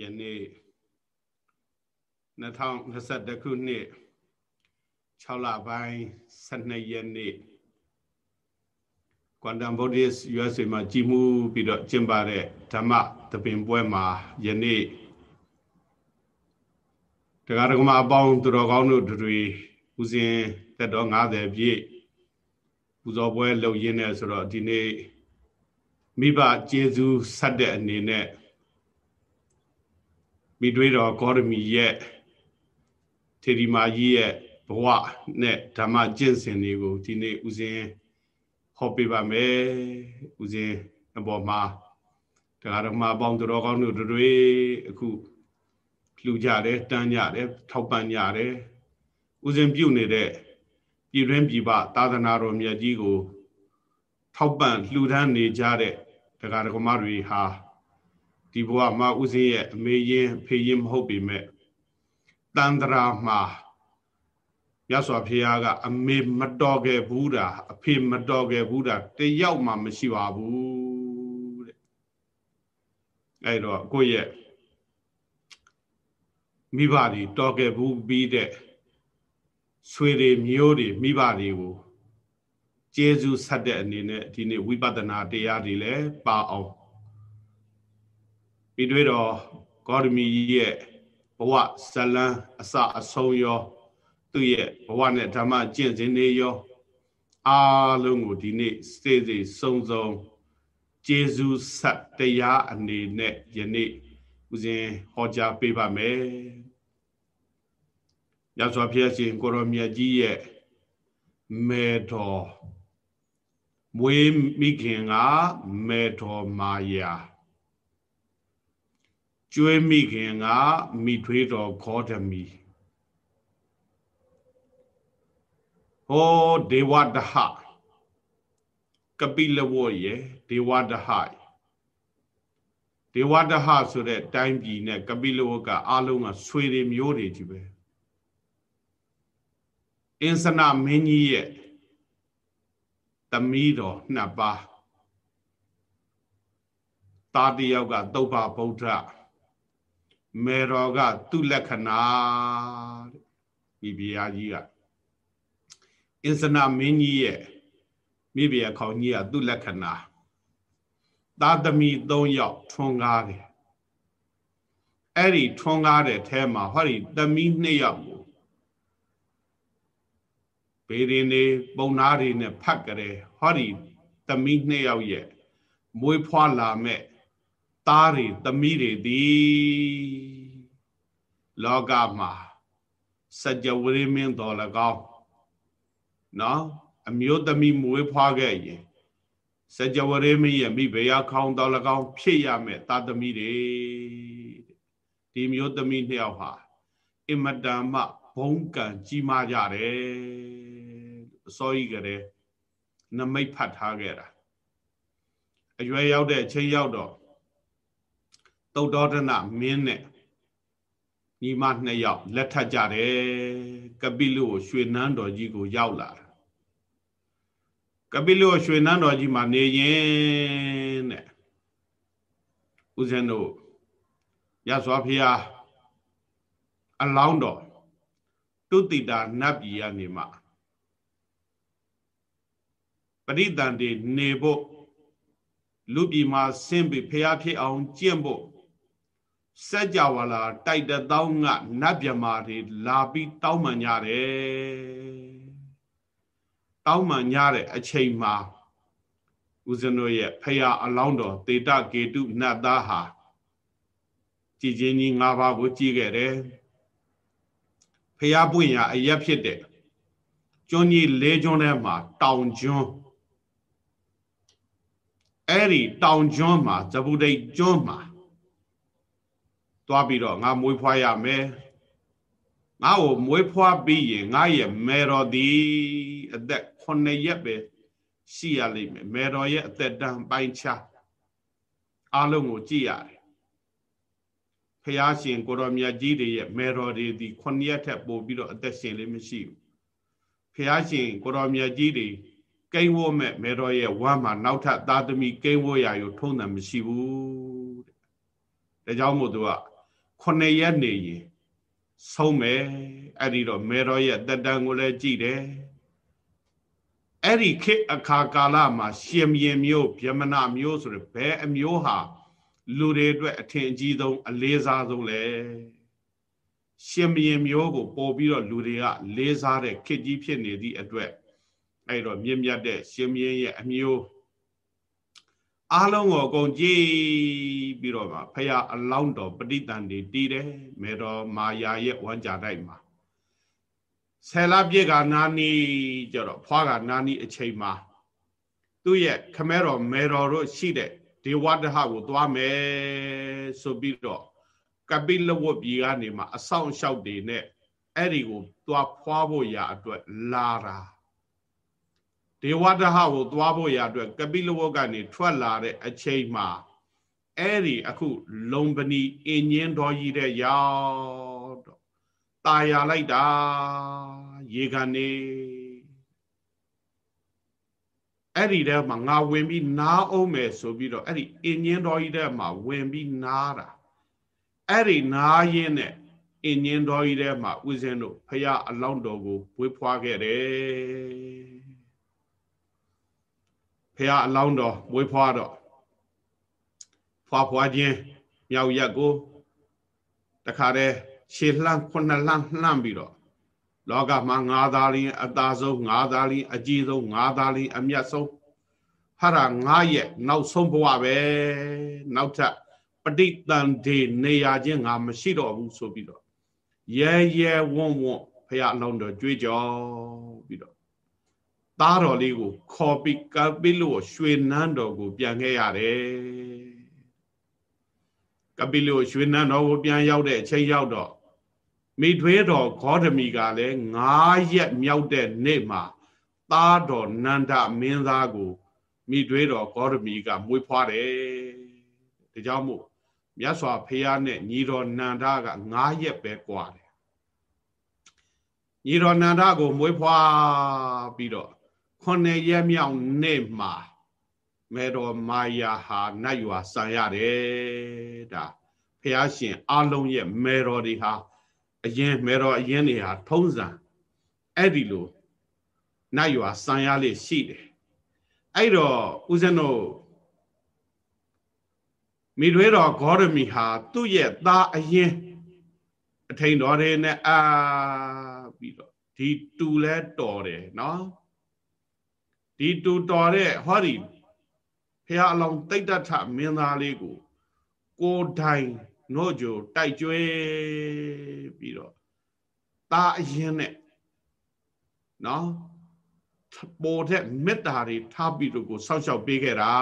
ယနေ့2021ခုနှစ်6လပိုင်း12ရက်နေ့ကွမ်တမ်ဗုဒ္ဓစ် USA မှာကြီးမှုပြီးတော့ကျင်းပတဲ့ဓမ္မသဘင်ပွဲမှာယနေ့တရားဓမ္မအပေါင်းသူတော်ကောင်းတို့တွေဦးဇင်းသက်တော်90ပြည့်ပူဇော်ပွဲလုပ်ရင်းနဲ့ဆိုတော့ဒီနေ့မိဘကျေးဇူးဆက်တဲ့အနေနဲ့ မိတွေးတော်ဂေါရမီရဲ့ထေရီမာကြီးရဲ့ဘဝနဲ့ဓမ္မကျင့်စဉ်တွေကိုဒီနေ့ဦးဇင်းဟောပြပါမယ်ဦးဇင်းအပေါ်မှာတရားဓမ္မအပေါင်းတော်ကောင်းတို့တွေအခုလှူကြတယ်တန်းကြတယ်ထောက်ပံ့ကြတယ်ဦးဇင်းပြုနေတဲ့ပြည်တွင်းပြည်ပသာသနာတော်မြတ်ကြီးကို ထောက်ပံ့လှူဒန်းနေကြတဲ့တရားဓမ္မတွေဟာ ဒီဘဝမှာဥစဉ်ရဲ့အမေရင်ဖေရင်မဟုတ်ပေမဲ့တန်ត្រာမှာမြတ်စွာဘုရားကအမေမတော်ခဲ့ဘူးတာအဖေမတော်ခဲ့ဘူးတာတယောက်မှမရှိပါဘူးတဲ့အဲ့တော့ကိုယ့်ရဲ့မိဘတွေတော်ခဲ့ဘူးပြီးတဲ့ဆွေတွေမျိုးတွေမိဘတွေကိုကျေးဇူးဆက်တဲ့အနေနဲ့ဒီနေ့ဝိပဿနာတရားတွေလည်းပါအောင် ပြီးတွေ့တော့ဂေါရမီကြီးရဲ့ဘဝဇလန်းအစအဆုံးရော သူ့ရဲ့ဘဝနဲ့ဓမ္မကျင့်စဉ်တွေရောအားလုံးကိုဒီနေ့စေစေစုံစုံကျေးဇူးဆက်တရားအနေနဲ့ယနေ့ဦးဇင်းဟောကြားပေးပါမယ်။ရသော်ဖျက်ရှင်ကိုရောမြတ်ကြီးရဲ့မေတော်မွေးမိခင်ကမေတော်မာယာ ကျွေးမိခင်ကမိထွေးတော်ခောဓမီဟောဒေဝဒဟကပိလဝရေဒေဝဒဟဒေဝဒဟဆိုတဲ့တိုင်းပြည်နဲ့ကပိလဝကအလုံးကဆွေတွေမျိုးတွေကြီးပဲအင်းစနမင်းကြီးရဲ့သမီးတော်နှစ်ပါးတာတယောက်ကသုဗ္ဗဗုဒ္ဓ မေတော်ကသူ့လက္ခဏာတဲ့မိဖုရားကြီးကအင်စနာမင်းကြီးရဲ့မိဖုရားခေါင်းကြီးကသူ့လက္ခဏာသာသမီ၃ယောက်ထွန်းကားတယ်အဲ့ဒီထွန်းကားတဲ့အဲမှာဟောဒီသမီး၂ယောက်ကိုဘေးရင်နေပုံနာတွေနဲ့ဖတ်ကြတယ်ဟောဒီသမီး၂ယောက်ရဲ့မွေးဖွားလာမဲ့ သားတွေသမီးတွေသည်လောကမှာစัจ java ရင်းမင်းတော်၎င်းနော်အမျိုးသမီးမွေးဖွားခဲ့ရင်စัจ java ရင်းမင်းရဲ့မိဘယာခေါင်းတော်၎င်းဖြစ်ရမယ်သာသမီတွေဒီမျိုးသမီးနှစ်ယောက်ဟာအမတန်မှဘုံကံကြီးမားကြတယ်အစောကြီးကလေးနမိတ်ဖတ်ထားခဲ့တာအရွယ်ရောက်တဲ့အချိန်ရောက်တော့ သုတ်တော်ဒနမင်းနဲ့ညီမနှစ်ယောက်လက်ထပ်ကြတယ်ကပိလုကိုရွှေနန်းတော်ကြီးကိုရောက်လာတာကပိလုရွှေနန်းတော်ကြီးမှာနေရင်တဲ့ဦးဇင်းတို့ရသော်ဖျားအလောင်းတော်တုတိတာနတ်ပြည်ကနေမှပရိသန်တွေနေဖို့လူပြည်မှာဆင်းပြီးဖျားဖြစ်အောင်ကျင့်ဖို့ စัจ java လာတိုက်တသောင်းကနတ်မြမာတွေလာပြီးတောင်းမှန်ကြတယ်တောင်းမှန်ကြတဲ့အချိန်မှာဦးဇင်းတို့ရဲ့ဖရာအလောင်းတော်တေတကေတုနတ်သားဟာကြည်ချင်းကြီး၅ပါးကိုကြည်ခဲ့တယ်ဖရာပွင့်ရအရက်ဖြစ်တဲ့ကျွန်းကြီးလေးကျွန်းထဲမှာတောင်ကျွန်းအဲ့ဒီတောင်ကျွန်းမှာဇဗုဒိတ်ကျွန်းမှာ သွားပြီးတော့ငါမွေးဖွားရမယ်ငါ့ကိုမွေးဖွားပြီးရင်ငါရဲ့မေတော်ဒီအသက်9ရက်ပဲရှိရလိမ့်မယ်မေတော်ရဲ့အသက်တန်းပိုင်းခြားအားလုံးကိုကြည့်ရတယ်ဖះရှင်ကိုတော်မြတ်ကြီးတွေရဲ့မေတော်တွေဒီ9ရက်ထက်ပိုပြီးတော့အသက်ရှင်လေးမရှိဘူးဖះရှင်ကိုတော်မြတ်ကြီးတွေကိန်းဝတ်မဲ့မေတော်ရဲ့ဝမ်းမှာနောက်ထပ်သာသမီကိန်းဝတ်ရာကိုထုံးတယ်မရှိဘူးတဲ့ဒါကြောင့်မို့သူက 9ရက်နေရင်ဆုံးမယ်အဲ့ဒီတော့မေတော်ရဲ့တက်တန်ကိုလည်းကြည့်တယ်အဲ့ဒီခေတ်အခါကာလမှာရှင်မြင်မျိုးဗျမနာမျိုးဆိုရယ်ဘယ်အမျိုးဟာလူတွေအတွက်အထင်အကြီးဆုံးအလေးစားဆုံးလဲရှင်မြင်မျိုးကိုပေါ်ပြီးတော့လူတွေကလေးစားတဲ့ခေတ်ကြီးဖြစ်နေသည့်အတွက်အဲ့တော့မြင့်မြတ်တဲ့ရှင်မြင်းရဲ့အမျိုး အားလုံးကိုအကုန်ကြည်ပြီးတော့ဖရာအလောင်းတော်ပဋိသန္ဓေတည်တယ်မေတော်မာယာရဲ့ဝမ်းကြတိုက်မှာဆယ်လပြည့်ကနာနီကြတော့ဖွားကနာနီအချိန်မှာသူ့ရဲ့ခမဲတော်မေတော်တို့ရှိတဲ့ဒေဝတဟကိုသွားမယ်ဆိုပြီးတော့ကပိလဝတ်ပြည်ကနေမှအဆောင်လျှောက်တွေနဲ့အဲ့ဒီကိုသွားဖွားဖို့ရာအတွက်လာတာ ဒေဝဒဟကိုသွားဖို့ရအတွက်ကပိလဝတ်ကနေထွက်လာတဲ့အချိန်မှာအဲ့ဒီအခုလုံပဏီအင်းညင်းတော်ကြီးတဲ့ရောက်တော့ตายရလိုက်တာရေကန်နေအဲ့ဒီထဲမှာငါဝင်ပြီးနားအောင်မယ်ဆိုပြီးတော့အဲ့ဒီအင်းညင်းတော်ကြီးထဲမှာဝင်ပြီးနားတာအဲ့ဒီနားရင်းနဲ့အင်းညင်းတော်ကြီးထဲမှာဦးဇင်းတို့ဖရာအလောင်းတော်ကိုပွေးဖွားခဲ့တယ် ဖရာအလောင်းတော်ဝေးဖွားတော့ဖွားဖွားချင်းမြောက်ရက်ကိုတခါတည်းရှေလှမ်းခုနှစ်လှမ်းလှမ်းပြီးတော့လောကမှာငါးသားလင်းအသာဆုံးငါးသားလင်းအကြီးဆုံးငါးသားလင်းအမြတ်ဆုံးဟာရငါးရဲ့နောက်ဆုံးဘဝပဲနောက်ထပ်ပဋိသန္ဓေနေရာချင်းငါမရှိတော့ဘူးဆိုပြီးတော့ရဲရဲဝွန့်ဝွန့်ဖះအလောင်းတော်ကြွေးကြောပြီးတော့ သားတော်လေးကိုခေါ်ပြီးကပ်ပြီးလို့ရွှေနန်းတော်ကို ပြန်ခဲ့ရတယ်ကပိလို့ရွှေနန်းတော်ကိုပြန်ရောက်တဲ့အချိန်ရောက်တော့မိထွေးတော်ဂေါတမီကလည်း9ရက်မြောက်တဲ့နေ့မှာသားတော်နန္ဒမင်းသားကိုမိထွေးတော်ဂေါတမီကမွေးဖွားတယ်ဒါကြောင့်မို့မြတ်စွာဘုရားနဲ့ညီတော်နန္ဒက9ရက်ပဲကွာတယ်ညီတော်နန္ဒကိုမွေးဖွားပြီးတော့ 9ရက်မြောက်နေ့မှာမေတော်မာယာဟာနတ်ရွာဆံရတယ်ဒါဘုရားရှင်အလုံးရဲ့မေတော်တွေဟာအရင်မေတော်အရင်တွေဟာထုံးစံအဲ့ဒီလိုနတ်ရွာစံရလေးရှိတယ်အဲ့တော့ဦးဇင်းတို့မိတွေတော်ဂေါရမီဟာသူ့ရဲ့သားအရင်အထိန်တော်တွေနဲ့အာပြီးတော့ဒီတူလဲတော်တယ်နော် ဒီတူတော်တဲ့ဟောဒီဖះအလောင်းတိတ်တထမင်းသားလေးကို ကိုတိုင်နို့ကြိုတိုက်ကျွေးပြီးတော့ตาအရင်နဲ့နော်ပေါ်တဲ့မေတ္တာတွေထားပြီးတော့ကိုဆောက်ရှောက်ပေးခဲ့တာ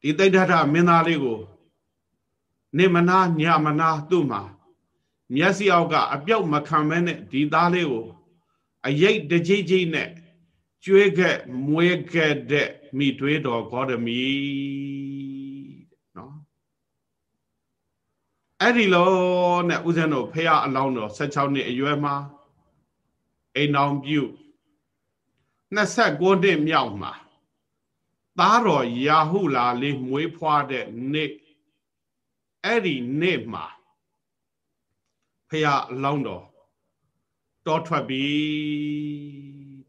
ဒီတိတ်ထမင်းသားလေးကိုနေမနာညမနာသူ့မှာမျက်စိအောက်ကအပြောက်မခံမဲနဲ့ဒီသားလေးကို အယိတ်တကြီးကြီးနဲ့ကျွေးခဲ့မွေးခဲ့တဲ့မိတွေးတော်ဂေါတမီအဲ့ဒီလိုနဲ့ဦးဇင်းတို့ဖះအလောင်းတော်16နှစ်အရွယ်မှာအိမ်အောင်ပြု29နှစ်မြောက်မှာသားတော်ရာဟုလာလေးမွေးဖွားတဲ့နေ့အဲ့ဒီနေ့မှာဖះအလောင်းတော် တောထွက်ပြီ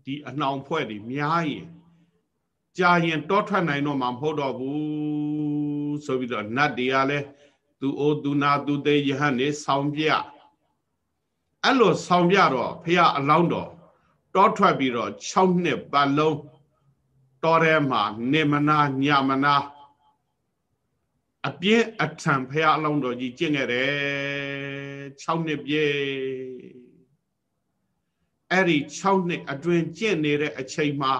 ဒီအနှောင်ဖွဲ့တွေများရင်ကြာရင်တောထွက်နိုင်တော့မှာမဟုတ်တော့ဘူးဆိုပြီးတော့နတ်တွေကလည်းသူအိုသူနာသူသေးယဟန်နေဆောင်ပြအဲ့လိုဆောင်ပြတော့ဖះအလောင်းတော်တောထွက်ပြီးတော့6နှစ်ပတ်လုံးတောထဲမှာနေမနာညမနာအပြင်းအထံဖះအလောင်းတော်ကြီးကျင့်ခဲ့တယ်6နှစ်ပြည့် အဲ့ဒီ6နှစ်အတွင်ကျင့်နေတဲ့အချိန်မှာ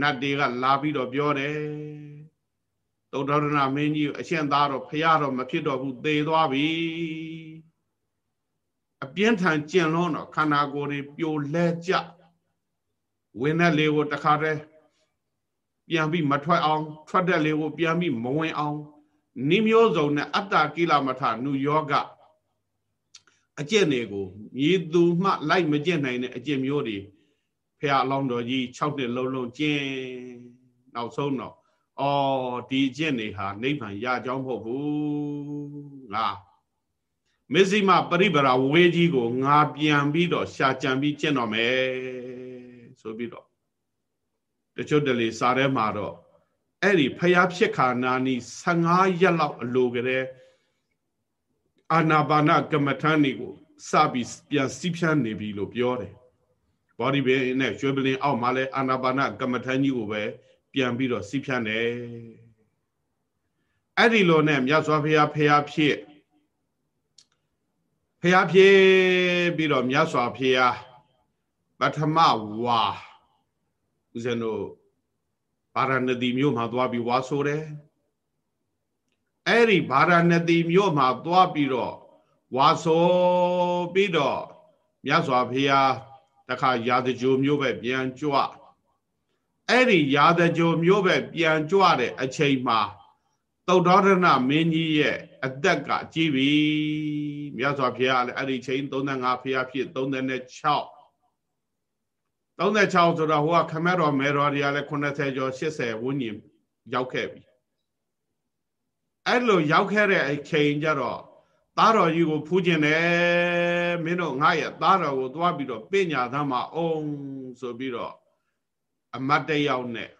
နတ်တွေကလာပြီးတော့ပြောတယ်သုဒ္ဓရဏမင်းကြီးအရှင်သားတော့ဖရတော့မဖြစ်တော့ဘူးသေသွားပြီအပြင်းထန်ကျင်လွန်းတော့ခန္ဓာကိုယ်တွေပြိုလဲကျဝင်းတဲ့လေကိုတခါတည်းပြန်ပြီးမထွက်အောင်ထွက်တဲ့လေကိုပြန်ပြီးမဝင်အောင်နိမျိုးစုံနဲ့အတ္တကိလမထနုယောဂ အကျင့်တွေကိုမြည်သူမှလိုက်မကျင့်နိုင်တဲ့အကျင့်မျိုးတွေဖះအလောင်းတော်ကြီး6နှစ်လုံးလုံးကျင့်နောက်ဆုံးတော့အော်ဒီအကျင့်တွေဟာနိဗ္ဗာန်ရကြောင်းမဟုတ်ဘူးငါမစ္စည်းမပရိပရာဝေကြီးကိုငါပြန်ပြီးတော့ရှာကြံပြီးကျင့်တော်မယ်ဆိုပြီးတော့တချို့တလေစားထဲမှာတော့အဲ့ဒီဖျားဖြစ်ခါနာနီ15ရက်လောက်အလိုကလေး အာနာပါနကမ္မထာနေကိုစပြီးပြန်စီးဖြန်းနေပြီလို့ပြောတယ်ဘောဒီဘေးနဲ့ရွှေပလင်အောက်မှာလဲအာနာပါနကမ္မထာကြီးကိုပဲပြန်ပြီးတော့စီးဖြန်းတယ်အဲ့ဒီလိုနဲ့မြတ်စွာဘုရားဖျားဖြစ်ဖျားဖြစ်ပြီးတော့မြတ်စွာဘုရားပထမဝါဦးဇင်းတို့ဗာရာဏသီမြို့မှာသွားပြီးဝါဆိုတယ် အဲ့ဒီဗာရာဏသီမြို့မှာသွားပြီးတော့ဝါဆိုပြီးတော့မြတ်စွာဘုရားတခါရာဇဂျိုမျိုးပဲပြန်ကြွအဲ့ဒီရာဇဂျိုမျိုးပဲပြန်ကြွတဲ့အချိန်မှာသုဒ္ဓရဏမင်းကြီးရဲ့အသက်ကကြီးပြီမြတ်စွာဘုရားလည်းအဲ့ဒီချိန်35ဘုရားဖြစ်36 36ဆိုတော့ဟိုကခမက်တော်မေတော်တွေကလည်း80ကျော်80ဝန်းကျင်ရောက်ခဲ့ပြီ အဲ့လိုရောက်ခဲ့တဲ့အချိန်ကျတော့သားတော်ကြီးကိုဖူးကျင်တယ်မင်းတို့ငါရဲ့သားတော်ကိုသွားပြီးတော့ပညာသားမှာအောင်ဆိုပြီးတော့အမတ်တယောက်နဲ့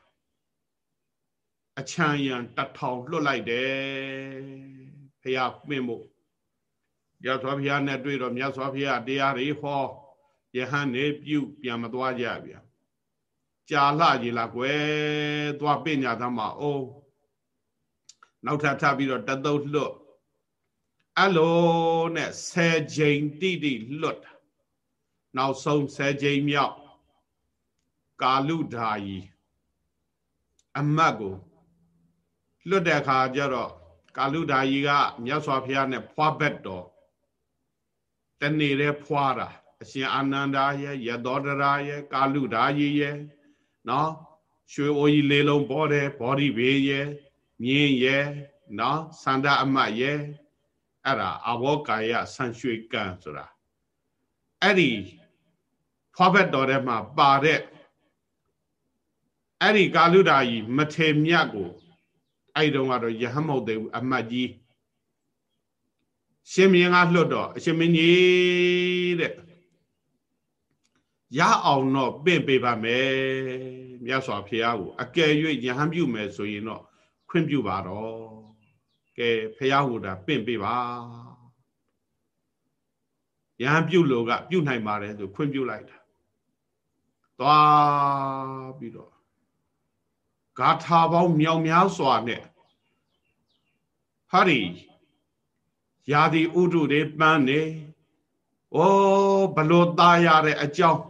အချမ်းရံတထောင်လွတ်လိုက်တယ်ဖះပင့်ဖို့ရသော်ဘုရားနဲ့တွေ့တော့မြတ်စွာဘုရားတရားတွေဟောယဟန်နေပြုပြန်မသွားကြဗျာကြာလှကြီးလားကွယ်သွားပညာသမားအိုး နောက်ထပ်ထပ်ပြီးတော့တသုတ်လွတ်အဲ့လိုနဲ့10ချိန်တိတိလွတ်နောက်ဆုံး10ချိန်မြောက်ကာလုဓာယီအမတ်ကိုလွတ်တဲ့အခါကျတော့ကာလုဓာယီကမြတ်စွာဘုရားနဲ့ဖွာဘက်တော်တနေ့တည်းဖွာတာအရှင်အာနန္ဒာရဲ့ယသောဒရာရဲ့ကာလုဓာယီရဲ့နော်ရွှေအိုကြီးလေးလုံးပေါ်တယ်ဘောဓိဘေးရဲ့ မြင်းရဲ့နော်စန္ဒအမတ်ရဲ့အဲ့ဒါအဘောကာယဆန်ရွှေကံဆိုတာအဲ့ဒီဖွားဘက်တော်ထဲမှာပါတဲ့အဲ့ဒီကာလုဓာယီမထေမြတ်ကိုအဲ့တုန်းကတော့ယဟမဟုတ်သေးဘူးအမတ်ကြီးရှင်မင်းကလွတ်တော့အရှင်မင်းကြီးတဲ့ရအောင်တော့ပင့်ပေးပါမယ်မြတ်စွာဘုရားကိုအကယ်၍ယဟန်ပြုမယ်ဆိုရင်တော့ ခွင့်ပြုပါတော့ကဲဘုရားဟူတာပင့်ပေးပါယဟန်ပြုလို့ကပြုနိုင်ပါတယ်ဆိုခွင့်ပြုလိုက်တာသွားပြီးတော့ဂါထာပေါင်းမြောင်များစွာနဲ့ဟာဒီယာဒီဥဒုတွေပန်းနေဩဘလို့ตายရတဲ့အကြောင်း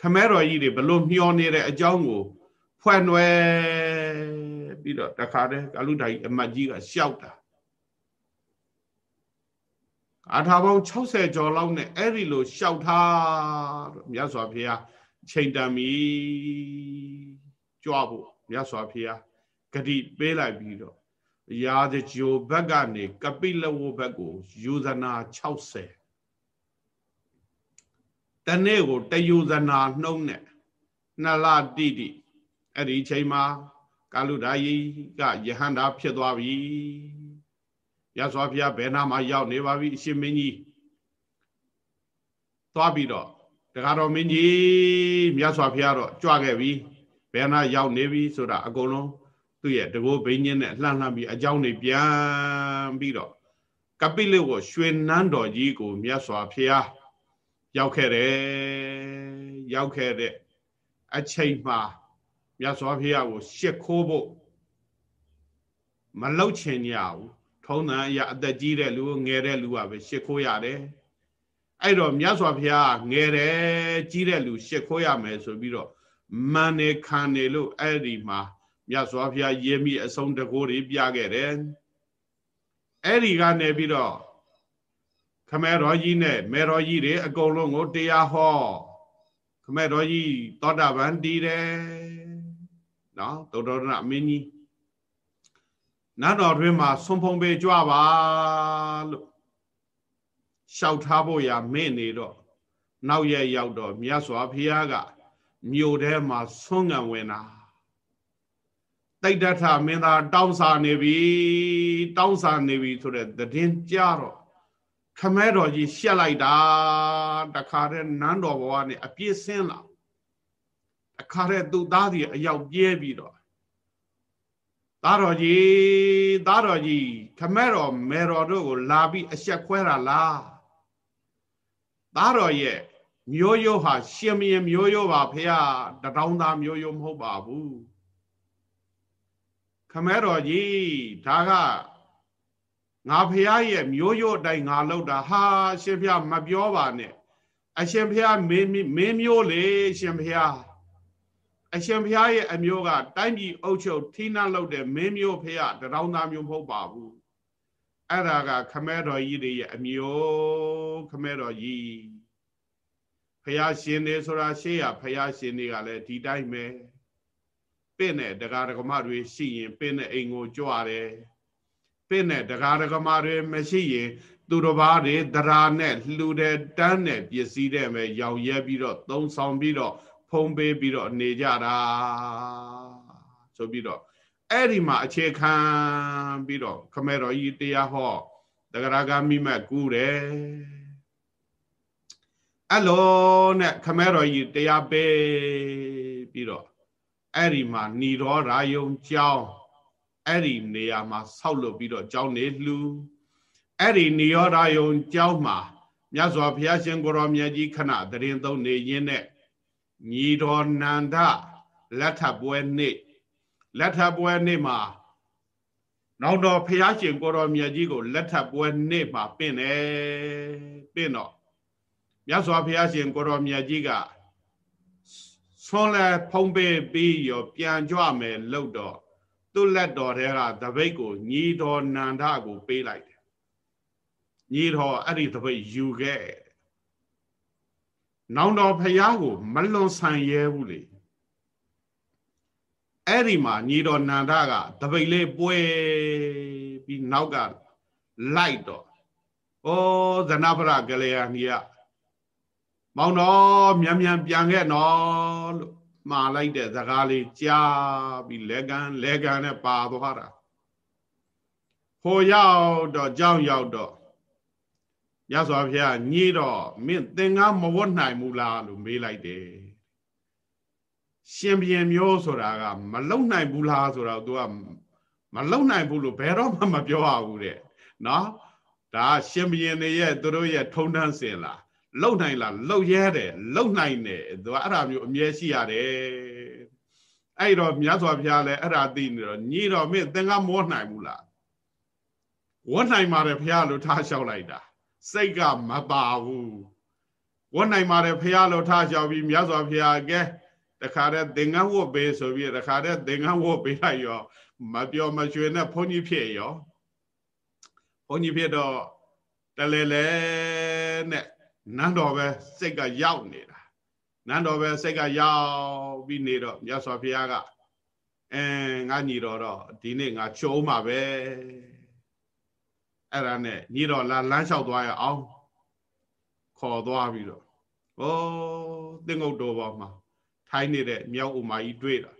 ခမဲတော်ကြီးတွေဘလို့မျောနေတဲ့အကြောင်းကိုဖွဲ့နွယ် ပြီးတော့တခါတည်းကာလူဓာကြီးအမတ်ကြီးကရှောက်တာအာထာပေါင်း60ကျော်လောက်နဲ့အဲ့ဒီလိုရှောက်ထားတော့မြတ်စွာဘုရားချိန်တန်ပြီကြွဖို့မြတ်စွာဘုရားဂတိပေးလိုက်ပြီးတော့ရာဇဂျိုဘက်ကနေကပိလဝဘက်ကိုယူဇနာ60တနေ့ကိုတယူဇနာနှုံးနဲ့နှစ်လတိတိအဲ့ဒီချိန်မှာ ကာလုဒာယီကယဟန္တာဖြစ်သွားပြီရသော်ဘုရားဘယ်နာမှာရောက်နေပါပြီအရှင်မင်းကြီးသွားပြီးတော့တရားတော်မင်းကြီးမြတ်စွာဘုရားတော့ကြွခဲ့ပြီဘယ်နာရောက်နေပြီဆိုတာအကုန်လုံးသူ့ရဲ့တကောဘိန်းင်းနဲ့လှမ်းလှမ်းပြီးအကြောင်းတွေပြန်ပြီးတော့ကပိလကိုရွှေနန်းတော်ကြီးကိုမြတ်စွာဘုရားရောက်ခဲ့တယ်ရောက်ခဲ့တဲ့အချိန်မှာ မြတ်စွာဘုရားကိုရှ िख ိုးဖို့မလောက်ချင်ကြဘူးထုံးတန်အရာအသက်ကြီးတဲ့လူငယ်တဲ့လူကပဲရှ िख ိုးရတယ်အဲ့တော့မြတ်စွာဘုရားငယ်တယ်ကြီးတဲ့လူရှ िख ိုးရမယ်ဆိုပြီးတော့မန်နေခံနေလို့အဲ့ဒီမှာမြတ်စွာဘုရားရေးမိအဆုံးတကိုးတွေပြခဲ့တယ်အဲ့ဒီကနေပြီးတော့ခမဲတော်ကြီးနဲ့မေတော်ကြီးတွေအကုန်လုံးကိုတရားဟောခမဲတော်ကြီးသောတာပန်တည်တယ် နော်သုတ္တရဏမင်းကြီးနတ်တော်တွင်မှာဆွန်ဖုံပေကြွပါလို့လျှောက်ထားဖို့ရမဲ့နေတော့နောက်ရရောက်တော့မြတ်စွာဘုရားကမြို့ထဲမှာဆွမ်းငံဝင်တာတတိတ်တထမင်းသားတောင်းစာနေပြီတောင်းစာနေပြီဆိုတဲ့သတင်းကြတော့ခမဲတော်ကြီးရှက်လိုက်တာတခါတည်းနန်းတော်ဘဝနဲ့အပြည့်စင်းလာ အခါတဲ့သူ့သားစီအရောက်ပြဲပြီးတော့သားတော်ကြီးသားတော်ကြီးခမဲတော်မေတော်တို့ကိုလာပြီးအဆက်ခွဲတာလားသားတော်ရဲ့မျိုးရိုးဟာရှင်မင်းမျိုးရိုးပါဖေဟာတတောင်းသားမျိုးရိုးမဟုတ်ပါဘူးခမဲတော်ကြီးဒါကငါဖះရဲ့မျိုးရိုးအတိုင်းငါလောက်တာဟာရှင်ဖះမပြောပါနဲ့အရှင်ဖះမင်းမင်းမျိုးလေရှင်ဖះ အရှင်ဘုရားရဲ့အမျိုးကတိုင်းပြည်အုပ်ချုပ်ထိနှက်လုပ်တဲ့မင်းမျိုးဖះတရောင်းသားမျိုးမဟုတ်ပါဘူးအဲ့ဒါကခမဲတော်ကြီးတွေရဲ့အမျိုးခမဲတော်ကြီးဖះရှင်တွေဆိုတာရှေ့ရဖះရှင်တွေကလည်းဒီတိုင်းပဲပင့်တဲ့တရားဓမ္မတွေရှိရင်ပင့်တဲ့အိမ်ကိုကြွတယ်ပင့်တဲ့တရားဓမ္မတွေမရှိရင်သူတစ်ပါးတွေတရာနဲ့လှူတဲ့တန်းနဲ့ပစ္စည်းတဲ့ပဲရောင်ရဲပြီးတော့သုံးဆောင်ပြီးတော့ ဖုံးပေးပြီးတော့နေကြတာဆိုပြီးတော့အဲ့ဒီမှာအခြေခံပြီးတော့ခမဲတော်ကြီးတရားဟောတဂရဂမိမကူတယ်အဲ့လိုနဲ့ခမဲတော်ကြီးတရားပေးပြီးတော့အဲ့ဒီမှာဏီရောရာယုံကြောင်းအဲ့ဒီနေရာမှာဆောက်လုပ်ပြီးတော့ကြောင်းနေလှူအဲ့ဒီဏီရောရာယုံကြောင်းမှာမြတ်စွာဘုရားရှင်ကိုရောမြတ်ကြီးခဏတရင်သုံးနေရင်းနဲ့ ညီတော်နန္ဒလက်ထပွဲနေ့လက်ထပွဲနေ့မှာနောက်တော့ဖះရှင်ကိုတော်မြတ်ကြီးကိုလက်ထပွဲနေ့မှာပင့်တယ်ပင့်တော့မြတ်စွာဘုရားရှင်ကိုတော်မြတ်ကြီးကဆွန်လဲဖုံးပေးပြီးရောပြန်ကြွမယ်လို့တော့သူ့လက်တော်ထဲကတပိတ်ကိုညီတော်နန္ဒကိုပေးလိုက်တယ်ညီတော်အဲ့ဒီတပိတ်ယူခဲ့ နောင်တော်ဖះကိုမလွန်ဆန်ရဲဘူးလေအဲ့ဒီမှာညီတော်နန္ဒကတပိတ်လေးပွဲပြီးနောက်ကလိုက်တော့ဩဇနဖရကလေးယာနီကမောင်တော်မြန်မြန်ပြန်ခဲ့နော်လို့မှားလိုက်တဲ့စကားလေးကြားပြီးလက်ကန်လက်ကန်နဲ့ပါသွားတာဟိုရောက်တော့ကြောင်းရောက်တော့ ရသော်ဖျားညေးတော့မင်းသင်္ကန်းမဝတ်နိုင်ဘူးလားလို့မေးလိုက်တယ်ရှင်ပြန်မျိုးဆိုတာကမလုံနိုင်ဘူးလားဆိုတော့ तू ကမလုံနိုင်ဘူးလို့ဘယ်တော့မှမပြောရဘူးတဲ့နော်ဒါရှင်ပြန်တွေရဲ့သူတို့ရဲ့ထုံတန်းစင်လားလုံနိုင်လားလုံရဲတယ်လုံနိုင်တယ်သူကအဲ့ဒါမျိုးအမြဲရှိရတယ်အဲ့တော့မြတ်စွာဘုရားလည်းအဲ့ဒါသိနေတော့ညီတော်မင်းသင်္ကန်းမဝတ်နိုင်ဘူးလားဝတ်နိုင်ပါတယ်ဘုရားလို့ထားလျှောက်လိုက်တာ စိတ်ကမပါဘူးဝတ်နိုင်ပါတယ်ဖះလို့ထားလျှောက်ပြီးမြတ်စွာဘုရားကဲတခါတည်းသင်္ကန်းဝတ်ပေးဆိုပြီးတခါတည်းသင်္ကန်းဝတ်ပေးလိုက်ရောမပြောမရွှေနဲ့ဘုန်းကြီးဖြစ်ရောဘုန်းကြီးဖြစ်တော့တလဲလဲနဲ့နန်းတော်ပဲစိတ်ကရောက်နေတာနန်းတော်ပဲစိတ်ကရောက်ပြီးနေတော့မြတ်စွာဘုရားကအဲငါညီတော်တော့ဒီနေ့ငါချုံးမှာပဲ အဲ့ဒါနဲ့ညီတော်လာလမ်းလျှောက်သွားရအောင်ခေါ်သွားပြီးတော့ဩသင်္ကုတ်တော်ပေါ်မှာထိုင်းနေတဲ့မြောက်ဥမာကြီးတွေ့တာ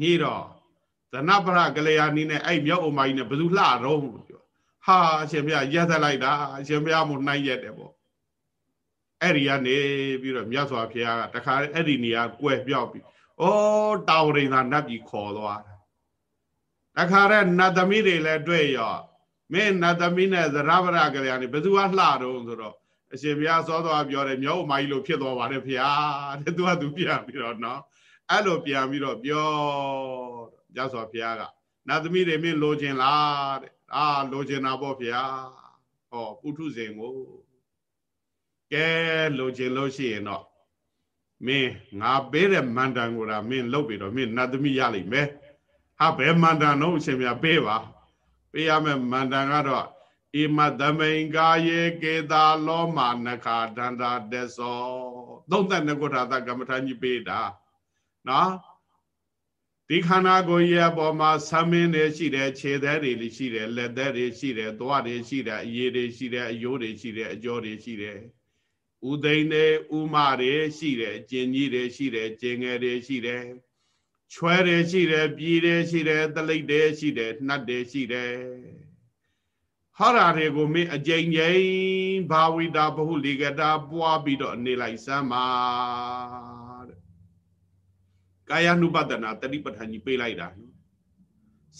ညီတော်သနပရကလျာဏီနဲ့အဲ့မြောက်ဥမာကြီးနဲ့ဘယ်သူလှတော့လို့ပြောဟာအရှင်ဘုရားရက်သက်လိုက်တာအရှင်ဘုရားမို့နှိုင်းရက်တယ်ပေါ့အဲ့ဒီကနေပြီးတော့မြတ်စွာဘုရားကတခါအဲ့ဒီနေရာကွယ်ပြောက်ပြီးဩတောင်ရိန်သာနတ်ကြီးခေါ်သွားတာတခါတဲ့နတ်သမီးတွေလည်းတွေ့ရော မင်းနတ်သမီးနဲ့သရဗရကလေးကနေဘယ်သူကလှတော့ဆိုတော့အရှင်ဘုရားစောသွားပြောတယ်မြောက်ဥမာကြီးလို့ဖြစ်သွားပါတယ်ဖေ။တဲ့သူကသူပြန်ပြီးတော့နော်အဲ့လိုပြန်ပြီးတော့ပြောရသော်ဘုရားကနတ်သမီးတွေမင်းလိုချင်လားတဲ့အာလိုချင်တာပေါ့ဖေ။ဟောပုထုဇဉ်ကိုကဲလိုချင်လို့ရှိရင်တော့မင်းငါပေးတဲ့မန္တန်ကိုဒါမင်းလုပ်ပြီးတော့မင်းနတ်သမီးရလိမ့်မယ်။ဟာဘယ်မန္တန်တော့အရှင်မြတ်ပေးပါ။ ပေးရမယ်မန္တန်ကတော့ဣမသမိန်ကာယေကေတာလောမာနခာဒန္တာတက်သောသုံးသက်နကုထာတကမ္မထာကြီးပေးတာနော်ဒီခန္ဓာကိုယ်ရဲ့အပေါ်မှာဆမ်းမင်းတွေရှိတယ်ခြေသေးတွေရှိတယ်လက်သေးတွေရှိတယ်သွားတွေရှိတယ်အရည်တွေရှိတယ်အယိုးတွေရှိတယ်အကြောတွေရှိတယ်ဥသိမ်းတွေဥမတွေရှိတယ်ကျင်ကြီးတွေရှိတယ်ကျင်ငယ်တွေရှိတယ် ချွဲတယ်ရှိတယ်ပြည်တယ်ရှိတယ်တလိပ်တယ်ရှိတယ်နှတ်တယ်ရှိတယ်ဟောရာတွေကိုမင်းအကြိမ်ကြိမ်ဘာဝိတာဘဟုလေကတာပွားပြီးတော့နေလိုက်စမ်းပါတဲ့ကာယ ानु ပဒနာတတိပဋ္ဌာန်ကြီးပေးလိုက်တာ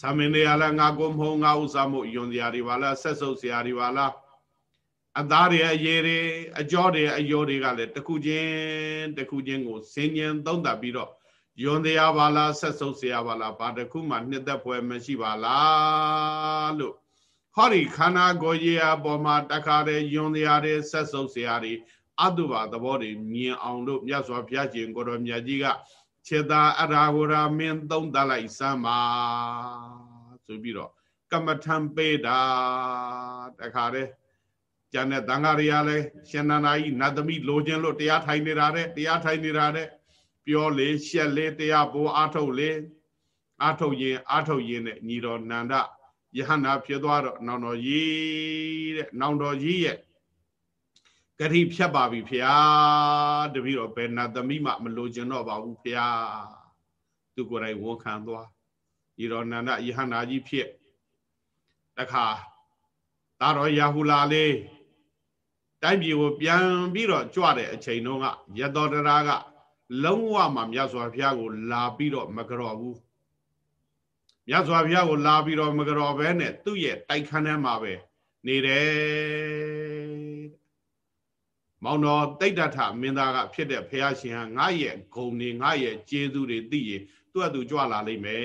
သာမင်းတွေအားလည်းငါကိုမဟုတ်ငါဥစားမို့ယွန်စရာတွေပါလားဆက်ဆုပ်စရာတွေပါလားအသားတွေအရေးတွေအကြောတွေအယောတွေကလည်းတစ်ခုချင်းတစ်ခုချင်းကိုစင်ញံသုံးသပ်ပြီးတော့ ယွန်တရားပါလားဆက်ဆုပ်စရာပါလားဘာတစ်ခုမှနှစ်သက်ဖွယ်မရှိပါလားလို့ဟောဒီခန္ဓာကိုယ်ကြီးအပေါ်မှာတခါတည်းယွန်တရားတွေဆက်ဆုပ်စရာတွေအတုပါသဘောတွေမြင်အောင်လို့မြတ်စွာဘုရားရှင်ကိုတော်မြတ်ကြီးကခြေသာအရာဝရာမင်းသုံးသပ်လိုက်စမ်းပါဆိုပြီးတော့ကမ္မထံပေးတာတခါတည်းကျန်တဲ့တန်ဃာတွေကလည်းရှင်နန္ဒာကြီးနတ်သမီးလိုချင်လို့တရားထိုင်နေတာတဲ့တရားထိုင်နေတာတဲ့ ပြောလေရှက်လေတရားပိုးအာထုတ်လေအာထုတ်ရင်အာထုတ်ရင်နဲ့ညီတော်နန္ဒယဟန္တာဖြစ်သွားတော့နောင်တော်ကြီးတဲ့နောင်တော်ကြီးရဲ့ဂတိဖြတ်ပါပြီဖျားတပည့်တော်ဘယ်နတ်သမီးမှမလိုချင်တော့ပါဘူးဖျားသူကိုယ်တိုင်ဝန်ခံသွားညီတော်နန္ဒယဟန္တာကြီးဖြစ်တခါသာတော်ရာဟုလာလေးတိုင်းပြည်ကိုပြန်ပြီးတော့ကြွတဲ့အချိန်တုန်းကရတော်တရားက လုံးဝမှမြတ်စွာဘုရားကို လာပြီးတော့မကြော်ဘူးမြတ်စွာဘုရားကိုလာပြီးတော့မကြော်ဘဲနဲ့သူ့ရဲ့တိုက်ခန်းထဲမှာပဲနေတယ်မောင်တော်တိတ်တထမင်းသားကဖြစ်တဲ့ဘုရားရှင်ဟာငါရဲ့ဂုံတွေငါရဲ့ကျေးဇူးတွေသိရင်သူ့အတူကြွလာလိမ့်မယ်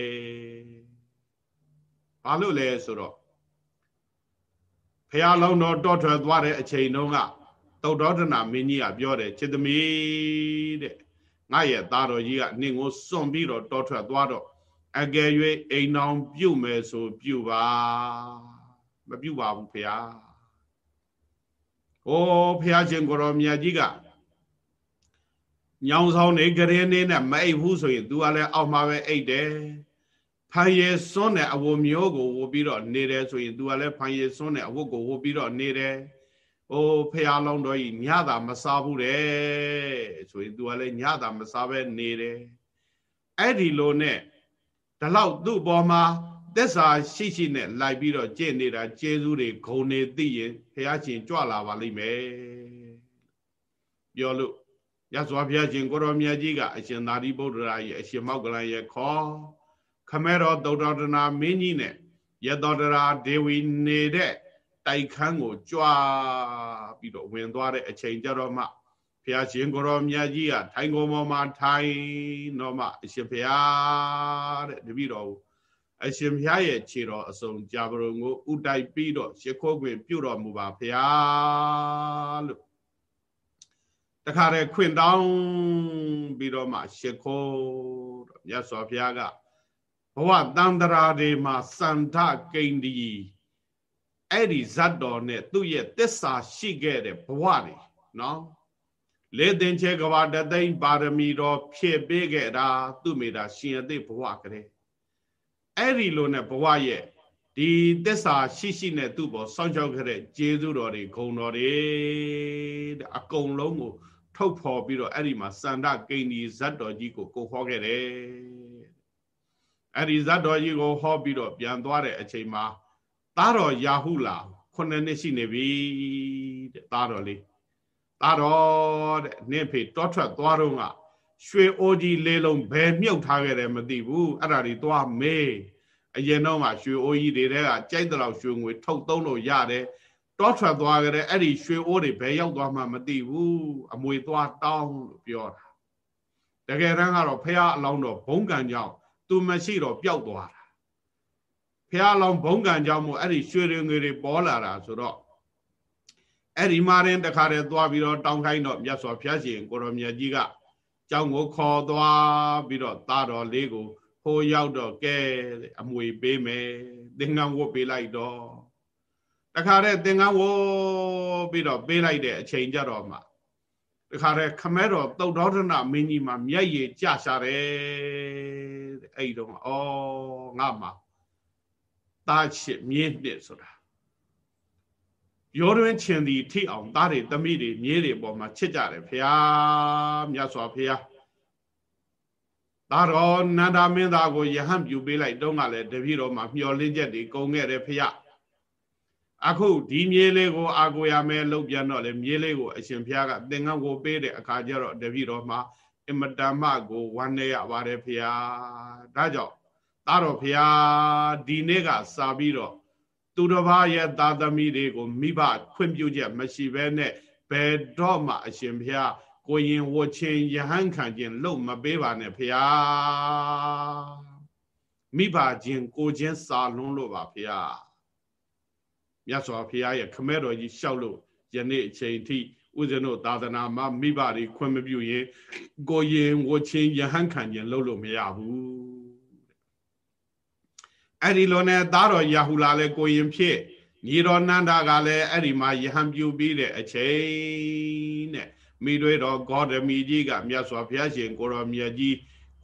ဘာလို့လဲဆိုတော့ဖះလောင်းတော်တောထွက်သွားတဲ့အချိန်တုန်းကတုတ်တော်ဒနာမင်းကြီးကပြောတယ်ချစ်သမီးတဲ့ ငါရဲ့သားတော်ကြီးကနင့်ကိုစွန့်ပြီးတော့တောထွက်သွားတော့အကယ်၍အိမ်အောင်ပြုတ်မယ်ဆိုပြုတ်ပါမပြုတ်ပါဘူးဖះဟိုဖះရှင်ကိုရောမြတ်ကြီးကညောင်ဆောင်နေကြရင်နေနဲ့မအိပ်ဘူးဆိုရင် तू ကလည်းအောက်မှာပဲအိပ်တယ်ဖန်ရည်စွန်းတဲ့အဝတ်မျိုးကိုဝတ်ပြီးတော့နေတယ်ဆိုရင် तू ကလည်းဖန်ရည်စွန်းတဲ့အဝတ်ကိုဝတ်ပြီးတော့နေတယ်။ အိုးဖះလောင်းတော်ကြီးညတာမစားဘူးတဲ့ဆိုရင် तू ကလည်းညတာမစားပဲနေတယ်။အဲ့ဒီလိုနဲ့ဒီလောက်သူ့ပေါ်မှာသက်စာရှိရှိနဲ့လိုက်ပြီးတော့ကြင့်နေတာကျေးဇူးတွေဂုံနေသိရင်ဖះရှင်ကြွလာပါလိမ့်မယ်။ပြောလို့ရသော်ဘုရားရှင်ကိုရောမြတ်ကြီးကအရှင်သာရိပုတ္တရာရဲ့အရှင်မောက္ကလန်ရဲ့ခေါ်ခမဲတော်သုတ္တရဏမင်းကြီးနဲ့ယတောတရာဒေဝီနေတဲ့ တိုက်ခန်းကိုကြွားပြီးတော့ဝင်သွားတဲ့အချိန်ကြတော့မှဘုရားရှင်ကိုရောမြတ်ကြီးကထိုင်ကုန်ပေါ်မှာထိုင်တော့မှအရှင်ဘုရားတဲ့တပည့်တော်အရှင်ဘုရားရဲ့ခြေတော်အစုံကြာပရုံကိုဥတိုက်ပြီးတော့ရှ िख ိုးခွင်ပြုတော်မူပါဘုရားလို့တခါတည်းခွင့်တောင်းပြီးတော့မှရှ िख ိုးတော့မြတ်စွာဘုရားကဘဝတန်တရာတွေမှာစန္ဒကိန္ဒီ အဲ့ဒီဇတ်တော်နဲ့သူ့ရဲ့တစ္ဆာရှိခဲ့တဲ့ဘဝတွေနော်လေသင်္ချေကဘာတသိမ့်ပါရမီတော်ဖြည့်ပေးခဲ့တာသူ့မိတာရှင်အသိဘဝကလေးအဲ့ဒီလိုနဲ့ဘဝရဲ့ဒီတစ္ဆာရှိရှိနဲ့သူ့ပေါ်စောင့်ရှောက်ခဲ့တဲ့ကျေးဇူးတော်တွေဂုဏ်တော်တွေတဲ့အကုန်လုံးကို ထုတ်ဖော်ပြီးတော့အဲ့ဒီမှာစန္ဒကိန္ဒီဇတ်တော်ကြီးကိုကိုဟောခဲ့တယ်အဲ့ဒီဇတ်တော်ကြီးကိုဟောပြီးတော့ပြန်သွားတဲ့အချိန်မှာ သားတော်ယာဟုလာခုနှစ်နှစ်ရှိနေပြီတဲ့သားတော်လေးသားတော်တဲ့နင့်ဖေတောထွက်သွားတော့ကရွှေအိုးကြီးလေးလုံးဘယ်မြုပ်ထားခဲ့တယ်မသိဘူးအဲ့ဒါတွေသွားမေးအရင်တော့မှရွှေအိုးကြီးတွေကကြိုက်တဲ့လောက်ရွှေငွေထုတ်သုံးလို့ရတယ်တောထွက်သွားကြတဲ့အဲ့ဒီရွှေအိုးတွေဘယ်ရောက်သွားမှမသိဘူးအမွေသွားတောင်းလို့ပြောတာတကယ်တမ်းကတော့ဖះအလောင်းတော်ဘုံကံကြောင့်သူမရှိတော့ပျောက်သွားတာ ဖះလောင်ဘုံကံကြောင့်မို့အဲ့ဒီရွှေရင်ငွေတွေပေါ်လာတာဆိုတော့အဲ့ဒီမှာရင်တခါတည်းသွားပြီးတော့တောင်းခိုင်းတော့မြတ်စွာဘုရားရှင်ကိုရောမြတ်ကြီးကကျောင်းကိုခေါ်သွားပြီးတော့သားတော်လေးကိုဟိုရောက်တော့ကဲအမွေပေးမယ်သင်္ကန်းဝတ်ပေးလိုက်တော့တခါတည်းသင်္ကန်းဝတ်ပြီးတော့ပေးလိုက်တဲ့အချိန်ကြတော့မှတခါတည်းခမဲတော်တုတ်တော်ဒနာမင်းကြီးမှာမျက်ရည်ကျရှာတယ်အဲ့တော့ဩငါမှာ တာချစ်မြင်းနှစ်ဆိုတာရောတွင်ချင်သည်ထိအောင်သားတွေသမီးတွေမြေးတွေပေါ်မှာချစ်ကြတယ်ဖះမြတ်စွာဘုရားသာတော်နန္ဒမင်းသားကိုယဟန်ပြူပေးလိုက်တုန်းကလည်းတပည့်တော်မှာမျောလင်းချက်တွေကုန်ခဲ့တယ်ဖျအခုဒီမြေလေးကိုအာကိုရမယ်လှုပ်ပြန်တော့လေမြေလေးကိုအရှင်ဘုရားကသင်္ကန်းကိုပေးတဲ့အခါကျတော့တပည့်တော်မှာအမတမကိုဝမ်းနေရပါတယ်ဖျားဒါကြောင့် သားတော်ဖျားဒီနေ့ကစာပြီးတော့သူတစ်ပါးရဲ့သာသမီတွေကိုမိဘခွင့်ပြုချက်မရှိဘဲနဲ့ဘယ်တော့မှအရှင်ဘုရားကိုရင်ဝချင်းယဟန်ခံခြင်းလုံမပေးပါနဲ့ဖျားမိဘချင်းကိုချင်းစာလွန်းလို့ပါဖျားမြတ်စွာဘုရားရဲ့ခမဲတော်ကြီးလျှောက်လို့ယနေ့အချိန်ထိဥဇင်းတို့သာသနာမှာမိဘတွေခွင့်မပြုရင်ကိုရင်ဝချင်းယဟန်ခံခြင်းလုပ်လို့မရဘူး အဲ့ဒီလိုနဲ့သားတော်ယာဟုလာလည်းကိုရင်ဖြစ်ညီတော်နန္ဒာကလည်းအဲ့ဒီမှာယဟန်ပြုပြီးတဲ့အချိန်နဲ့မိတွေတော်ဂေါတမီကြီးကမြတ်စွာဘုရားရှင်ကိုတော်မြတ်ကြီး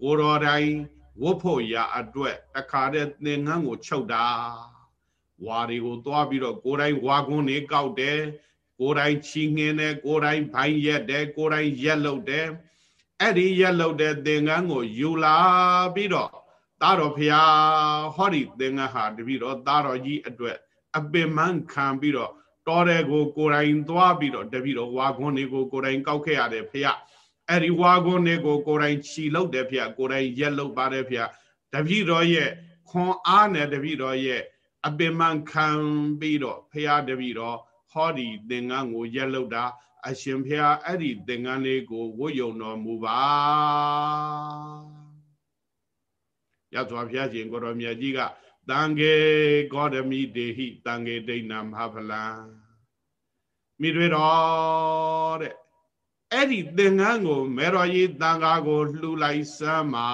ကိုတော်တိုင်းဝတ်ဖို့ရာအတွက်တခါတည်းသင်္ကန်းကိုချုပ်တာဝါတွေကိုသွားပြီးတော့ကိုယ်တိုင်းဝါကွန်းနေကောက်တယ်ကိုယ်တိုင်းချီငင်းတယ်ကိုယ်တိုင်းဘိုင်းရက်တယ်ကိုယ်တိုင်းရက်လုတ်တယ်အဲ့ဒီရက်လုတ်တဲ့သင်္ကန်းကိုယူလာပြီးတော့ သားတော်ဖျားဟောဒီသင်္ကန်းဟာတပည့်တော်သားတော်ကြီးအတွက်အပင်မခံပြီးတော့တော်တယ်ကိုကိုယ်တိုင်သွားပြီးတော့တပည့်တော်ဝါခွန်းတွေကိုကိုယ်တိုင်ကောက်ခဲ့ရတယ်ဖျားအဲ့ဒီဝါခွန်းတွေကိုကိုယ်တိုင်ခြီလုတ်တယ်ဖျားကိုယ်တိုင်ရက်လုတ်ပါတယ်ဖျားတပည့်တော်ရဲ့ခွန်အားနဲ့တပည့်တော်ရဲ့အပင်မခံပြီးတော့ဖျားတပည့်တော်ဟောဒီသင်္ကန်းကိုရက်လုတ်တာအရှင်ဖျားအဲ့ဒီသင်္ကန်းလေးကိုဝတ်ယုံတော်မူပါ ရသော်ဘုရားရှင်ကိုတော်မြတ်ကြီးကတံဃေဂေါတမိတေဟိတံဃေဒိဋ္ဌမဟာဖလံမိတွေတော်တဲ့အဲ့ဒီသင်္ကန်းကိုမေတော်ကြီးတန်ဃာကိုလှူလိုက်စမ်းပါ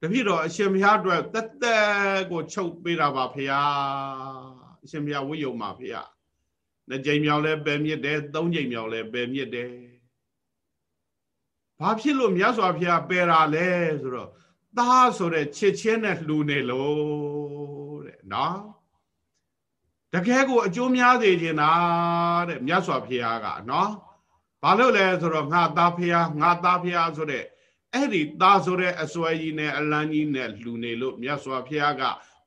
တပြည့်တော်အရှင်ဘုရားအတွက်တက်တက်ကိုချုပ်ပေးတာပါဖေဟာအရှင်ဘုရားဝိယုံပါဖေဟာနှစ်ကြိမ်မြောက်လဲပယ်မြစ်တယ်သုံးကြိမ်မြောက်လဲပယ်မြစ်တယ် ဘာဖြစ်လို့မြတ်စွာဘုရားပယ်တာလဲဆိုတော့သားဆိုတဲ့ချစ်ချင်းနဲ့လှူနေလို့တဲ့နော်တကယ်ကိုအကျိုးများစေခြင်းတာတဲ့မြတ်စွာဘုရားကနော်ဘာလို့လဲဆိုတော့ငါသားဖုရားငါသားဖုရားဆိုတဲ့အဲ့ဒီသားဆိုတဲ့အစွဲကြီးနဲ့အလန်းကြီးနဲ့လှူနေလို့မြတ်စွာဘုရားက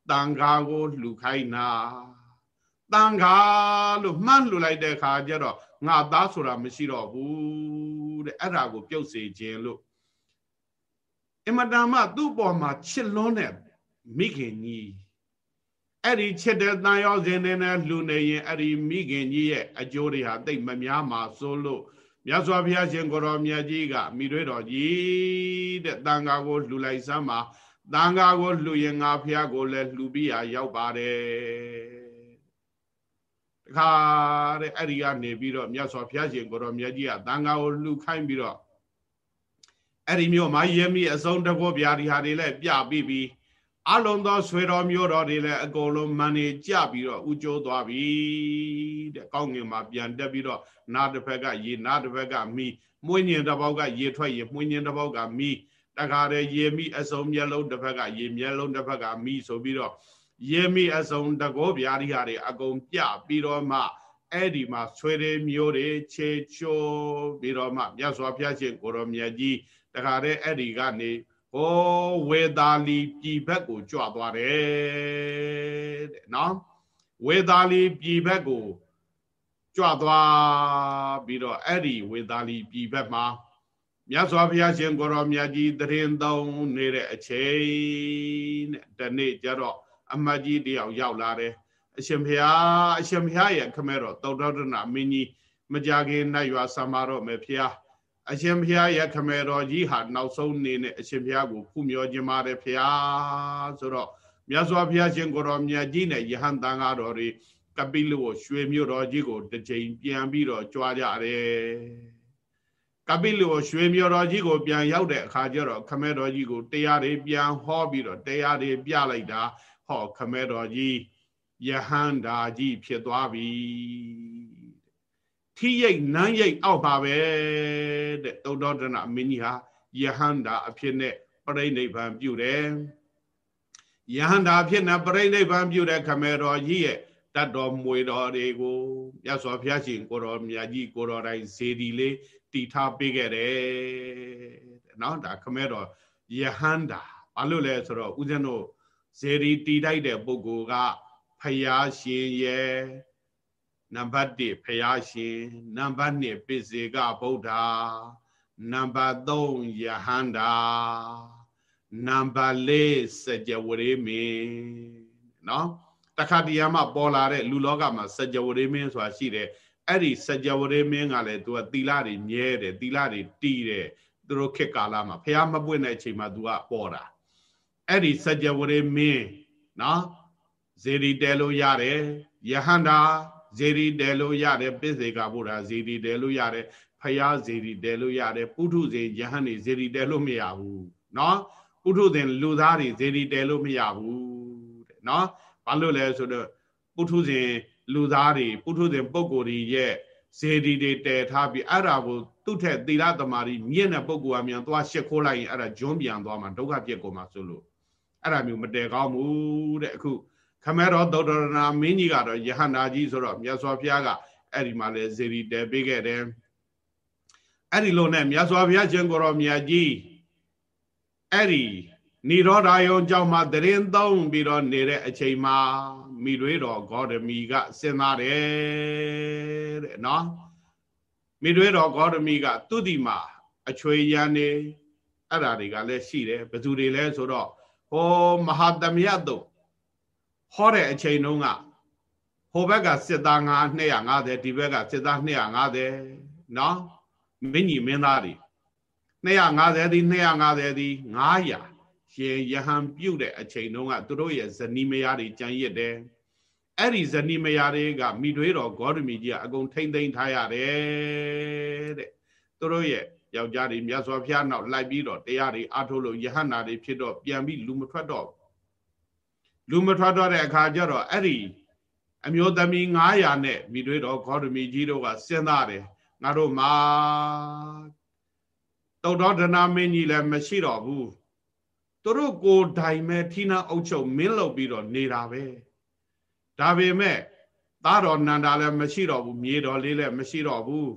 တန်ခါကိုလှူခိုင်းတာတန်ခါလို့မှန်းလှူလိုက်တဲ့အခါကျတော့ငါသားဆိုတာမရှိတော့ဘူး တဲ့အဲ့ဒါကိုပြုတ်စေခြင်းလို့အမတန်မှသူ့ပေါ်မှာချစ်လွန်းတဲ့မိခင်ကြီးအဲ့ဒီချစ်တဲ့တန်ရောစင်နဲ့လူနေရင်အဲ့ဒီမိခင်ကြီးရဲ့အကျိုးတွေဟာတိတ်မများမှာစိုးလို့မြတ်စွာဘုရားရှင်ကိုရောမြတ်ကြီးကမိတွေတော်ကြီးတဲ့တန်ဃာကိုလှူလိုက်စမ်းပါတန်ဃာကိုလှူရင်ငါဘုရားကိုလည်းလှူပြီးရရောက်ပါတယ် တခါတဲ့အဲ့ဒီကနေပြီးတော့မြတ်စွာဘုရားရှင်ကိုရောမြတ်ကြီးကတန်ဃာကိုလှူခိုင်းပြီးတော့အဲ့ဒီမျိုးမာယမီအစုံတကောဗျာဒီဟာတွေလည်းပြပြီးပြီးအလုံးသောဆွေတော်မျိုးတော်တွေလည်းအကုန်လုံးမန်နေကြပြီးတော့ဥကျိုးသွားပြီတဲ့ကောင်းငင်မှာပြန်တက်ပြီးတော့နားတစ်ဖက်ကရေနားတစ်ဖက်ကမိမွှင်းညင်တစ်ပေါက်ကရေထွက်ရေမွှင်းညင်တစ်ပေါက်ကမိတခါတည်းရေမိအစုံမျက်လုံးတစ်ဖက်ကရေမျက်လုံးတစ်ဖက်ကမိဆိုပြီးတော့ ရေမိအစုံတကောဗျာဒီဟာတွေအကုန်ပြပြီးတော့မှအဲ့ဒီမှာဆွေတွေမျိုးတွေခြေချိုးပြီးတော့မှမြတ်စွာဘုရားရှင်ကိုရောမြတ်ကြီးတခါတည်းအဲ့ဒီကနေဟောဝေသာလီပြည်ဘက်ကိုကြွသွားတယ်တဲ့နော်ဝေသာလီပြည်ဘက်ကိုကြွသွားပြီးတော့အဲ့ဒီဝေသာလီပြည်ဘက်မှာမြတ်စွာဘုရားရှင်ကိုရောမြတ်ကြီးတရင်သုံးနေတဲ့အချိန်တဲ့ဒီနေ့ကျတော့ အမတ်ကြီးတယောက်ရောက်လာတယ်အရှင်ဘုရားအရှင်ဘုရားရဲ့ခမဲတော်တောတ္တရဏမင်းကြီးမကြခင်နိုင်ရွာဆံမာတော့မယ်ဘုရားအရှင်ဘုရားရဲ့ခမေတော်ကြီးဟာနောက်ဆုံးနေနဲ့အရှင်ဘုရားကိုဖူးမြော်ခြင်းပါတယ်ဘုရားဆိုတော့မြတ်စွာဘုရားရှင်ကိုတော်မြတ်ကြီးနဲ့ယဟန်တန်ဃာတော်တွေကပိလကိုရွှေမြို့တော်ကြီးကိုတစ်ချိန်ပြန်ပြီးတော့ကြွားကြတယ်ကပိလကိုရွှေမြို့တော်ကြီးကိုပြန်ရောက်တဲ့အခါကျတော့ခမဲတော်ကြီးကိုတရားတွေပြန်ဟောပြီးတော့တရားတွေပြလိုက်တာ ဟောခမဲတော်ကြီးယဟန်တာကြီးဖြစ်သွားပြီထိရိတ်နန်းရိတ်အောက်ပါပဲတဲ့သုဒ္ဓဒနာမင်းကြီးဟာယဟန္တာအဖြစ်နဲ့ပြိဋိဘံပြုတယ်ယဟန္တာအဖြစ်နဲ့ပြိဋိဘံပြုတဲ့ခမေတော်ကြီးရဲ့တတ်တော်မွေတော်တွေကိုမြတ်စွာဘုရားရှင်ကိုတော်မြတ်ကြီးကိုတော်တိုင်းဇေဒီလေးတတီထားပေးခဲ့တယ်တဲ့နော်ဒါခမဲတော်ယဟန္တာဘာလို့လဲဆိုတော့ဦးဇင်းတို့ ဇေရီတီတိုက်တဲ့ပုဂ္ဂိုလ်ကဖယားရှင်ရဲ့နံပါတ်1ဖယားရှင်နံပါတ်2ပိစေကဗုဒ္ဓနံပါတ်3ယဟန္တာနံပါတ်4စကြဝဠေမင်းနော်တခါတရံမှပေါ်လာတဲ့လူလောကမှာစကြဝဠေမင်းဆိုတာရှိတယ်အဲ့ဒီစကြဝဠေမင်းကလည်းသူကသီလတွေမြဲတယ်သီလတွေတီးတယ်သူတို့ခေတ်ကာလမှာဖះမပွင့်တဲ့အချိန်မှာသူကပေါ်တာ အဲ့ဒီစကြဝဠေမင်းနော်ဇေရီတဲလို့ရတယ်ယဟန္တာဇေရီတဲလို့ရတယ်ပိစေကဗုဒ္ဓဇေရီတဲလို့ရတယ်ဖះဇေရီတဲလို့ရတယ်ပုထုဇေယဟန်နေဇေရီတဲလို့မရဘူးနော်ပုထုဇဉ်လူသားတွေဇေရီတဲလို့မရဘူးတဲ့နော်ဘာလို့လဲဆိုတော့ပုထုဇဉ်လူသားတွေပုထုဇဉ်ပုဂ္ဂိုလ်တွေရဲ့ဇေဒီတွေတည်ထားပြီးအဲ့ဒါကိုသူ့ထက်သီလသမารီမြင့်တဲ့ပုဂ္ဂိုလ်အမြန်သွားရှစ်ခိုးလိုက်ရင်အဲ့ဒါဂျွန်းပြန်သွားမှာဒုက္ခပြက်ကုန်မှာဆိုလို့ အဲ့ဒါမျိုးမတည်ကောင်းဘူးတဲ့အခုခမဲတော်သုတ္တရဏမင်းကြီးကတော့ယဟန္တာကြီးဆိုတော့မြတ်စွာဘုရားကအဲ့ဒီမှာလေဇေဒီတည်ပေးခဲ့တယ်အဲ့ဒီလိုနဲ့မြတ်စွာဘုရားရှင်ကိုရောမြတ်ကြီးအဲ့ဒီနိရောဓယုံကြောင့်မှတရင်သုံးပြီးတော့နေတဲ့အချိန်မှာမိတွေတော်ဂေါတမီကစဉ်းစားတယ်တဲ့နော်မိတွေတော်ဂေါတမီကသူတိမှာအချွေရန်နေအဲ့ဓာတွေကလည်းရှိတယ်ဘယ်သူတွေလဲဆိုတော့ ဟောမဟာသမယတုဟောတဲ့အချိန်တုန်းကဟိုဘက်ကစစ်သား9 250ဒီဘက်ကစစ်သား250နော်မင်းကြီးမင်းသားတွေ250ဒီ250ဒီ900ရေယဟန်ပြုတ်တဲ့အချိန်တုန်းကသူတို့ရဲ့ဇနီးမယားတွေကြံရစ်တယ်အဲ့ဒီဇနီးမယားတွေကမိတွေးတော်ဂေါတမီကြီးကအကုန်ထိမ့်သိမ့်ထားရတယ်တဲ့သူတို့ရဲ့ ယောက်ျားတွေမြတ်စွာဘုရားနောက်လိုက်ပြီးတော့တရားတွေအားထုတ်လို့ယဟန္တာတွေဖြစ်တော့ပြန်ပြီးလူမထွက်တော့လူမထွက်တော့တဲ့အခါကျတော့အဲ့ဒီအမျိုးသမီး900နဲ့မိတွေးတော်ဂေါတမီကြီးတို့ကစဉ်းစားတယ်ငါတို့မှာတုတ်တော်ဒနာမင်းကြီးလည်းမရှိတော့ဘူးသူတို့ကိုယ်တိုင်မဲ့ထိနာအုပ်ချုပ်မင်းလုပ်ပြီးတော့နေတာပဲဒါပေမဲ့သားတော်နန္ဒာလည်းမရှိတော့ဘူးမြေတော်လေးလည်းမရှိတော့ဘူး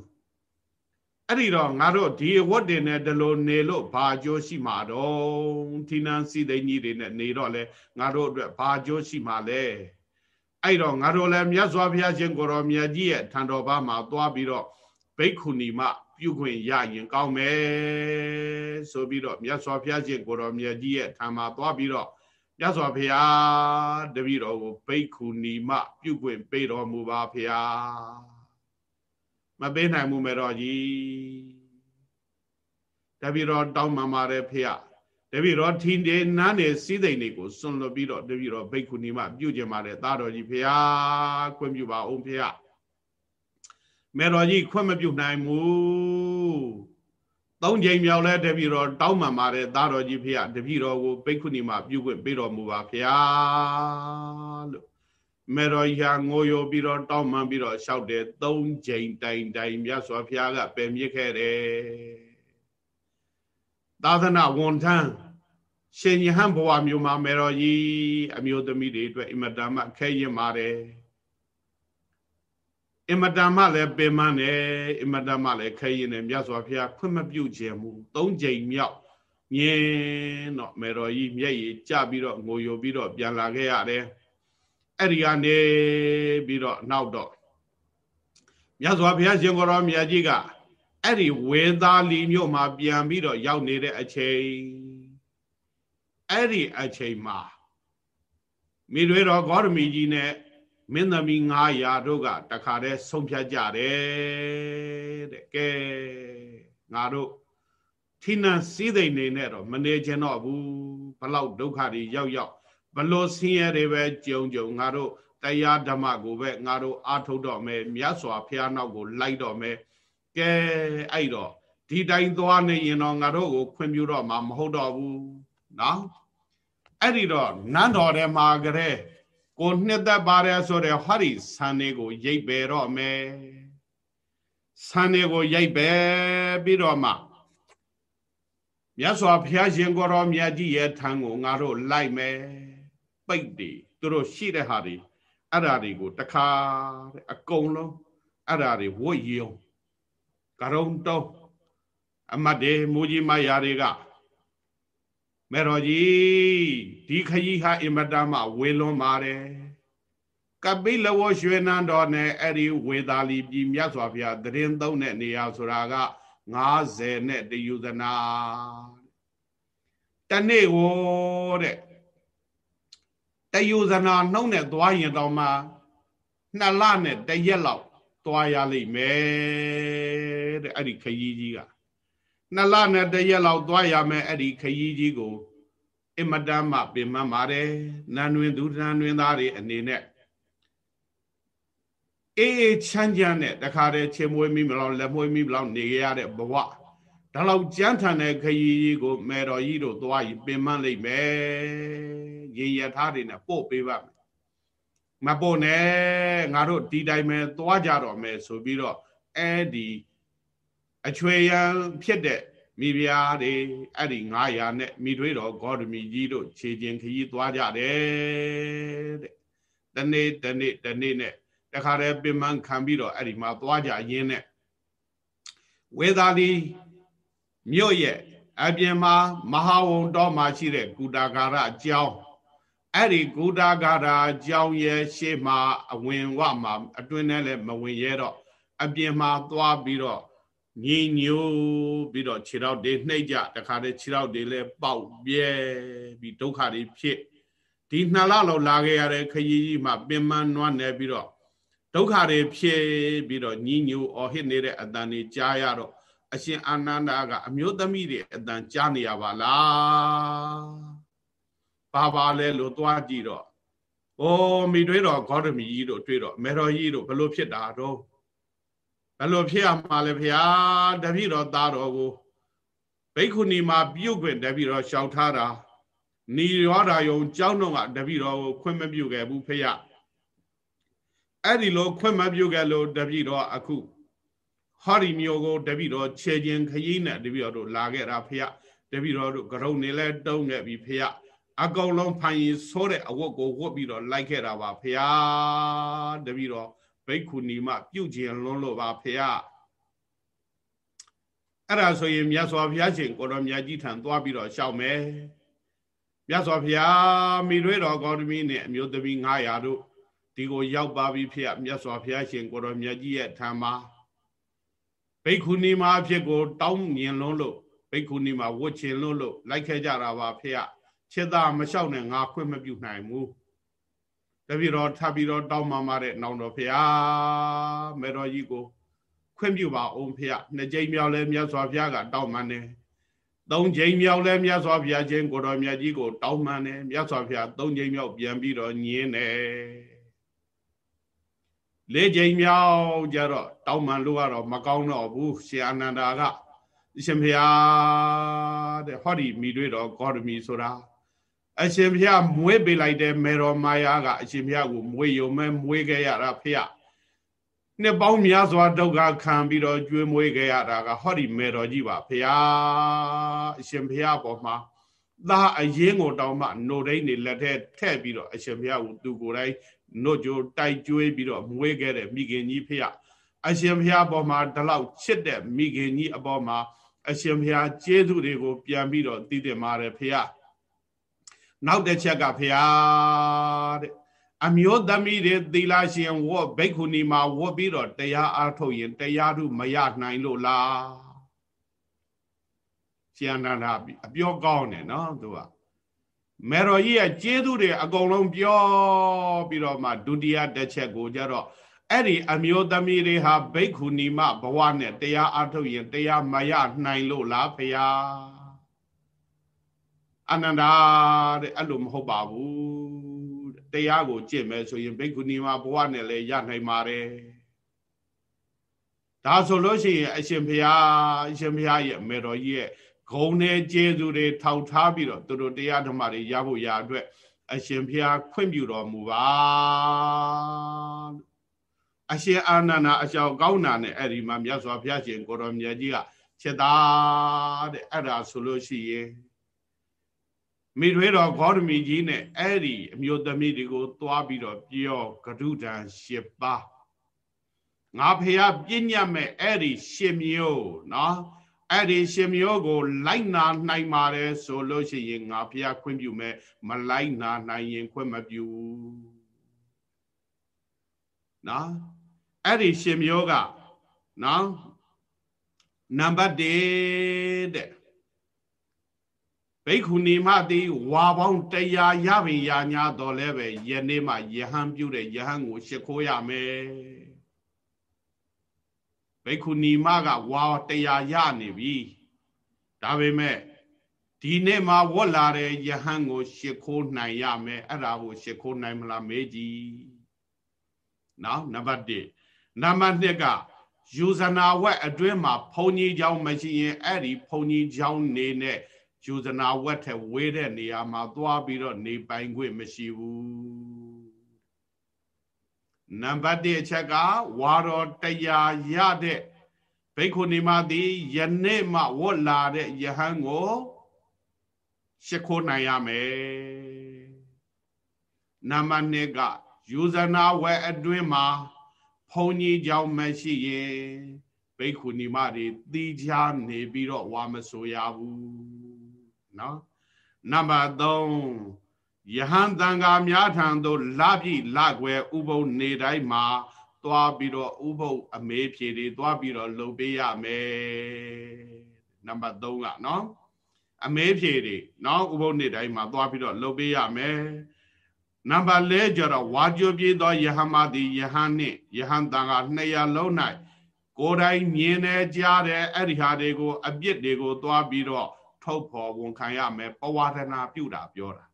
အဲ့ဒီတော့ငါတို့ဒီဝတ်တင်နဲ့ဒီလိုနေလို့ဘာအကျိုးရှိမှာတော့ထိနာစီသိန်းကြီးတွေနဲ့နေတော့လဲငါတို့အတွက်ဘာအကျိုးရှိမှာလဲအဲ့တော့ငါတို့လည်းမြတ်စွာဘုရားရှင်ကိုရောမြတ်ကြီးရဲ့ထံတော်ဘာမှာသွားပြီးတော့ဘိက္ခုနီမပြုခွင့်ရရင်ကောင်းမယ်ဆိုပြီးတော့မြတ်စွာဘုရားရှင်ကိုတော်မြတ်ကြီးရဲ့ထံမှာသွားပြီးတော့မြတ်စွာဘုရားတပည့်တော်ကိုဘိက္ခုနီမပြုခွင့်ပေးတော်မူပါဘုရား မပေးနိုင်မှုမဲ့တော့ကြီးတပည့်တော်တောင်းပန်ပါတယ်ဖေရတပည့်တော်ထင်းနေနန်းနေစည်းစိမ်တွေကိုစွန့်လွတ်ပြီးတော့တပည့်တော်ဘိက္ခုနီမပြုကျင်ပါတယ်သားတော်ကြီးဖေရခွင့်ပြုပါအောင်ဖေရမေတော်ကြီးခွင့်မပြုနိုင်ဘူးသုံးချိန်မြောက်လဲတပည့်တော်တောင်းပန်ပါတယ်သားတော်ကြီးဖေရတပည့်တော်ကိုပိတ်ခုနီမှာပြုခွင့်ပေးတော်မူပါဖေရလို့ မေတော်ကြီးဟာငိုယိုပြီးတော့တောင်းပန်ပြီးတော့လျှောက်တယ်သုံးချိန်တိုင်တိုင်မြတ်စွာဘုရားကပယ်မြစ်ခဲ့တယ်သာသနာဝန်ထမ်းရှင်ယဟန်ဘဝမျိုးမှာမေတော်ကြီးအမျိုးသမီးတွေအတွက်အင်မတန်မှခဲရင်ပါတယ်အင်မတန်မှလည်းပင်မနဲ့အင်မတန်မှလည်းခဲရင်နဲ့မြတ်စွာဘုရားခွင့်မပြုခြင်းမူသုံးကြိမ်မြောက်မြင်တော့မေတော်ကြီးမျက်ရည်ကျပြီးတော့ငိုယိုပြီးတော့ပြန်လာခဲ့ရတယ် အဲ့ဒီကနေပြီးတော့နောက်တော့မြတ်စွာဘုရားရှင်ကိုရောမြတ်ကြီးကအဲ့ဒီဝေသာလီမြို့မှာပြန်ပြီးတော့ရောက်နေတဲ့အချိန်အဲ့ဒီအချိန်မှာမိတွေတော်ဂေါရမီကြီးနဲ့မင်းသမီး900တို့ကတခါတည်းဆုံးဖြတ်ကြတယ်တဲ့ကဲငါတို့ထိနန်စည်းသိမ့်နေနဲ့တော့မနေချင်တော့ဘူးဘလောက်ဒုက္ခတွေရောက်ရောက် ဘလို့ဆင်းရဲတွေပဲကြုံကြုံငါတို့တရားဓမ္မကိုပဲငါတို့အားထုတ်တော့မယ်မြတ်စွာဘုရားနောက်ကိုလိုက်တော့မယ်ကဲအဲ့တော့ဒီတိုင်းသွားနေရင်တော့ငါတို့ကိုခွင့်ပြုတော့မှာမဟုတ်တော့ဘူးနော်အဲ့ဒီတော့နန်းတော်ထဲမှာကြတဲ့ကိုနှစ်သက်ပါတယ်ဆိုတဲ့ဟောဒီဆန်တွေကိုရိပ်ပဲတော့မယ်ဆန်တွေကိုရိပ်ပဲပြီးတော့မှမြတ်စွာဘုရားရှင်ကိုယ်တော်မြတ်ကြီးရဲ့ထံကိုငါတို့လိုက်မယ် ပိတ်တွေသူတို့ရှိတဲ့ဟာတွေအဲ့ဓာတွေကိုတခါအကုန်လုံးအဲ့ဓာတွေဝတ်ရုံကရုံတုံးအမတ်တွေမူကြီးမယာတွေကမေတော်ကြီးဒီခကြီးဟာအင်မတန်မှဝေလွန်ပါတယ်ကပိလဝရွှေနန်းတော်နဲ့အဲ့ဒီဝေသာလီပြည်မြတ်စွာဘုရားတရင်သုံးတဲ့နေရာဆိုတာက90နဲ့တယူဇနာတနေ့ကိုတဲ့ တယူဇနာနှုံးနဲ့သွားရင်တော့မှနှစ်လနဲ့တရက်လောက်သွားရလိမ့်မယ်တဲ့အဲ့ဒီခကြီးကြီးကနှစ်လနဲ့တရက်လောက်သွားရမယ်အဲ့ဒီခကြီးကြီးကိုအမတန်မှပင်မပါတယ်နန်းတွင်သူနန်းတွင်သားတွေအနေနဲ့အေးအေးချမ်းချမ်းနဲ့တခါတည်းချေမွေးမိမလို့လက်မွေးမိမလို့နေရတဲ့ဘဝဒါလောက်ကြမ်းထန်တဲ့ခရီးကြီးကိုမေတော်ကြီးတို့သွားရင်ပင်မလိုက်မယ် ရင်ရထားတွေနဲ့ပို့ပေးပါမယ်မပို့နဲ့ငါတို့ဒီတိုင်းပဲသွားကြတော့မယ်ဆိုပြီးတော့အဲဒီအချွေရန်ဖြစ်တဲ့မိဖုရားတွေအဲ့ဒီ900နဲ့မိထွေးတော်ဂေါတမီကြီးတို့ခြေချင်းခရီးသွားကြတယ်တဲ့တနေ့တနေ့တနေ့နဲ့တခါတည်းပင်မခံပြီးတော့အဲ့ဒီမှာသွားကြရင်းနဲ့ဝေသာလီမြို့ရဲ့အပြင်မှာမဟာဝုံတော်မှာရှိတဲ့ကုတာကာရအကျောင်း အဲ့ဒီကုတာကာရအကျောင်းရဲ့ရှေ့မှာအဝင်ဝမှာအတွင်းထဲလည်းမဝင်ရဲတော့အပြင်မှာသွားပြီးတော့ညီညိုပြီးတော့ခြေထောက်တွေနှိပ်ကြတခါတည်းခြေထောက်တွေလည်းပေါက်ပြဲပြီးဒုက္ခတွေဖြစ်ဒီနှစ်လလောက်လာခဲ့ရတဲ့ခရီးကြီးမှာပင်မနွမ်းနေပြီးတော့ဒုက္ခတွေဖြစ်ပြီးတော့ညီညိုအော်ဟစ်နေတဲ့အတန်တွေကြားရတော့အရှင်အာနန္ဒာကအမျိုးသမီးတွေအတန်ကြားနေရပါလား ဘာပါလဲလို့သွားကြည့်တော့ဩမိတွေးတော်ဂေါတမီကြီးတို့တွေ့တော့မေတော်ကြီးတို့ဘလို့ဖြစ်တာတော့ဘလို့ဖြစ်ရမှာလဲဖေဟာတပည့်တော်သားတော်ကိုဘိက္ခုနီမှာပြုတ်ခွင့်တပည့်တော်ရှောက်ထားတာနီရောဓာယုံကျောင်းတော်ကတပည့်တော်ကိုခွင့်မပြုခဲ့ဘူးဖေရအဲ့ဒီလိုခွင့်မပြုခဲ့လို့တပည့်တော်အခုဟောဒီမျိုးကိုတပည့်တော်ခြေချင်းခရီးနဲ့တပည့်တော်တို့လာခဲ့တာဖေရတပည့်တော်တို့ကရုံနေလဲတုံးခဲ့ပြီဖေရ အကောင်လုံးဖန်ရင်ဆိုးတဲ့အဝတ်ကိုဝတ်ပြီးတော့လိုက်ခဲ့တာပါဖေရတပည့်တော်ဘိက္ခုနီမပြုတ်ခြင်းလွန်းလို့ပါဖေရအဲ့ဒါဆိုရင်မြတ်စွာဘုရားရှင်ကိုတော်မြတ်ကြီးထံသွားပြီးတော့ရှောက်မယ်မြတ်စွာဘုရားမိရွေတော်ကောတမီနဲ့အမျိုးသမီး900တို့ဒီကိုရောက်ပါပြီဖေရမြတ်စွာဘုရားရှင်ကိုတော်မြတ်ကြီးရဲ့ထံမှာဘိက္ခုနီမအဖြစ်ကို တောင်းမြင်လွန်းလို့ဘိက္ခုနီမဝတ်ချင်လွန်းလို့လိုက်ခဲ့ကြတာပါဖေရ ခြေသားမလျှောက်နဲ့ငါခွင့်မပြုနိုင်ဘူးတပည့်တော်ထပ်ပြီးတော့တောင်းမှမတဲ့နောင်တော်ဖေဟာမေတော်ကြီးကို ခွင့်ပြုပါအောင်ဖေဟာနှစ်ကြိမ်မြောက်လဲမြတ်စွာဘုရားကတောင်းမှန်းတယ်သုံးကြိမ်မြောက်လဲမြတ်စွာဘုရားချင်းကိုတော်မြတ်ကြီးကိုတောင်းမှန်းတယ်မြတ်စွာဘုရားသုံးကြိမ်မြောက်ပြန်ပြီးတော့ညင်းတယ်လေးကြိမ်မြောက်ကြတော့တောင်းမှန်လို့ကတော့မကောင်းတော့ဘူးရှင်အာနန္ဒာကရှင်ဘုရားတဲ့ဟောဒီမိတွေ့တော့ဂေါတမီဆိုတာ အရှင်ဘုရားမွေးပေးလိုက်တဲ့မေတော်မာယာကအရှင်ဘုရားကိုမွေးယုံမဲ့မွေးခဲ့ရတာဖေရနှစ်ပေါင်းများစွာဒုက္ခခံပြီးတော့ကျွေးမွေးခဲ့ရတာကဟောဒီမေတော်ကြီးပါဖေရအရှင်ဘုရားပေါ်မှာသာအရင်ကိုတောင်းမှနှုတ်ဒိန်းနေလက်ထဲထည့်ပြီးတော့အရှင်ဘုရားကိုသူကိုယ်တိုင်နှုတ်ကြိုတိုက်ကျွေးပြီးတော့မွေးခဲ့တဲ့မိခင်ကြီးဖေရအရှင်ဘုရားပေါ်မှာဒီလောက်ချစ်တဲ့မိခင်ကြီးအပေါ်မှာအရှင်ဘုရားကျေးဇူးတွေကိုပြန်ပြီးတော့တည်တင်ပါတယ်ဖေရ နောက်တစ်ချက်ကဖရာတဲ့အမျိုးသမီးတွေသီလရှင်ဝတ်ဘိက္ခုနီမှာဝတ်ပြီးတော့တရားအားထုတ်ရင်တရားထုမရနိုင်လို့လားရှင်အနန္ဒအပြောကောင်းတယ်နော်သူကမေတော်ကြီးရဲ့ကျေးဇူးတွေအကုန်လုံးပြောပြီးတော့မှဒုတိယတစ်ချက်ကိုကြတော့အဲ့ဒီအမျိုးသမီးတွေဟာဘိက္ခုနီမဘဝနဲ့တရားအားထုတ်ရင်တရားမရနိုင်လို့လားဖရာ အနန္ဒာတဲ့အဲ့လိုမဟုတ်ပါဘူးတရားကိုကြင့်မယ်ဆိုရင်ဘိက္ခုနီမဘဝနဲ့လည်းရနိုင်ပါတယ်ဒါဆိုလို့ရှိရင်အရှင်ဘုရားအရှင်ဘုရားရဲ့အမေတော်ကြီးရဲ့ဂုံနဲ့ကျေးဇူးတွေထောက်ထားပြီးတော့သူတို့တရားဓမ္မတွေရဖို့ရာအတွက် အရှင်ဘုရားခွင့်ပြုတော်မူပါအရှင်အာနန္ဒာအရှောက်ကောင်းနာနဲ့အဲ့ဒီမှာမြတ်စွာဘုရားရှင်ကိုတော်မြတ်ကြီးကချက်သားတဲ့အဲ့ဒါဆိုလို့ရှိရင် မိထွေးတော်ဂေါတမီကြီးနဲ့အဲ့ဒီအမျိုးသမီးတွေကိုသွားပြီးတော့ပြောကဒုဒံ၈ပါးငါဖေရပြညတ်မဲ့အဲ့ဒီရှစ်မျိုးနော်အဲ့ဒီရှင်မျိုးကို လိုက်နာနိုင်ပါတယ်ဆိုလို့ရှိရင်ငါဖျားခွင့်ပြုမယ်မလိုက်နာနိုင်ရင်ခွင့်မပြုနော်အဲ့ဒီရှင်မျိုးကနော်နံပါတ်1တဲ့ ဘိက္ခုနီမတိဝါပေါင်းတရားရပင်ရာညာတော်လဲပဲယနေ့မှယဟန်ပြုတဲ့ယဟန်ကိုရှ िख ိုးရမယ်ဘိက္ခုနီမကဝါတရားရနေပြီဒါပေမဲ့ဒီနေ့မှဝတ်လာတဲ့ယဟန်ကိုရှ िख ိုးနိုင်ရမယ်အဲ့ဒါကိုရှ िख ိုးနိုင်မလားမေးကြည့်နော်နံပါတ်1နံပါတ်2ကယူဇနာဝက်အတွင်းမှာဘုံကြီးเจ้าမရှိရင်အဲ့ဒီဘုံကြီးเจ้าနေနဲ့ ယူဇနာဝက်ထက်ဝေးတဲ့နေရာမှာသွားပြီးတော့နေပိုင်ခွင့်မရှိဘူးနံပါတ်1အချက်ကဝါတော်တရားရတဲ့ဘိက္ခုနီမသည်ယနေ့မှဝတ်လာတဲ့ယဟန်ကိုရှ िख ိုးနိုင်ရမယ်နံပါတ်2ကယူဇနာဝက်အတွင်းမှာဘုံကြီးကြောင့်မရှိရင်ဘိက္ခုနီမတွေတီးခြားနေပြီးတော့ဝါမဆိုရဘူး နော်နံပါတ်3ယဟန်တန်ဃာများထံသို့လပြည့်လကွယ်ဥပုပ်နေတိုင်းမှာသွားပြီးတော့ဥပုပ်အမေးဖြေတွေသွားပြီးတော့လုပ်ပေးရမယ်နံပါတ်3ကနော်အမေးဖြေတွေနော်ဥပုပ်နေတိုင်းမှာသွားပြီးတော့လုပ်ပေးရမယ်နံပါတ်4ကျတော့ဝါကြိုပြေသောယဟမသည်ယဟန်နှင့်ယဟန်တန်ဃာ200လုံး၌ကိုယ်တိုင်မြင်နေကြတဲ့အဲ့ဒီဟာတွေကိုအပြစ်တွေကိုသွားပြီးတော့ ထုတ်ဖော်ဝန်ခံရမယ်ပဝါဒနာပြုတာပြောတာ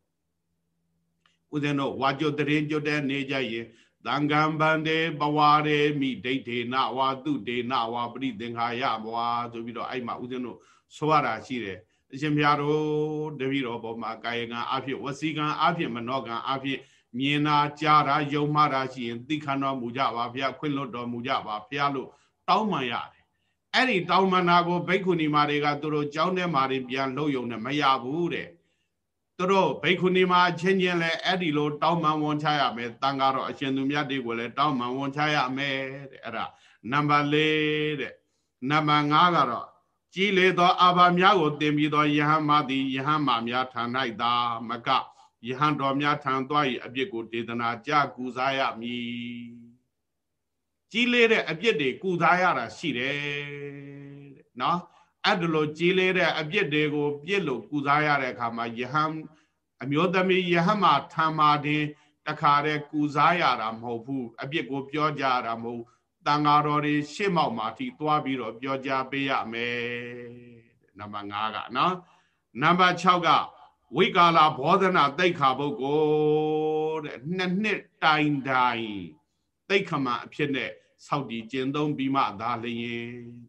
ဦးဇင်းတို့ဝါကျွတ်တရင်ကျွတ်တဲ့နေကြရင်သံဃံဗန္တေပဝါရေမိဒိဋ္ဌေနဝါတုဒေနဝါပရိသင်္ခာယဘွာဆိုပြီးတော့အဲ့မှာဦးဇင်းတို့ဆိုရတာရှိတယ်အရှင်ဘုရားတို့တပည့်တော်ပေါ်မှာကာယကံအဖြစ်ဝစီကံအဖြစ်မနောကံအဖြစ်မြင်တာကြားတာယုံမှတာရှိရင်သိခဏတော်မူကြပါဘုရားခွင့်လွတ်တော်မူကြပါဘုရားလို့တောင်းပန်ရတယ် အဲ့ဒီတောင်းမနာကိုဘိက္ခုနီမာတွေကသူတို့ကြောင်းထဲမှာပြန်လှုပ်ယုံနဲ့မရဘူးတဲ့သူတို့ဘိက္ခုနီမာချင်းချင်းလဲအဲ့ဒီလိုတောင်းပန်ဝန်ချရမယ်တန်ကတော့အရှင်သူမြတ်တွေကိုလည်းတောင်းပန်ဝန်ချရမယ်တဲ့အဲ့ဒါနံပါတ်၄တဲ့နံပါတ်၅ကတော့ကြည်လေသောအာဘာများကိုတင်ပြီးသောယဟန်မသည်ယဟန်မများထံ၌သာမကယဟန်တော်များထံသွား၏အပြစ်ကိုဒေသနာကြကူစားရမည် ကြီးလေးတဲ့အပြစ်တွေကုစားရတာရှိတယ်တဲ့နော်အဲ့ဒါလိုကြီးလေးတဲ့အပြစ်တွေကိုပြစ်လို့ကုစားရတဲ့အခါမှာယဟန်အမျိုးသမီးယဟန်မှာထံမာတင်တခါတည်းကုစားရတာမဟုတ်ဘူးအပြစ်ကိုပြောကြရတာမဟုတ်တန်ဃာတော်တွေရှေ့မောက်မှာထိသွားပြီးတော့ပြောကြပေးရမယ်နံပါတ်5ကနော်နံပါတ်6ကဝိကာလဘောဓနာတိတ်ခါပုဂ္ဂိုလ်တဲ့နှစ်နှစ်တိုင်တိုင်တိတ်ခမအဖြစ်နဲ့ ဆောက်တည်ကျင့်သုံးပြီးမှသာလျင်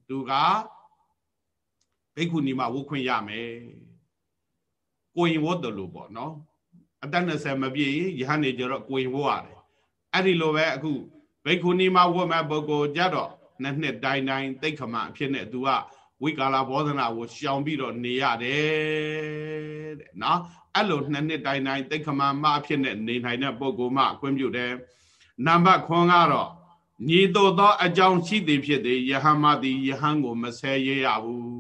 သူကဘိက္ခုနီမဝုခွင့်ရမယ်ကိုရင်ဝတ်တယ်လို့ပေါ့နော်အသက်20မပြည့်ရဟန်းနေကြတော့ကိုရင်ဝတ်ရတယ်အဲ့ဒီလိုပဲအခုဘိက္ခုနီမဝတ်မဲ့ပုဂ္ဂိုလ်ကြတော့နှစ်နှစ်တိုင်းတိုင်းတိတ်ခမအဖြစ်နဲ့သူကဝိကာလဘောဓနာကိုရှောင်ပြီးတော့နေရတယ်တဲ့နော်အဲ့လိုနှစ်နှစ်တိုင်းတိုင်းတိတ်ခမမအဖြစ်နဲ့နေနိုင်တဲ့ပုဂ္ဂိုလ်မှအခွင့်ပြုတယ်နံပါတ်9ကတော့ ညီတော်သောအကြောင်းရှိသည်ဖြစ်သည်ယဟမသည်ယဟန်ကိုမဆဲရရဘူး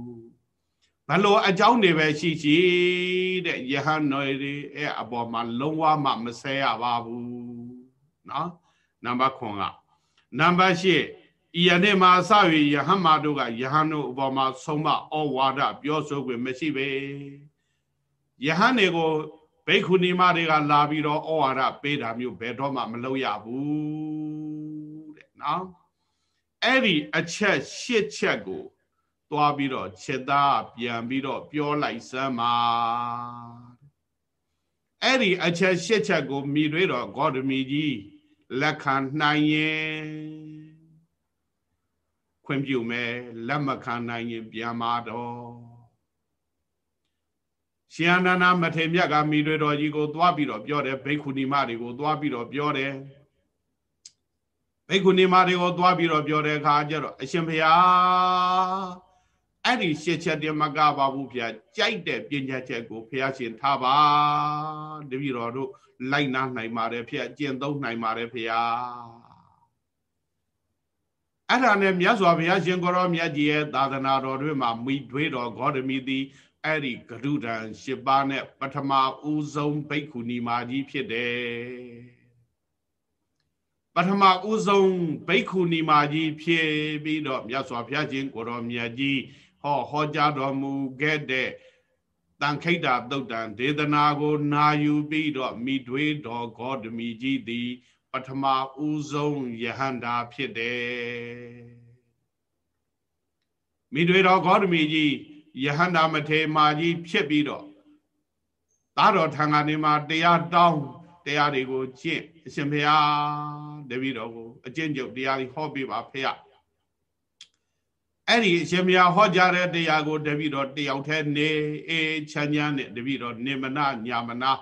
ဘလို့အကြောင်းတွေပဲရှိရှိတဲ့ယဟန်တော်တွေအဲ့အပေါ်မှာလုံးဝမှမဆဲရပါဘူးနော်နံပါတ်9ကနံပါတ်10ဤယနေ့မှာအစ၍ယဟမတို့ကယဟန်တို့အပေါ်မှာဆုံးမဩဝါဒပြောဆို권မရှိပဲယဟန်တွေကိုဘိက္ခုနီမတွေကလာပြီးတော့ဩဝါဒပေးတာမျိုးဘယ်တော့မှမလုပ်ရဘူး တဲ့နော်အဲ့ဒီအချက်ရှစ်ချက်ကိုသွားပြီးတော့ချက်သားပြန်ပြီးတော့ပြောလိုက်စမ်းပါအဲ့ဒီအချက်ရှစ်ချက်ကိုမိတွေတော့ဂေါတမီကြီးလက်ခံနိုင်ရင်ခွင့်ပြုမယ်လက်မခံနိုင်ရင်ပြန်มาတော့ရှင်အနန္ဒမထေမြတ်ကမိတွေတော်ကြီးကိုသွားပြီးတော့ပြောတယ်ဘိက္ခုနီမတွေကိုသွားပြီးတော့ပြောတယ် ဘိက္ခုနီမတွေကိုသွားပြီးတော့ပြောတဲ့အခါကျတော့အရှင်ဘုရားအဲ့ဒီရှစ်ချက်တည်းမကပါဘူးဗျာကြိုက်တဲ့ပညာချက်ကိုဘုရားရှင်ထားပါတပည့်တော်တို့လိုက်နာနိုင်ပါတယ်ဖေကျင့်သုံးနိုင်ပါတယ်ဖေအဲ့ဒါနဲ့မြတ်စွာဘုရားရှင်ကိုရောမြတ်ကြီးရဲ့သာသနာတော်တွေမှာမိတွေးတော်ဂေါတမီသည်အဲ့ဒီဂရုဒံ၈ပါးနဲ့ပထမဦးဆုံးဘိက္ခုနီမာကြီးဖြစ်တယ် ပထမဦးဆုံးဘိက္ခုနီမာကြီးဖြစ်ပြီးတော့မြတ်စွာဘုရားရှင်ကိုရောမြတ်ကြီးဟောဟောကြားတော်မူခဲ့တဲ့တန်ခိတ္တာတုတ်တံဒေသနာကိုနာယူပြီးတော့မိတွေးတော်ဂေါတမီကြီးသည် ပထမဦးဆုံးယဟန္တာဖြစ်တယ်မိတွေတော်ဂေါတမီကြီးယဟန္တာမထေမာကြီးဖြစ်ပြီးတော့သားတော်ထံကနေမှာတရားတောင်းတရားတွေကိုကျင့်အရှင်ဘုရား တပည့်တော်ကိုအကျင့်ကြုတ်တရားတွေဟောပြပါဖေရအဲ့ဒီအရှင်ဘုရားဟောကြားတဲ့တရားကိုတပည့်တော်တယောက်တည်းနေအေးချမ်းချမ်းနဲ့တပည့်တော်နေမနာညာမနာ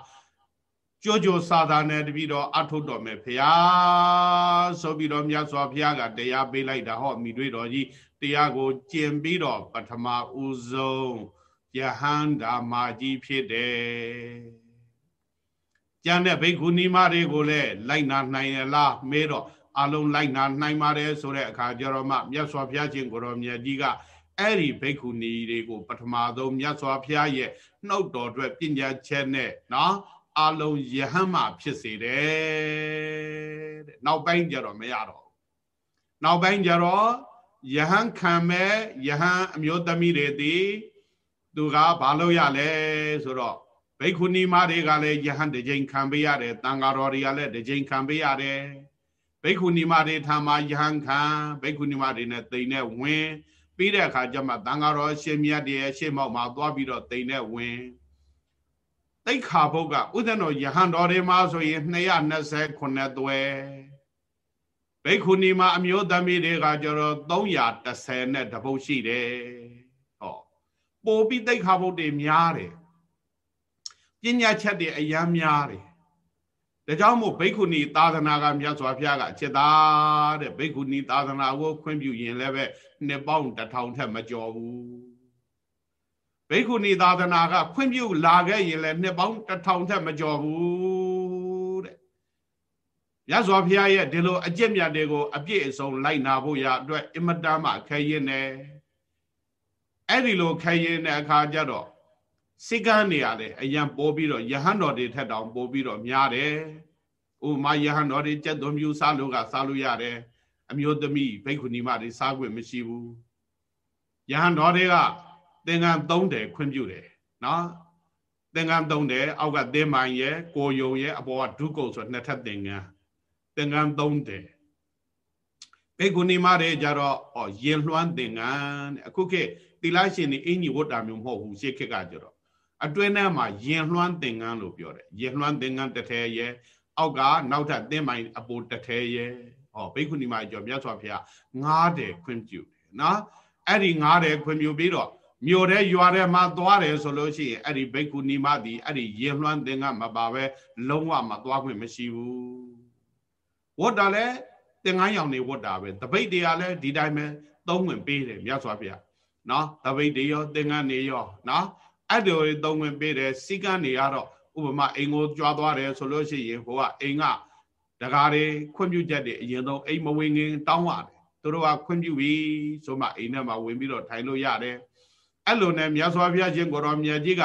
ကြိုးကြိုးစာသာနဲ့တပည့်တော်အထုတ်တော်မယ်ဖရာဆိုပြီးတော့မြတ်စွာဘုရားကတရားပေးလိုက်တာဟောမိတွေ့တော်ကြီးတရားကိုကျင့်ပြီးတော့ပထမဦးဆုံးယဟန္တာမာကြီးဖြစ်တယ် ကျန်တဲ့ဘိက္ခုနီမတွေကိုလည်းလိုက်နာနိုင်ရလားမေးတော့အလုံးလိုက်နာနိုင်ပါတယ်ဆိုတဲ့အခါကျတော့မှမြတ်စွာဘုရားရှင်ကိုရောမြတ်ကြီးကအဲ့ဒီဘိက္ခုနီတွေကိုပထမဆုံးမြတ်စွာဘုရားရဲ့နှုတ်တော်အတွက်ပညာချက်နဲ့နော်အလုံးယဟန်မှဖြစ်စေတယ်တဲ့နောက်ပိုင်းကျတော့မရတော့နောက်ပိုင်းကျတော့ယဟန်ခံမဲ့ယဟန်အမျိုးသမီးတွေသည်သူကဘာလို့ရလဲဆိုတော့ ဘိက္ခုနီမတွေကလည်းယဟန်တစ်ကြိမ်ခံပေးရတယ်တန်ဃာတော်တွေကလည်းတစ်ကြိမ်ခံပေးရတယ်ဘိက္ခုနီမတွေထာမယဟန်ခံဘိက္ခုနီမတွေနဲ့တိမ်နဲ့ဝင်ပြီးတဲ့အခါကျမှတန်ဃာတော်ရှင်မြတ်တွေရဲ့ရှေ့မောက်မှာသွားပြီးတော့တိမ်နဲ့ဝင်တိတ်ခါဘုတ်ကဥဒ္ဒနောယဟန်တော်တွေမှာဆိုရင်229သွဲဘိက္ခုနီမှာအမျိုးသမီးတွေကကျတော့330နဲ့တပုတ်ရှိတယ်ဟောပိုပြီးတိတ်ခါဘုတ်တွေများတယ် ပညာချက်တွေအယမ်းများတယ်ဒါကြောင့်မို့ဘိက္ခုနီသာသနာကမြတ်စွာဘုရားကအချက်သားတဲ့ဘိက္ခုနီသာသနာကိုခွင့်ပြုရင်လည်းပဲနှစ်ပေါင်းတစ်ထောင်ထက်မကျော်ဘူးဘိက္ခုနီသာသနာကခွင့်ပြုလာခဲ့ရင်လည်းနှစ်ပေါင်းတစ်ထောင်ထက်မကျော်ဘူးတဲ့ရသော်ဖျားရဲ့ဒီလိုအကျင့်မြတ်တွေကိုအပြည့်အစုံလိုက်နာဖို့ရအတွက်အင်မတန်မှခဲရင်နေအဲ့ဒီလိုခဲရင်တဲ့အခါကျတော့ စိကန်းနေရတယ်အရန်ပိုးပြီးတော့ယဟန်တော်တွေထက်တောင်ပိုးပြီးတော့များတယ်ဥမာယဟန်တော်တွေကြက်သွန်မြူစားလို့ကစားလို့ရတယ်အမျိုးသမီးဘိက္ခုနီမတွေစားခွင့်မရှိဘူးယဟန်တော်တွေကသင်္ကန်း3တယ်ခွင့်ပြုတယ်နော်သင်္ကန်း3တယ်အောက်ကသင်းမိုင်ရဲ့ကိုယုံရဲ့အပေါ်ကဒုကုတ်ဆိုနှစ်ထပ်သင်္ကန်းသင်္ကန်း3တယ်ဘေကုဏီမတွေကြတော့ဩရင်လွှမ်းသင်္ကန်းတဲ့အခုခေတ်သီလရှင်နေအင်ကြီးဝတ်တာမျိုးမဟုတ်ဘူးရှေ့ခေတ်ကကြတော့ အတွင်းထဲမှာရင်လွှမ်းသင်္ကန်းလို့ပြောတယ်ရင်လွှမ်းသင်္ကန်းတစ်ထဲရဲ့အောက်ကနောက်ထပ်သင်းမိုင်အပေါ်တစ်ထဲရဲ့ဟောဘိက္ခုနီမကျော်မြတ်စွာဘုရားငားတယ်ခွင့်ပြုတယ်နော်အဲ့ဒီငားတယ်ခွင့်ပြုပြီးတော့မြို့ထဲရွာထဲမှာသွားတယ်ဆိုလို့ရှိရင်အဲ့ဒီဘိက္ခုနီမသည်အဲ့ဒီရင်လွှမ်းသင်္ကမပါပဲလုံးဝမသွားခွင့်မရှိဘူးဝတ်တာလဲသင်္ကန်းရောင်နေဝတ်တာပဲတပိတ်တရားလဲဒီတိုင်းပဲသုံးဝင်ပေးတယ်မြတ်စွာဘုရားနော်တပိတ်တွေရောသင်္ကန်းတွေရောနော် အဲ့ဒီသုံးဝင်ပေးတယ်စီကန်းတွေကတော့ဥပမာအိမ်ကိုကြွားသွားတယ်ဆိုလို့ရှိရင်ဟိုကအိမ်ကတကားတွေခွင့်ပြုချက်တွေအရင်ဆုံးအိမ်မဝင်ခင်တောင်းရတယ်သူတို့ကခွင့်ပြုပြီဆိုမှအိမ်ထဲမှာဝင်ပြီးတော့ထိုင်လို့ရတယ်အဲ့လိုနဲ့မြတ်စွာဘုရားရှင်ကိုတော်မြတ်ကြီးက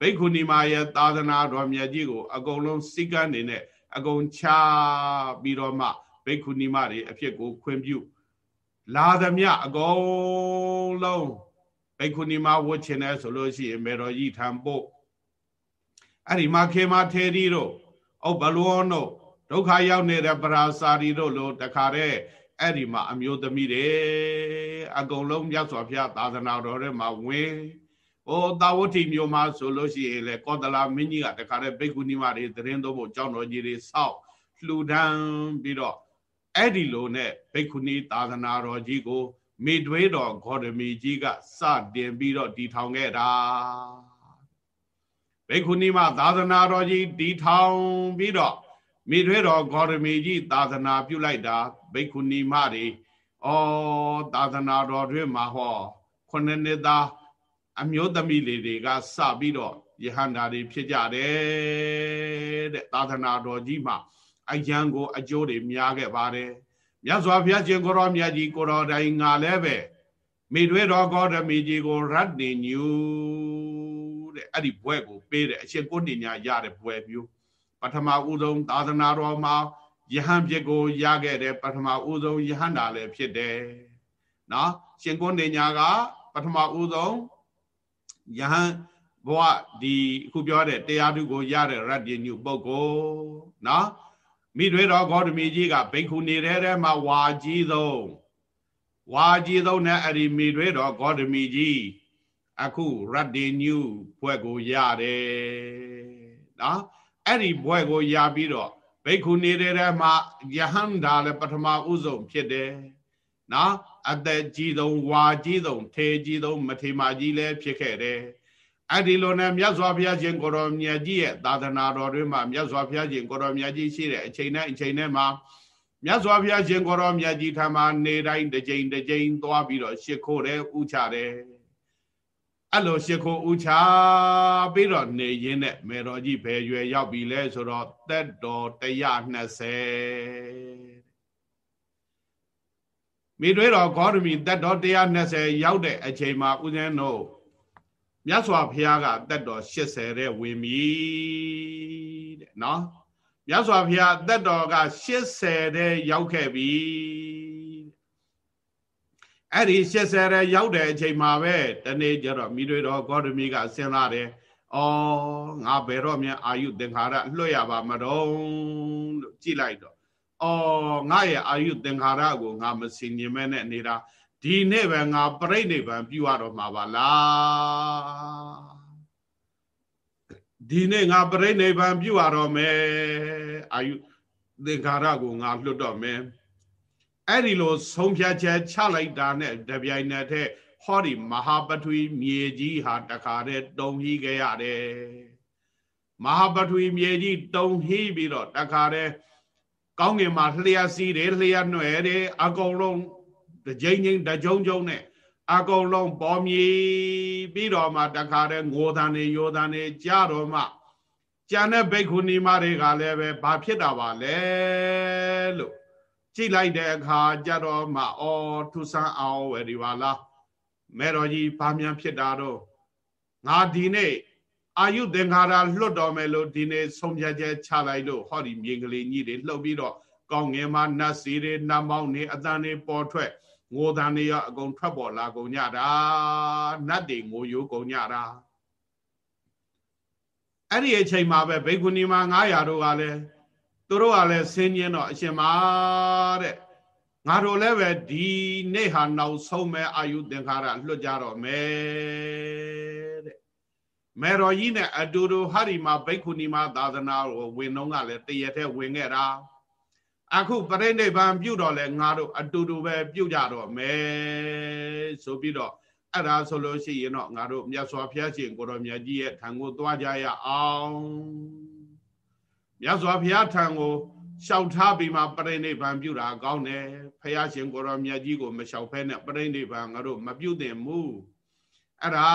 ဘိက္ခုနီမာရဲ့သာသနာတော်မြတ်ကြီးကိုအကုန်လုံးစိတ်ကန်းနေနဲ့အကုန်ချပြီးတော့မှဘိက္ခုနီမတွေအဖြစ်ကိုခွင့်ပြုလာသမျှအကုန်လုံး ဘိက္ခုနီမဝတ်ချင်တယ်ဆိုလို့ရှိရင်မေတော်ကြီးထံပို့အဲ့ဒီမှာခေမထေရီတို့ဥပလောတို့ဒုက္ခရောက်နေတဲ့ပရာစာရီတို့လို့တခါတည်းအဲ့ဒီမှာအမျိုးသမီးတွေအကုန်လုံးမြတ်စွာဘုရားသာသနာတော်ထဲမှာဝင်ဟိုတာဝတိမျိုးမှာဆိုလို့ရှိရင်လေကောသလာမင်းကြီးကတခါတည်းဘိက္ခုနီမတွေသတင်းတော်ဖို့ကြောင်းတော်ကြီးတွေစောက်လှူဒန်းပြီးတော့အဲ့ဒီလိုနဲ့ဘိက္ခုနီသာသနာတော်ကြီးကို မိတွေးတော်ဂေါတမီကြီးကစတင်ပြီးတော့တည်ထောင်ခဲ့တာဘိက္ခုနီမသာသနာတော်ကြီးတည်ထောင်ပြီးတော့မိထွေတော်ဂေါရမီကြီးသာသနာပြုလိုက်တာဘိက္ခုနီမတွေဩသာသနာတော်တွင်မှာဟောခုနှစ်နှစ်သားအမျိုးသမီးလေးတွေကစပြီးတော့ယဟန္တာတွေဖြစ်ကြတယ်တဲ့သာသနာတော်ကြီးမှာအယံကိုအကျိုးတွေများခဲ့ပါတယ် မြတ်စွာဘုရားရှင်ကိုရောမြတ်ကြီးကိုရောတိုင်းငါလည်းပဲမိတွေတော်ဂေါတမီကြီးကိုရတ်နေညူတဲ့အဲ့ဒီဘွဲ့ကိုပေးတယ်အရှင်ကိုတင်ညာရတဲ့ဘွဲ့မျိုးပထမဦးဆုံးသာသနာတော်မှာယဟန်ပြစ်ကိုရခဲ့တဲ့ပထမဦးဆုံးယဟန်တာလည်းဖြစ်တယ်နော်ရှင်ကိုတင်ညာကပထမဦးဆုံးယဟန်ဘဝဒီအခုပြောတဲ့တရားထုကိုရတဲ့ရတ္တိညုပုဂ္ဂိုလ်နော် မိတွေတော်ဂေါတမီကြီးကဘိက္ခုနေတဲ့ထဲမှာဝါကြီးဆုံးဝါကြီးဆုံးနဲ့အဲ့ဒီမိတွေတော်ဂေါတမီကြီးအခုရတ္တိညုဘွဲ့ကိုရတယ်နော်အဲ့ဒီဘွဲ့ကိုရပြီးတော့ဘိက္ခုနေတဲ့ထဲမှာယဟန္တာလည်းပထမဥဆုံးဖြစ်တယ်နော်အသက်ကြီးဆုံးဝါကြီးဆုံးထေကြီးဆုံးမထေမာကြီးလည်းဖြစ်ခဲ့တယ် အဲ့ဒီလိုနဲ့မြတ်စွာဘုရားရှင်ကိုရောမြတ်ကြီးရဲ့သာသနာတော်တွေမှာမြတ်စွာဘုရားရှင်ကိုရောမြတ်ကြီးရှိတဲ့အချိန်နဲ့အချိန်နဲ့မှာမြတ်စွာဘုရားရှင်ကိုရောမြတ်ကြီးထမနေတိုင်းတစ်ကြိမ်တစ်ကြိမ်သွားပြီးတော့ရှ िख ိုးတယ်ဥချတယ်အဲ့လိုရှ िख ိုးဥချပြီးတော့နေရင်းနဲ့မေတော်ကြီးဘယ်ရွယ်ရောက်ပြီလဲဆိုတော့သက်တော်120မိတွေတော်ဂေါတမီသက်တော်120ရောက်တဲ့အချိန်မှာဦးဇင်းတို့ မြတ်စွာဘုရားကတက်တော်80တဲ့ဝင်ပြီတဲ့နော်မြတ်စွာဘုရားတက်တော်က80တဲ့ရောက်ခဲ့ပြီအဲ့ဒီ80တဲ့ရောက်တဲ့အချိန်မှာပဲတနေ့ကျတော့မိတွေတော်ဂေါတမီကစဉ်းစားတယ်ဩငါဘယ်တော့မှအာယုသင်္ခါရလွှတ်ရပါမတော့လို့ကြည့်လိုက်တော့ဩငါရဲ့အာယုသင်္ခါရကိုငါမစင်ញင်မဲနဲ့နေတာ ဒီနေ့ပဲငါပြိဋိဘံပြုရတော့မှာပါလားဒီနေ့ငါပြိဋိဘံပြုရတော့မယ်အာယုသင်္ခါရကိုငါလွတ်တော့မယ်အဲ့ဒီလိုဆုံးဖြတ်ချက်ချလိုက်တာနဲ့တပြိုင်နက်တည်းဟောဒီမဟာပထဝီမြေကြီးဟာတခါတည်းတုံဟိခဲ့ရတယ်မဟာပထဝီမြေကြီးတုံဟိပြီးတော့တခါတည်းကောင်းကင်မှာလျှက်စီးတယ်လျှက်နှွယ်တယ်အကုန်လုံး တကြိမ်ကြိမ်တကြုံကြုံနဲ့အကုန်လုံးပေါ်မြည်ပြီးတော့မှတခါတည်းငိုတန်နေယောတန်နေကြတော့မှကျန်တဲ့ဘိက္ခုနီမတွေကလည်းပဲဘာဖြစ်တာပါလဲလို့ကြည့်လိုက်တဲ့အခါကြတော့မှအော်ထူဆန်းအောင်ဝယ်ဒီပါလားမဲတော်ကြီးဘာမြန်ဖြစ်တာတော့ငါဒီနေ့အာယုသင်္ခါရလွတ်တော်မယ်လို့ဒီနေ့ဆုံးဖြတ်ချက်ချလိုက်လို့ဟောဒီမြေကလေးကြီးတွေလှုပ်ပြီးတော့ကောင်းငင်မှာနတ်စီတွေနတ်မောင်းတွေအတန်တွေပေါ်ထွက် ငိုတန်တွေရအကုန်ထွက်ပေါ်လာကုန်ကြတာနတ်တွေငိုယိုးကုန်ကြတာအဲ့ဒီအချိန်မှာပဲဘိက္ခုနီမ900တို့ကလည်းသူတို့ကလည်းဆင်းញင်းတော့အရှင်မာတဲ့ငါတို့လည်းပဲဒီနေ့ဟာနောက်ဆုံးမဲ့အာယုသင်္ခါရလွတ်ကြတော့မယ်တဲ့မေတော်ကြီးနဲ့အတူတူဟာဒီမှာဘိက္ခုနီမသာသနာကိုဝင်တော့ကလည်းတရတဲ့ဝင်ခဲ့တာ အခုပရိနိဗ္ဗာန်ပြုတော့လဲငါတို့အတူတူပဲပြုကြတော့မယ်ဆိုပြီးတော့အဲ့ဒါဆိုလို့ရှိရင်တော့ငါတို့မြတ်စွာဘုရားရှင်ကိုတော်မြတ်ကြီးရဲ့ထံကိုသွားကြရအောင်မြတ်စွာဘုရားထံကိုလျှောက်ထားပြီးမှပရိနိဗ္ဗာန်ပြုတာကောင်းတယ်ဘုရားရှင်ကိုတော်မြတ်ကြီးကိုမလျှောက်ဖဲနဲ့ပရိနိဗ္ဗာန်ငါတို့မပြုသင့်ဘူးအဲ့ဒါ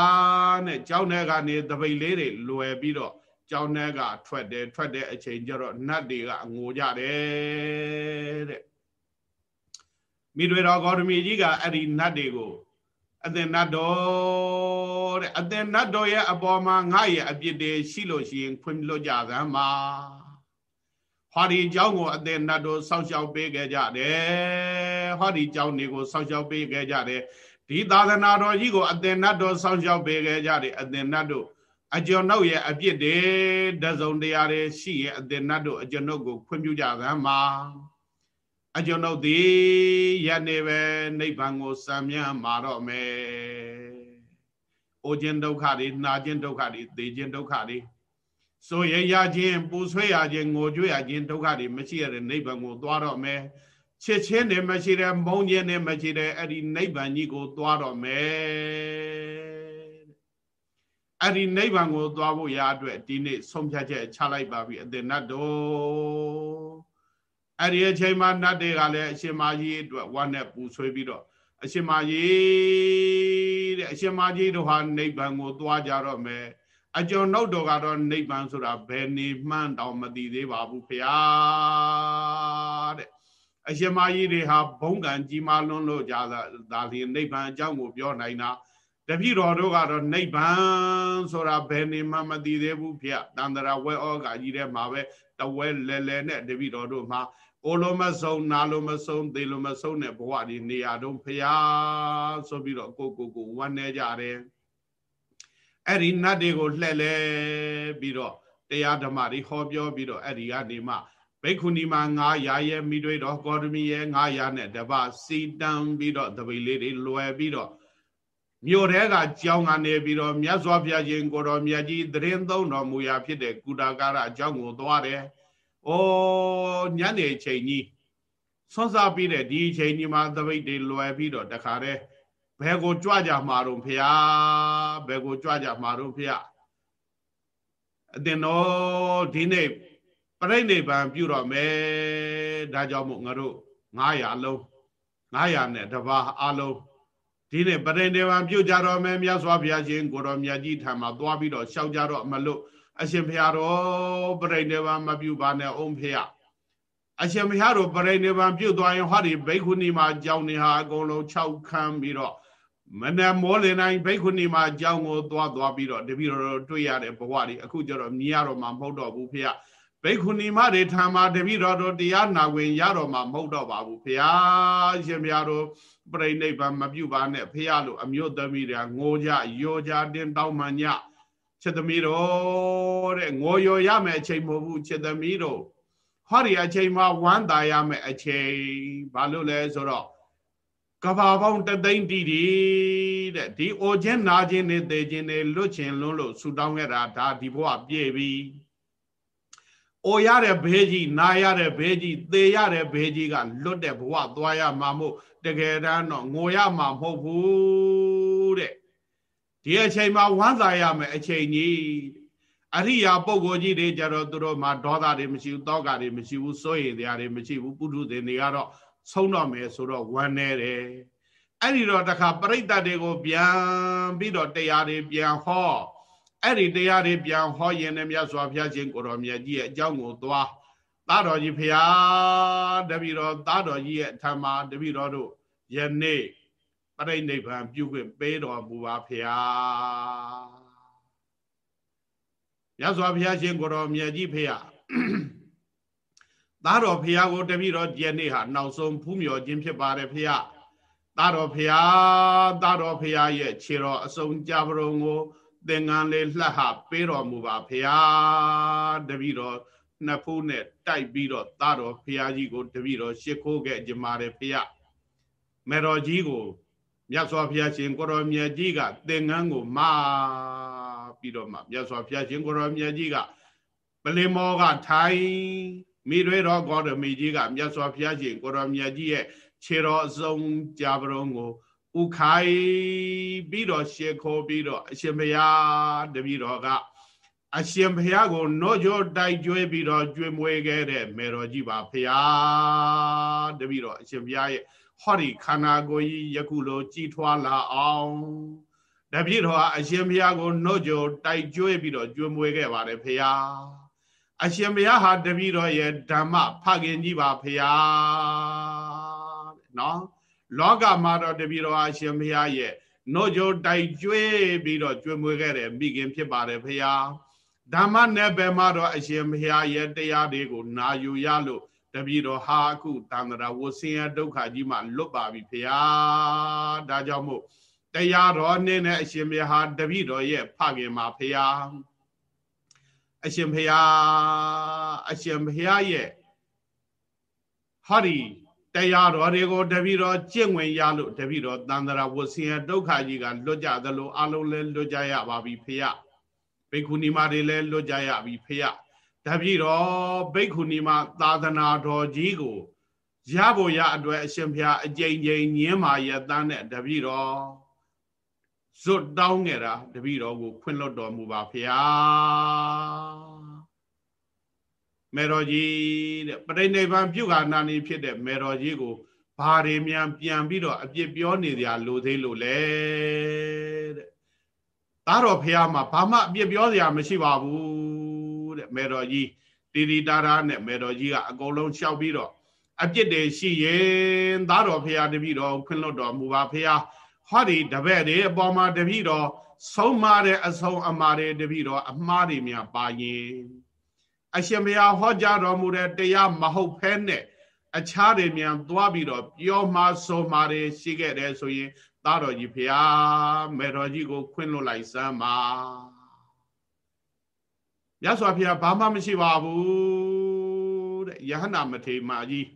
နဲ့ကြောင်းတဲ့ကနေတပိတ်လေးတွေလွယ်ပြီးတော့ ကြောင်းထဲကထွက်တယ်ထွက်တဲ့အချိန်ကျတော့နတ်တွေကငိုကြတယ်တဲ့မိတွေတော်ဂေါတမီကြီးကအဲ့ဒီနတ်တွေကိုအသင်နတ်တော်တဲ့အသင်နတ်တော်ရဲ့အပေါ်မှာငါရဲ့အပြစ်တွေရှိလို့ရှိရင်ခွင့်လွတ်ကြသမ်းပါဟောဒီเจ้าကိုအသင်နတ်တော်စောင့်ရှောက်ပေးခဲ့ကြတယ်ဟောဒီเจ้าတွေကိုစောင့်ရှောက်ပေးခဲ့ကြတယ်ဒီသာသနာတော်ကြီးကိုအသင်နတ်တော်စောင့်ရှောက်ပေးခဲ့ကြတယ်အသင်နတ်တို့ အကျွန်ုပ်ရဲ့အပြစ်တွေတစုံတရားတွေရှိရင်အသင်္နတ်တို့အကျွန်ုပ်ကိုခွင့်ပြုကြသမ်းပါအကျွန်ုပ်သည်ယနေ့ပဲနိဗ္ဗာန်ကိုစံမြန်းမာတော့မယ်။အိုခြင်းဒုက္ခတွေနှာခြင်းဒုက္ခတွေသေခြင်းဒုက္ခတွေဆိုရရခြင်းပူဆွေးရခြင်းငိုကြွေးရခြင်းဒုက္ခတွေမရှိရတဲ့နိဗ္ဗာန်ကိုသွားတော့မယ်။ချစ်ချင်းတွေမရှိတဲ့မုန်းခြင်းတွေမရှိတဲ့အဲ့ဒီနိဗ္ဗာန်ကြီးကိုသွားတော့မယ် အဲ့ဒီနိဗ္ဗာန်ကိုသွားဖို့ရာအတွက်ဒီနေ့ဆုံးဖြတ်ချက်ချလိုက်ပါပြီအသင်္နတ်တော်အဲ့ဒီအချိန်မှာနတ်တွေကလည်းအရှင်မကြီးအတွက်ဝမ်းနဲ့ပူဆွေးပြီးတော့အရှင်မကြီးတဲ့အရှင်မကြီးတို့ဟာနိဗ္ဗာန်ကိုသွားကြတော့မယ်အကျော်နှုတ်တော်ကတော့နိဗ္ဗာန်ဆိုတာဘယ်နေမှန်းတောင်မသိသေးပါဘူးဖရာတဲ့အအရှင်မကြီးတွေဟာဘုံကံကြီးမားလွန်းလို့ကြာသာလျှင်နိဗ္ဗာန်အကြောင်းကိုပြောနိုင်တာ တပည့်တော်တို့ကတော့နိဗ္ဗာန်ဆိုတာဘယ်နေမှမသိသေးဘူးဖေ။တန္တရာဝဲဩဃာကြီးထဲမှာပဲတဝဲလဲလဲနဲ့တပည့်တော်တို့မှာကိုလိုမဆုံးနာလိုမဆုံးသေလိုမဆုံးတဲ့ဘဝဒီနေရာတုံးဖရာဆိုပြီးတော့ကိုကိုကိုဝမ်းနေကြတယ်အဲ့ဒီနတ်တွေကိုလှဲ့လဲပြီးတော့တရားဓမ္မတွေဟောပြောပြီးတော့အဲ့ဒီကနေမှဘိက္ခုနီမှာ900ရဲ့မိတွေတော့ကောဒမီရဲ့900နဲ့တပစီတံပြီးတော့တပိလေးတွေလွယ်ပြီးတော့ မြို့ထဲကကြောင်းကနေပြီးတော့မြတ်စွာဘုရားရှင်ကိုတော်မြတ်ကြီးသတင်းသုံးတော်မူရာဖြစ်တဲ့ကုတာကာရအကြောင်းကိုသွားတယ်။အိုးညနေချိန်ကြီးဆွမ်းစားပြီးတဲ့ဒီချိန်ကြီးမှာသပိတ်တွေလွယ်ပြီးတော့တခါတည်းဘယ်ကိုကြွကြမှာတော့ဖျားဘယ်ကိုကြွကြမှာတော့ဖျားအတင်တော်ဒီနေ့ပြိဋိဘံပြုတော့မယ်ဒါကြောင့်မို့ငါတို့900လုံး900နဲ့တပါးအလုံး ဒီနေ့ပရိနိဗ္ဗာန်ပြုကြတော်မယ်မြတ်စွာဘုရားရှင်ကိုတော်မြတ်ကြီးထံမှာသွားပြီးတော့ရှောက်ကြတော့မလို့အရှင်ဘုရားတော်ပရိနိဗ္ဗာန်မပြုပါနဲ့အောင်ဖေရအရှင်ဘုရားတော်ပရိနိဗ္ဗာန်ပြုသွားရင်ဟောဒီဘိက္ခုနီမှာကြောင်းနေဟာအကုန်လုံး6ခန်းပြီးတော့မနမောလင်တိုင်းဘိက္ခုနီမှာကြောင်းကိုသွားသွားပြီးတော့တပည့်တော်တွေ့ရတဲ့ဘဝတွေအခုကျတော့မြင်ရတော့မှမဟုတ်တော့ဘူးဖေရဘိက္ခုနီမတွေထာမှာတပည့်တော်တို့တရားနာဝင်ရတော့မှမဟုတ်တော့ပါဘူးဖေရရှင်ဘုရားတို့ ပြိဋိဘံမပြုပါနဲ့ဖေရလို့အမျိုးသမီးတွေကငိုကြရောကြတင်းတောင်းမှညချက်သမီးတော်တဲ့ငိုရောရမယ်အချိန်မဟုတ်ဘူးချက်သမီးတို့ဟောဒီအချိန်မှာဝမ်းသာရမယ်အချိန်ဘာလို့လဲဆိုတော့ကဘာပေါင်းတသိန်းတီတီတဲ့ဒီအိုခြင်းနာခြင်းနဲ့သေခြင်းနဲ့လွတ်ခြင်းလွန်းလို့ဆူတောင်းခဲ့တာဒါဒီဘဝပြည့်ပြီ အိုရတဲ့ဘေးကြီးနာရတဲ့ဘေးကြီးသေရတဲ့ဘေးကြီးကလွတ်တဲ့ဘဝသွားရမှာမို့တကယ်တမ်းတော့ငိုရမှာမဟုတ်ဘူးတဲ့ဒီအချိန်မှာဝမ်းသာရမယ်အချိန်ကြီးအရိယာပုဂ္ဂိုလ်ကြီးတွေကြတော့သူတို့မှာဒေါသတွေမရှိဘူးတောကတွေမရှိဘူးစိုးရိမ်တရားတွေမရှိဘူးပုထုဇဉ်တွေကတော့ဆုံးတော့မယ်ဆိုတော့ဝမ်းနေတယ်အဲ့ဒီတော့တခါပရိသတ်တွေကိုပြန်ပြီးတော့တရားတွေပြန်ဟော အဲ့ဒီတရားတွေပြန်ဟောရင်လည်းမြတ်စွာဘုရားရှင်ကိုတော်မြတ်ကြီးရဲ့အကြောင်းကိုသွားသားတော်ကြီးဖရာတပည့်တော်သားတော်ကြီးရဲ့အထမတပည့်တော်တို့ယနေ့ပရိနိဗ္ဗာန်ပြုခွင့်ပေးတော်မူပါဖရာရသော်ဘုရားရှင်ကိုတော်မြတ်ကြီးဖရာသားတော်ဖရာကိုတပည့်တော်ယနေ့ဟာနောက်ဆုံးဖူးမြော်ခြင်းဖြစ်ပါတယ်ဖရာသားတော်ဖရာသားတော်ဖရာရဲ့ခြေတော်အစုံကြပရုံကို သင်္ကန်းလေးလှဟပေးတော်မူပါဖရာတပည့်တော်နှစ်ဖူးနဲ့တိုက်ပြီးတော့သားတော်ဖရာကြီးကိုတပည့်တော်ရှ िख ိုးခဲ့ကြမာတယ်ဖရာမေတော်ကြီးကိုမြတ်စွာဘုရားရှင်ကိုရောမြတ်ကြီးကသင်္ကန်းကိုမာပြီးတော့မှမြတ်စွာဘုရားရှင်ကိုရောမြတ်ကြီးကပလင်မောကထိုင်မိတွေတော်ဂေါတမီကြီးကမြတ်စွာဘုရားရှင်ကိုရောမြတ်ကြီးရဲ့ခြေတော်အစုံကြာပရုံကို ဥခိုင်ပြီးတော့ရှ िख ိုးပြီးတော့အရှင်ဘုရားတပည့်တော်ကအရှင်ဘုရားကိုနော့ကြောတိုက်ကျွေးပြီးတော့ကျွေးမွေးခဲ့တဲ့မေတော်ကြီးပါဘုရားတပည့်တော်အရှင်ဘုရားရဲ့ဟောဒီခန္ဓာကိုယ်ကြီးယခုလိုကြီးထွားလာအောင်တပည့်တော်အရှင်ဘုရားကိုနှုတ်ကြတိုက်ကျွေးပြီးတော့ကျွေးမွေးခဲ့ပါတယ်ဘုရားအရှင်ဘုရားဟာတပည့်တော်ရဲ့ဓမ္မဖခင်ကြီးပါဘုရားနော် လောကမှာတော့တပည့်တော်အရှင်ဘုရားရဲ့နှုတ်ကြတိုက်ကျွေးပြီးတော့ကျွေးမွေးခဲ့တဲ့မိခင်ဖြစ်ပါတယ်ဘုရားဓမ္မနယ်ပယ်မှာတော့အရှင်ဘုရားရဲ့တရားတွေကိုနာယူရလို့တပည့်တော်ဟာအခုတန္တရာဝဆင်းရဲဒုက္ခကြီးမှလွတ်ပါပြီဖရာဒါကြောင့်မို့တရားတော်နဲ့နဲ့အရှင်ဘုရားတပည့်တော်ရဲ့ဖခင်မှာဖရာအရှင်ဘုရားအရှင်ဘုရားရဲ့ဟောဒီ တရားတော်တွေကိုတပည့်တော်ကျင့်ဝင်ရလို့တပည့်တော်တန္တရာဝဆင်းရဲဒုက္ခကြီးကလွတ်ကြသလိုအလုံးလဲလွတ်ကြရပါပြီဖရာဘိက္ခုနီမတွေလည်းလွတ်ကြရပြီဖေရတပည့်တော်ဘိက္ခုနီမသာသနာတော်ကြီးကိုရဖို့ရအတွက်အရှင်ဘုရားအကြိမ်ကြိမ်ညင်းမာရတန်းတဲ့တပည့်တော်ဇွတ်တောင်းခဲ့တာတပည့်တော်ကိုခွင့်လွတ်တော်မူပါဖေဟာ မေတော်ကြီးတဲ့ပရိနိဗ္ဗာန်ပြုခါနာနေဖြစ်တဲ့မေတော်ကြီးကိုဘာတွေမြန်ပြန်ပြီးတော့အပြစ်ပြောနေကြလို့သေးလို့လဲတဲ့သားတော်ဖះမှာဘာမှအပြစ်ပြောစရာမရှိပါဘူးတဲ့မေတော်ကြီးတီတီတာတာနဲ့မေတော်ကြီးကအကုန်လုံးလျှောက်ပြီးတော့အပြစ်တွေရှိရင်သားတော်ဖရာတပည့်တော်ခွင့်လွတ်တော်မူပါဖရာဟောဒီတပည့်တွေအပေါ်မှာတပည့်တော်ဆုံးမတဲ့အဆုံးအမှားတွေတပည့်တော်အမှားတွေများပါရင် အရှင်ဘုရားဟောကြားတော်မူတဲ့တရားမဟုတ်ဖဲနဲ့အခြားတွေမြန်သွားပြီးတော့ပြောမှာဆိုမှာတွေရှိခဲ့တယ်ဆိုရင်သားတော်ကြီးဖရာမေတော်ကြီးကိုခွင့်လွတ်လိုက်စမ်းပါမြတ်စွာဘုရားဘာမှမရှိပါဘူးတဲ့ယဟနာမထေမာကြီး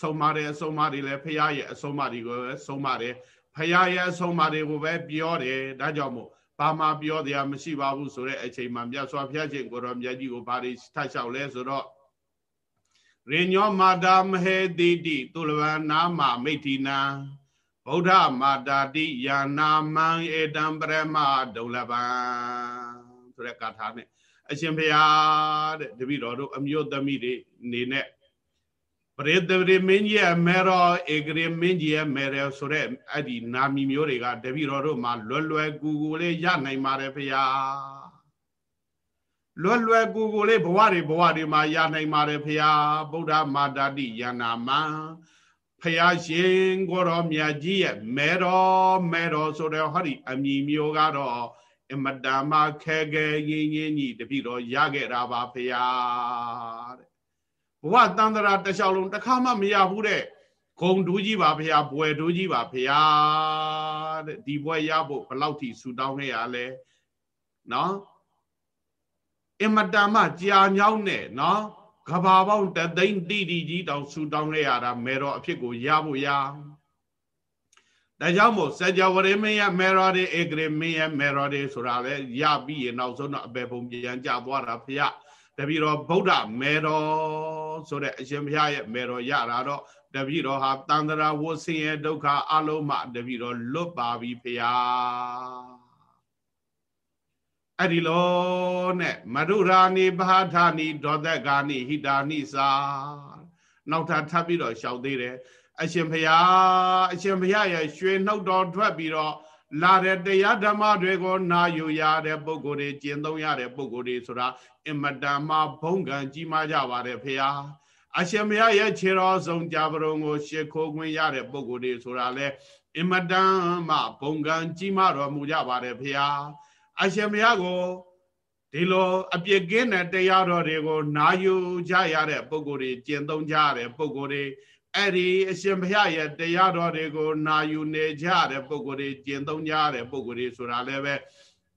ဆုံးမတယ်အဆုံးမတွေလည်းဖရာရဲ့အဆုံးမတွေကိုပဲဆုံးမတယ်ဖရာရဲ့အဆုံးမတွေကိုပဲပြောတယ်ဒါကြောင့်မို့ ဘာမှပြောတရားမရှိပါဘူးဆိုတဲ့အချိန်မှာမြတ်စွာဘုရားရှင်ကိုရောမြတ်ကြီးကိုဘာတွေထလျှောက်လဲဆိုတော့ရိညောမာတာမဟေတိတိသူလဗံနာမမိဋ္ဌိနံဗုဒ္ဓမာတာတိယာနာမံဧတံပရမဒုလဗံဆိုတဲ့ကာထာနဲ့အရှင်ဘုရားတဲ့တပည့်တော်တို့အမျိုးသမီးတွေနေနဲ့ပ ရိသဗေမင်းကြီးရဲ့မေရောဧကရေမင်းကြီးရဲ့မေရောဆိုတဲ့အဲ့ဒီနာမည်မျိုးတွေကတပည့်တော်တို့မှာလွယ်လွယ်ကူကူလေးရနိုင်ပါတယ်ဖေယားလွယ်လွယ်ကူကူလေးဘဝတွေဘဝတွေမှာရနိုင်ပါတယ်ဖေယားဗုဒ္ဓမာတာတိယနာမံဖယားရှင်ကိုတော်မြတ်ကြီးရဲ့မေတော်မေတော်ဆိုတဲ့ဟောဒီအမည်မျိုးကတော့အမတမခဲခဲရင်းရင်းကြီးတပည့်တော်ရခဲ့တာပါဖေယားတဲ့ ဘဝတန်တရာတစ်လျှောက်လုံးတစ်ခါမှမရဘူးတဲ့ဂုံဒူးကြီးပါဖေဟာဘွယ်ဒူးကြီးပါဖေဟာတဲ့ဒီဘွယ်ရဖို့ဘလောက်ထိဆူတောင်းခဲ့ရလဲနော်အင်မတန်မှကြာညောင်းနဲ့နော်ကဘာပေါင်းတသိန်းတိတိကြီးတောင်ဆူတောင်းခဲ့ရတာမေတော်အဖြစ်ကိုရဖို့ရဒါကြောင့်မို့စကြဝဠာမင်းရဲ့မေတော်တွေဧကရေမင်းရဲ့မေတော်တွေဆိုတာလေရပြီးရင်နောက်ဆုံးတော့အပေပုံပြန်ကြသွားတာဖေဟာတပည့်တော်ဗုဒ္ဓမေတော် ဆိုတဲ့အရှင်ဘုရားရဲ့မေတော်ရတာတော့တပည့်တော်ဟာတန္တရာဝဆင်းရဲဒုက္ခအလုံးမှတပည့်တော်လွတ်ပါပြီဖရာအဲ့ဒီလိုနဲ့မရုရာနိဘာထာနိဒေါသကာနိဟိတာနိစာနောက်ထပ်ထပ်ပြီးတော့ရှောက်သေးတယ်အရှင်ဘုရားအရှင်ဘုရားရဲ့ရွှေနှုတ်တော်ထွက်ပြီးတော့ လာတဲ့တရားဓမ္မတွေကိုနာယူရတဲ့ပုဂ္ဂိုလ်တွေကျင့်သုံးရတဲ့ပုဂ္ဂိုလ်တွေဆိုတာအင်မတန်မှဘုံကံကြီးမားကြပါတယ်ဖေဟာအရှင်မရရဲ့ခြေတော်ဆုံးကြပရုံကိုရှ िख ိုးခွင့်ရတဲ့ပုဂ္ဂိုလ်တွေဆိုတာလေအင်မတန်မှဘုံကံကြီးမားတော်မူကြပါတယ်ဖေဟာအရှင်မရကိုဒီလိုအပြစ်ကင်းတဲ့တရားတော်တွေကိုနာယူကြရတဲ့ပုဂ္ဂိုလ်တွေကျင့်သုံးကြရတဲ့ပုဂ္ဂိုလ်တွေ အဲ့ဒီအရှင်ဘုရားရဲ့တရားတော်တွေကိုနာယူနေကြတဲ့ပုဂ္ဂိုလ်တွေကျင့်သုံးကြတဲ့ပုဂ္ဂိုလ်တွေဆိုတာလည်းပဲ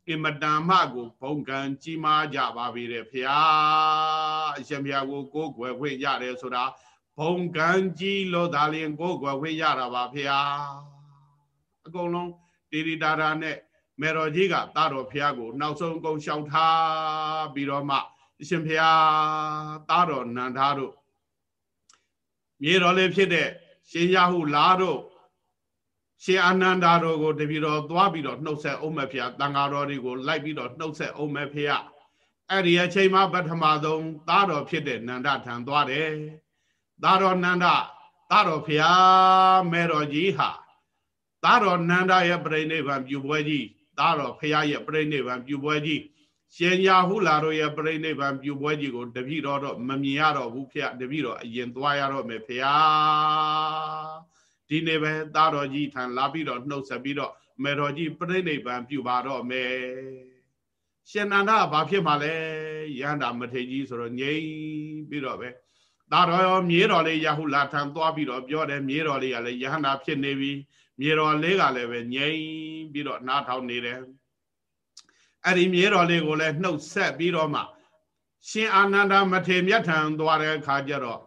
အင်မတန်မှကိုဘုံကံကြီးမားကြပါပြီတဲ့ဖျားအရှင်ဘုရားကိုကိုးကွယ်ခွင့်ရတယ်ဆိုတာဘုံကံကြီးလို့ဒါလျင်ကိုးကွယ်ခွင့်ရတာပါဖျားအကုန်လုံးတိရိတာရာနဲ့မေတော်ကြီးကတာတော်ဖျားကိုနောက်ဆုံးကုန်လျှောက်ထားပြီးတော့မှအရှင်ဘုရားတာတော်နန္ဒာတို့ မြေတော်လေးဖြစ်တဲ့ရှင်ရဟုလာတို့ရှင်အာနန္ဒာတော်ကိုတပည့်တော်သွားပြီးတော့နှုတ်ဆက်အောင်မဖေတန်ဃာတော်တွေကိုလိုက်ပြီးတော့နှုတ်ဆက်အောင်မဖေအဲ့ဒီအချိန်မှာပထမဆုံးသားတော်ဖြစ်တဲ့နန္ဒထံသွားတယ်သားတော်နန္ဒသားတော်ဖေမဲတော်ကြီးဟာသားတော်နန္ဒရဲ့ပြိဋိဘံပြုပွဲကြီးသားတော်ဖေရဲ့ပြိဋိဘံပြုပွဲကြီး ရှင်ညာဟုလာတို့ရဲ့ပြိဋိဘံပြုပွဲကြီးကိုတပည့်တော်တော့မမြင်ရတော့ဘူးဖေတပည့်တော်အရင်သွားရတော့မယ်ဖေဒီနေ့ပဲသားတော်ကြီးထံလာပြီးတော့နှုတ်ဆက်ပြီးတော့မေတော်ကြီးပြိဋိဘံပြုပါတော့မယ်ရှင်နန္ဒဘာဖြစ်မှလဲရဟန္တာမထေကြီးဆိုတော့ငြိမ်ပြီးတော့ပဲသားတော်ရောမြေတော်လေးရဟုလာထံသွားပြီးတော့ပြောတယ်မြေတော်လေးကလည်းယဟန္တာဖြစ်နေပြီမြေတော်လေးကလည်းပဲငြိမ်ပြီးတော့နားထောင်နေတယ် အဲ့ဒီမြေတော်လေးကိုလည်းနှုတ်ဆက်ပြီးတော့မှ ရှင်အာနန္ဒမထေမြတ်ထံသွားတဲ့အခါကျတော့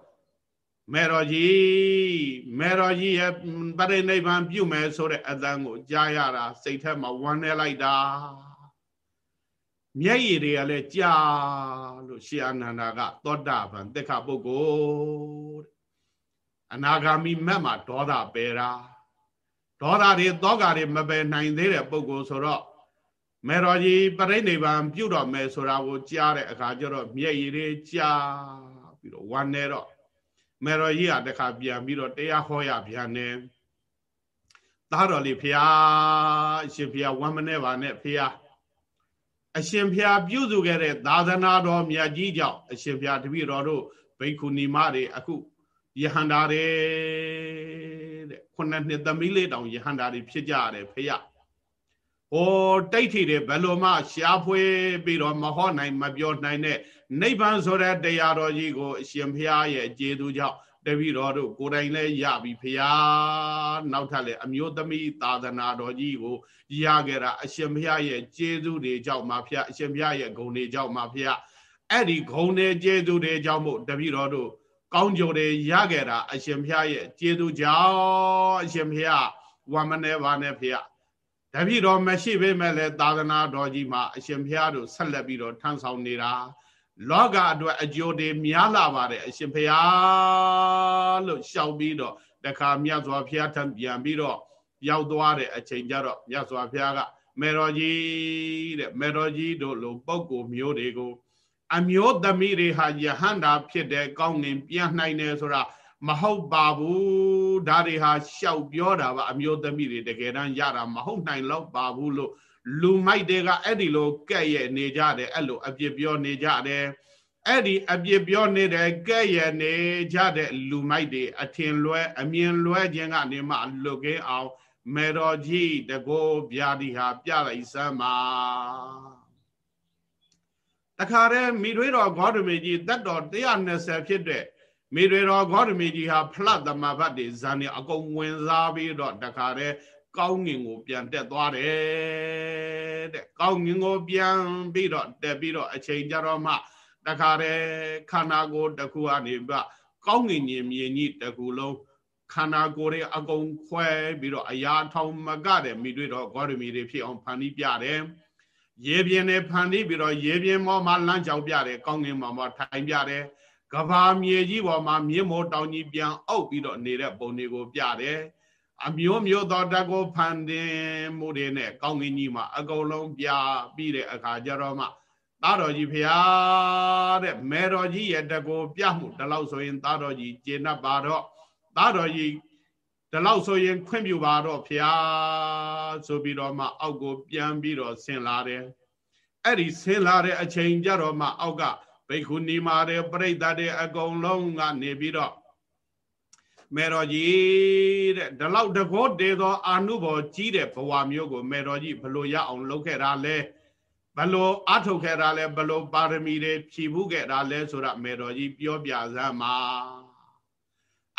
မေတော်ကြီးမေတော်ကြီးရဲ့ပရိနိဗ္ဗာန်ပြုမယ်ဆိုတဲ့အသံကိုကြားရတာစိတ်ထဲမှာဝမ်းနေလိုက်တာမျက်ရည်တွေကလည်းကြာလို့ရှင်အာနန္ဒာကသောတာပန်တက်ခပုဂ္ဂိုလ်အနာဂါမိမက်မှာဒေါသပယ်တာဒေါသတွေသောကတွေမပယ်နိုင်သေးတဲ့ပုဂ္ဂိုလ်ဆိုတော့ မေတော်ကြီးပရိနိဗ္ဗာန်ပြုတော်မယ်ဆိုတာကိုကြားတဲ့အခါကျတော့မျက်ရည်တွေကြာပြီးတော့ဝမ်းနေတော့မေတော်ကြီးကတခါပြန်ပြီးတော့တရားဟောရပြန်နေသားတော်လေးဖျားအရှင်ဖျားဝမ်းမနေပါနဲ့ဖျားအရှင်ဖျားပြုစုခဲ့တဲ့သာသနာတော်မြတ်ကြီးကြောင့်အရှင်ဖျားတပည့်တော်တို့ဘိက္ခုနီမတွေအခုယဟန္တာတွေတဲ့ခုနှစ်နှစ်သမီးလေးတောင်ယဟန္တာတွေဖြစ်ကြရတယ်ဖေရ ဟောတိတ်ထီတွေဘယ်လိုမှရှားဖွေပြီးတော့မဟောနိုင်မပြောနိုင်တဲ့နိဗ္ဗာန်ဆိုတဲ့တရားတော်ကြီးကိုအရှင်ဘုရားရဲ့ကျေသူကြောင့်တပည့်တော်တို့ကိုယ်တိုင်လည်းရပြီဖရာနောက်ထပ်လည်းအမျိုးသမီးသာသနာတော်ကြီးကိုရခဲ့တာအရှင်ဘုရားရဲ့ကျေးဇူးတွေကြောင့်ပါဖရာအရှင်ဘုရားရဲ့ဂုဏ်တွေကြောင့်ပါဖရာအဲ့ဒီဂုဏ်တွေကျေးဇူးတွေကြောင့်မို့တပည့်တော်တို့ကောင်းကြိုတွေရခဲ့တာအရှင်ဘုရားရဲ့ကျေးဇူးကြောင့်အရှင်ဘုရားဝမ်းမနေပါနဲ့ဖရာ တပည့်တော်မရှိပေမဲ့လည်းသာသနာတော်ကြီးမှာအရှင်ဘုရားတို့ဆက်လက်ပြီးတော့ထမ်းဆောင်နေတာလောကအတွက်အကျိုးတွေများလာပါတယ်အရှင်ဘုရားလို့ရှောက်ပြီးတော့တခါမြတ်စွာဘုရားထံပြန်ပြီးတော့ရောက်သွားတဲ့အချိန်ကျတော့မြတ်စွာဘုရားကမေတော်ကြီးတဲ့မေတော်ကြီးတို့လိုပုဂ္ဂိုလ်မျိုးတွေကို အမျိုးသမီးတွေဟာယဟန္တာဖြစ်တဲ့ကောင်းငင်ပြန်နိုင်တယ်ဆိုတာ မဟုတ်ပါဘူးဒါတွေဟာရှောက်ပြောတာပါအမျိုးသမီးတွေတကယ်တမ်းရတာမဟုတ်နိုင်တော့ပါဘူးလို့လူမိုက်တွေကအဲ့ဒီလိုကဲ့ရဲ့နေကြတယ်အဲ့လိုအပြစ်ပြောနေကြတယ်အဲ့ဒီအပြစ်ပြောနေတဲ့ကဲ့ရဲ့နေကြတဲ့လူမိုက်တွေအထင်လွဲအမြင်လွဲခြင်းကနေမှလွတ်ကင်းအောင်မေတော်ကြီးတကောဗျာဒီဟာပြလိုက်စမ်းပါတခါတည်းမိတွေတော်ဂေါတမေကြီးတက်တော်120ဖြစ်တဲ့ မိတွေတော်ဂေါတမေကြီးဟာဖလတ်သမဘတ်တွေဇန်နေအကုန်ဝင်စားပြီးတော့တခါတည်းကောင်းငင်ကိုပြန်တက်သွားတယ်တဲ့ကောင်းငင်ကိုပြန်ပြီးတော့တက်ပြီးတော့အချိန်ကြတော့မှတခါတည်းခန္ဓာကိုယ်တစ်ခုအနေပြကောင်းငင်ញင်မြင်ကြီးတစ်ခုလုံးခန္ဓာကိုယ်ရဲ့အကုန်ခွဲပြီးတော့အရာထောင်မကတဲ့မိတွေ့တော့ဂေါရမီတွေဖြစ်အောင်ဖန်ပြီးပြတယ်ရေပြင်းနဲ့ဖန်ပြီးပြီးတော့ရေပြင်းပေါ်မှာလမ်းကြောင်ပြတယ်ကောင်းငင်ပေါ်မှာထိုင်ပြတယ် ကဘာမြေကြီးပေါ်မှာမြင်းမိုးတောင်ကြီးပြန်အောက်ပြီးတော့နေတဲ့ပုံတွေကိုပြတယ်အမျိုးမျိုးသောတကောဖန်တင်မှုတွေနဲ့ကောင်းကင်ကြီးမှာအကုန်လုံးပြပြီးတဲ့အခါကျတော့မှသားတော်ကြီးဖရာတဲ့မေတော်ကြီးရဲ့တကောပြမှုဒီလောက်ဆိုရင်သားတော်ကြီးကျေနပ်ပါတော့သားတော်ကြီးဒီလောက်ဆိုရင်ခွင့်ပြုပါတော့ဖရာဆိုပြီးတော့မှအောက်ကိုပြန်ပြီးတော့ဆင်လာတယ်အဲ့ဒီဆင်လာတဲ့အချိန်ကြတော့မှအောက်က ဘိက္ခုနီမာတဲ့ပြိဿတဲ့အကုန်လုံးကနေပြီးတော့မေတော်ကြီးတဲ့ဒီလောက်တကောတေသောအာနုဘောကြီးတဲ့ဘဝမျိုးကိုမေတော်ကြီးဘလို့ရအောင်လုပ်ခဲ့တာလဲဘလို့အထုတ်ခဲ့တာလဲဘလို့ပါရမီတွေဖြည့်ဘူးခဲ့တာလဲဆိုတာမေတော်ကြီးပြောပြစမ်းပါ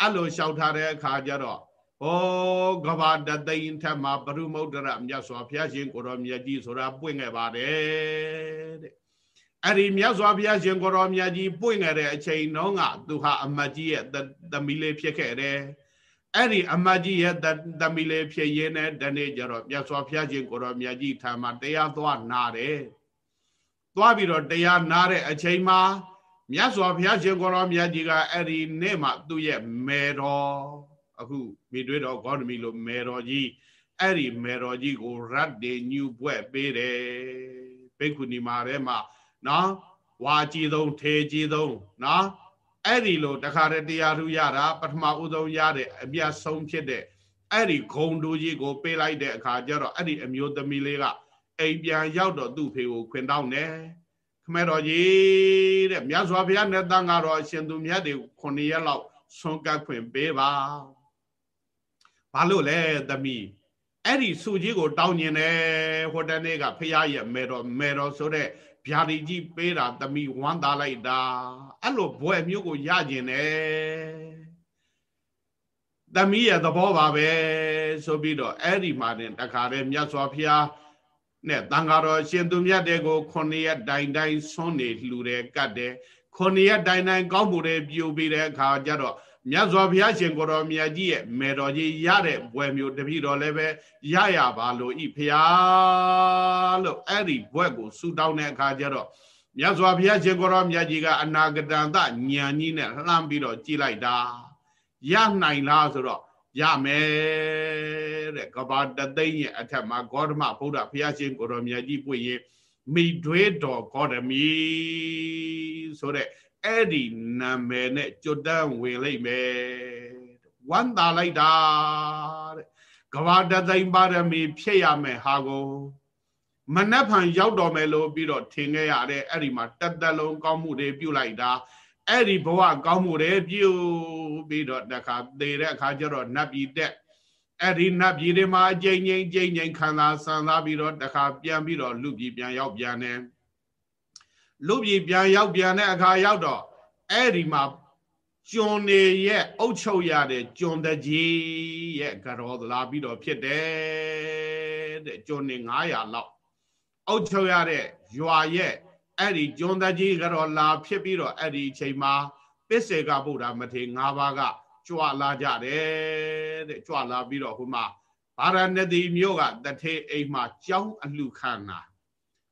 အဲ့လိုလျှောက်ထားတဲ့အခါကျတော့ဟောကဘာတသိန်းထက်မှာပရုမုဒ္ဒရမြတ်စွာဘုရားရှင်ကိုတော်မြတ်ကြီးဆိုတာပွင့်ခဲ့ပါတယ်တဲ့ အဲ့ဒီမြတ်စွာဘုရားရှင်ကိုရောမြတ်ကြီးပွင့်ခဲ့တဲ့အချိန်တုန်းကသူဟာအမတ်ကြီးရဲ့သမီးလေးဖြစ်ခဲ့တယ်အဲ့ဒီအမတ်ကြီးရဲ့သမီးလေးဖြစ်ရင်းနဲ့ဒီနေ့ကျတော့မြတ်စွာဘုရားရှင်ကိုရောမြတ်ကြီးထာမှာတရားသွားနာတယ်သွားပြီးတော့တရားနာတဲ့အချိန်မှာမြတ်စွာဘုရားရှင်ကိုရောမြတ်ကြီးကအဲ့ဒီနေ့မှသူ့ရဲ့မေတော်အခုမိတွေးတော်ဂေါတမီလိုမေတော်ကြီးအဲ့ဒီမေတော်ကြီးကိုရတ်တေညူပွဲပေးတယ်ဘိက္ခုနီမာထဲမှာ နော်ဝါကြည်ဆုံးထေကြည်ဆုံးနော်အဲ့ဒီလိုတခါတည်းတရားထူရတာပထမဦးဆုံးရတဲ့အပြတ်ဆုံးဖြစ်တဲ့အဲ့ဒီဂုံတူကြီးကိုပေးလိုက်တဲ့အခါကျတော့အဲ့ဒီအမျိုးသမီးလေးကအိမ်ပြန်ရောက်တော့သူ့ဖေကိုခွင်တောင်းတယ်ခမဲတော်ကြီးတဲ့မြတ်စွာဘုရားနဲ့တန်ဃာတော်အရှင်သူမြတ်တွေ9ရက်လောက်ဆွန်ကပ်ခွင်ပေးပါဘာလို့လဲသမီးအဲ့ဒီစုကြီးကိုတောင်းညင်တယ်ဟိုတနေ့ကဖရာရဲ့မေတော်မေတော်ဆိုတဲ့ ဗျာဒီကြီးပေးတာသမီးဝမ်းသာလိုက်တာအဲ့လိုဘွယ်မျိုးကိုရကျင်တယ်သမီးရဲ့သဘောပါပဲဆိုပြီးတော့အဲ့ဒီမှာတင်တခါတည်းမြတ်စွာဘုရားနဲ့တန်ဃာတော်ရှင်သူမြတ်တဲ့ကိုခုနှစ်ရက်တိုင်တိုင်ဆွန်းနေလှူတယ်ကတ်တယ်ခုနှစ်ရက်တိုင်တိုင်ကောင်းမှုတွေပြုပြီးတဲ့အခါကျတော့ မြတ်စွာဘုရားရှင်ကိုတော်မြတ်ကြီးရဲ့မေတော်ကြီးရတဲ့ဘွယ်မျိုးတပည့်တော်လည်းပဲရရပါလို့ဤဖုရားလို့အဲ့ဒီဘွယ်ကိုဆူတောင်းတဲ့အခါကျတော့မြတ်စွာဘုရားရှင်ကိုတော်မြတ်ကြီးကအနာဂတန်တဉာဏ်ကြီးနဲ့လှမ်းပြီးတော့ကြည်လိုက်တာရနိုင်လားဆိုတော့ရမယ်တဲ့ကဘာတသိန်းရဲ့အထက်မှာဂေါတမဗုဒ္ဓဘုရားရှင်ကိုတော်မြတ်ကြီးပွင့်ရင်မိတွေးတော်ဂေါတမီဆိုတဲ့ အဲ့ဒီနာမည်နဲ့ကြွတန်းဝင်လိုက်မယ်ဝမ်းသာလိုက်တာတဲ့ကဘာတသိန်းပါရမီဖြစ်ရမယ်ဟာကိုမနှက်ဖန်ရောက်တော်မယ်လို့ပြီးတော့ထင်ခဲ့ရတဲ့အဲ့ဒီမှာတက်တက်လုံးကောင်းမှုတွေပြုလိုက်တာအဲ့ဒီဘဝကောင်းမှုတွေပြုပြီးတော့တခါသေတဲ့အခါကျတော့နတ်ပြည်တက်အဲ့ဒီနတ်ပြည်တွေမှာအကျဉ်းချင်းကျဉ်းချင်းခံစားဆန်စားပြီးတော့တခါပြန်ပြီးတော့လူပြည်ပြန်ရောက်ပြန်တယ် လူပြည်ပြန်ရောက်ပြန်တဲ့အခါရောက်တော့အဲ့ဒီမှာကျွန်နေရဲ့အုတ်ချုပ်ရတဲ့ကျွန်တကြီးရဲ့ကရောလာပြီးတော့ဖြစ်တယ်တဲ့ကျွန်နေ900လောက်အုတ်ချုပ်ရတဲ့ရွာရဲ့အဲ့ဒီကျွန်းတကြီးကတော့လာဖြစ်ပြီးတော့အဲ့ဒီအချိန်မှာပစ္စေကဗုဒ္ဓမထေ၅ပါးကကြွလာကြတယ်တဲ့ကြွလာပြီးတော့ဟိုမှာဗာရာဏသီမြို့ကတထေအိမ်မှာကြောင်းအလှခံတာ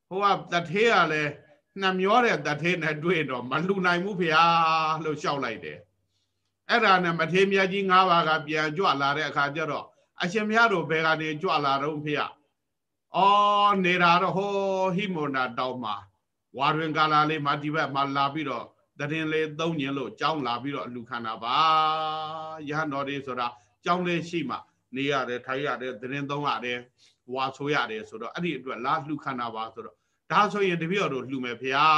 ဟိုကတထေကလည်း နှမျောတဲ့တထေနဲ့တွေ့တော့မလှနိုင်ဘူးဖေဟာလို့ရှောက်လိုက်တယ်အဲ့ဒါနဲ့မထေမြတ်ကြီး၅ပါးကပြန်ကြွလာတဲ့အခါကျတော့အရှင်မရတို့ဘယ်ကနေကြွလာတော့ဖေဟာအော်နေတာတော့ဟိုဟိမန္တာတောင်မှာဝါတွင်ကာလာလေးမှာဒီဘက်မှာလာပြီးတော့တရင်လေးသုံးညင်လို့ကြောင်းလာပြီးတော့အလူခန္ဓာပါရဟန်းတော်တွေဆိုတာကြောင်းလေးရှိမှနေရတယ်ထိုင်ရတယ်တရင်သုံးရတယ်ဝါဆိုရတယ်ဆိုတော့အဲ့ဒီအတွက်လာလှခန္ဓာပါဆိုတော့ ဒါဆိုရင်တပည့်တော်တို့လှမယ်ဖေဟာ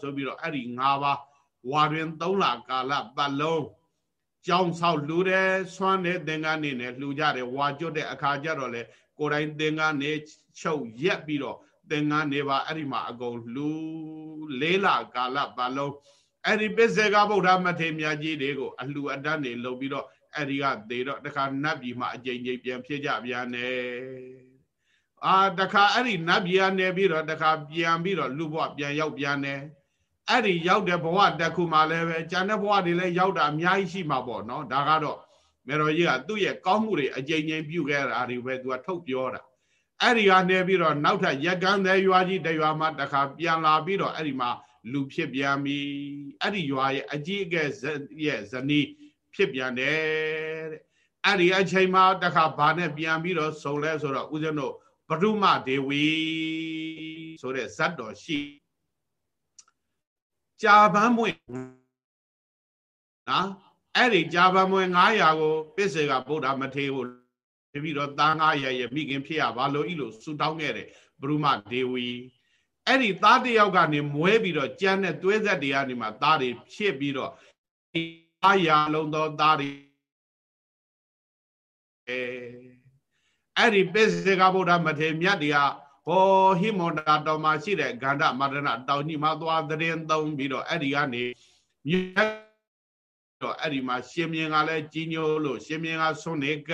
ဆိုပြီးတော့အဲ့ဒီ၅ပါးဝါတွင်သုံးလကာလပတ်လုံးကြောင်းဆောက်လှူတယ်ဆွမ်းတဲ့သင်္ကန်းနေနဲ့လှူကြတယ်ဝါကျွတ်တဲ့အခါကျတော့လေကိုယ်တိုင်သင်္ကန်းနေချုပ်ရက်ပြီးတော့သင်္ကန်းနေပါအဲ့ဒီမှာအကုန်လူလေးလကာလပတ်လုံးအဲ့ဒီပစ္စေကဗုဒ္ဓမထေမြတ်ကြီးတွေကိုအလှအတန်းနေလုပ်ပြီးတော့အဲ့ဒီကသေတော့တခါနတ်ပြည်မှာအကြိမ်ကြိမ်ပြန်ဖြစ်ကြပြန်တယ် အာတခါအဲ့ဒီနတ်ပြည်ကနေပြီးတော့တခါပြန်ပြီးတော့လူဘဝပြန်ရောက်ပြန်တယ်အဲ့ဒီရောက်တဲ့ဘဝတစ်ခုမှလည်းပဲကျန်တဲ့ဘဝတွေလည်းရောက်တာအများကြီးရှိမှာပေါ့နော်ဒါကတော့မေတော်ကြီးကသူ့ရဲ့ကောင်းမှုတွေအကြိမ်ကြိမ်ပြုခဲ့တာတွေပဲသူကထုတ်ပြောတာအဲ့ဒီကနေပြီးတော့နောက်ထပ်ရက်ကန်းတဲ့ရွာကြီးတရွာမှာတခါပြန်လာပြီးတော့အဲ့ဒီမှာလူဖြစ်ပြန်ပြီအဲ့ဒီရွာရဲ့အကြီးအကဲရဲ့ဇနီးဖြစ်ပြန်တယ်တဲ့အဲ့ဒီအချိန်မှာတခါဘာနဲ့ပြန်ပြီးတော့ဆုံလဲဆိုတော့ဦးဇင်းတို့ ပရုမဒေဝီဆိုတဲ့ဇတ်တော်ရှိကြာပန်းမွေနော်အဲ့ဒီကြာပန်းမွေ900ကိုပစ္စေကဗုဒ္ဓမထေကိုတပြီးတော့သားငါရရဲ့မိခင်ဖြစ်ရပါလို့ဤလို့ဆူတောင်းခဲ့တယ်ဘုရုမဒေဝီအဲ့ဒီသားတယောက်ကနေမွဲပြီးတော့ကြမ်းတဲ့သွေးဆက်တွေကနေမှသားတွေဖြစ်ပြီးတော့အာရလုံးသောသားတွေအဲ အဲ့ဒီပစ္စေကဗုဒ္ဓမထေမြတ်တရားဟောဟိမန္တာတော်မှာရှိတဲ့ဂန္ဓမရဏတောင်ကြီးမှာသွားသတင်းသုံးပြီးတော့အဲ့ဒီကနေမြတ်တော့အဲ့ဒီမှာရှင်မြင်းကလည်းကြီးညိုလို့ရှင်မြင်းကဆွနေက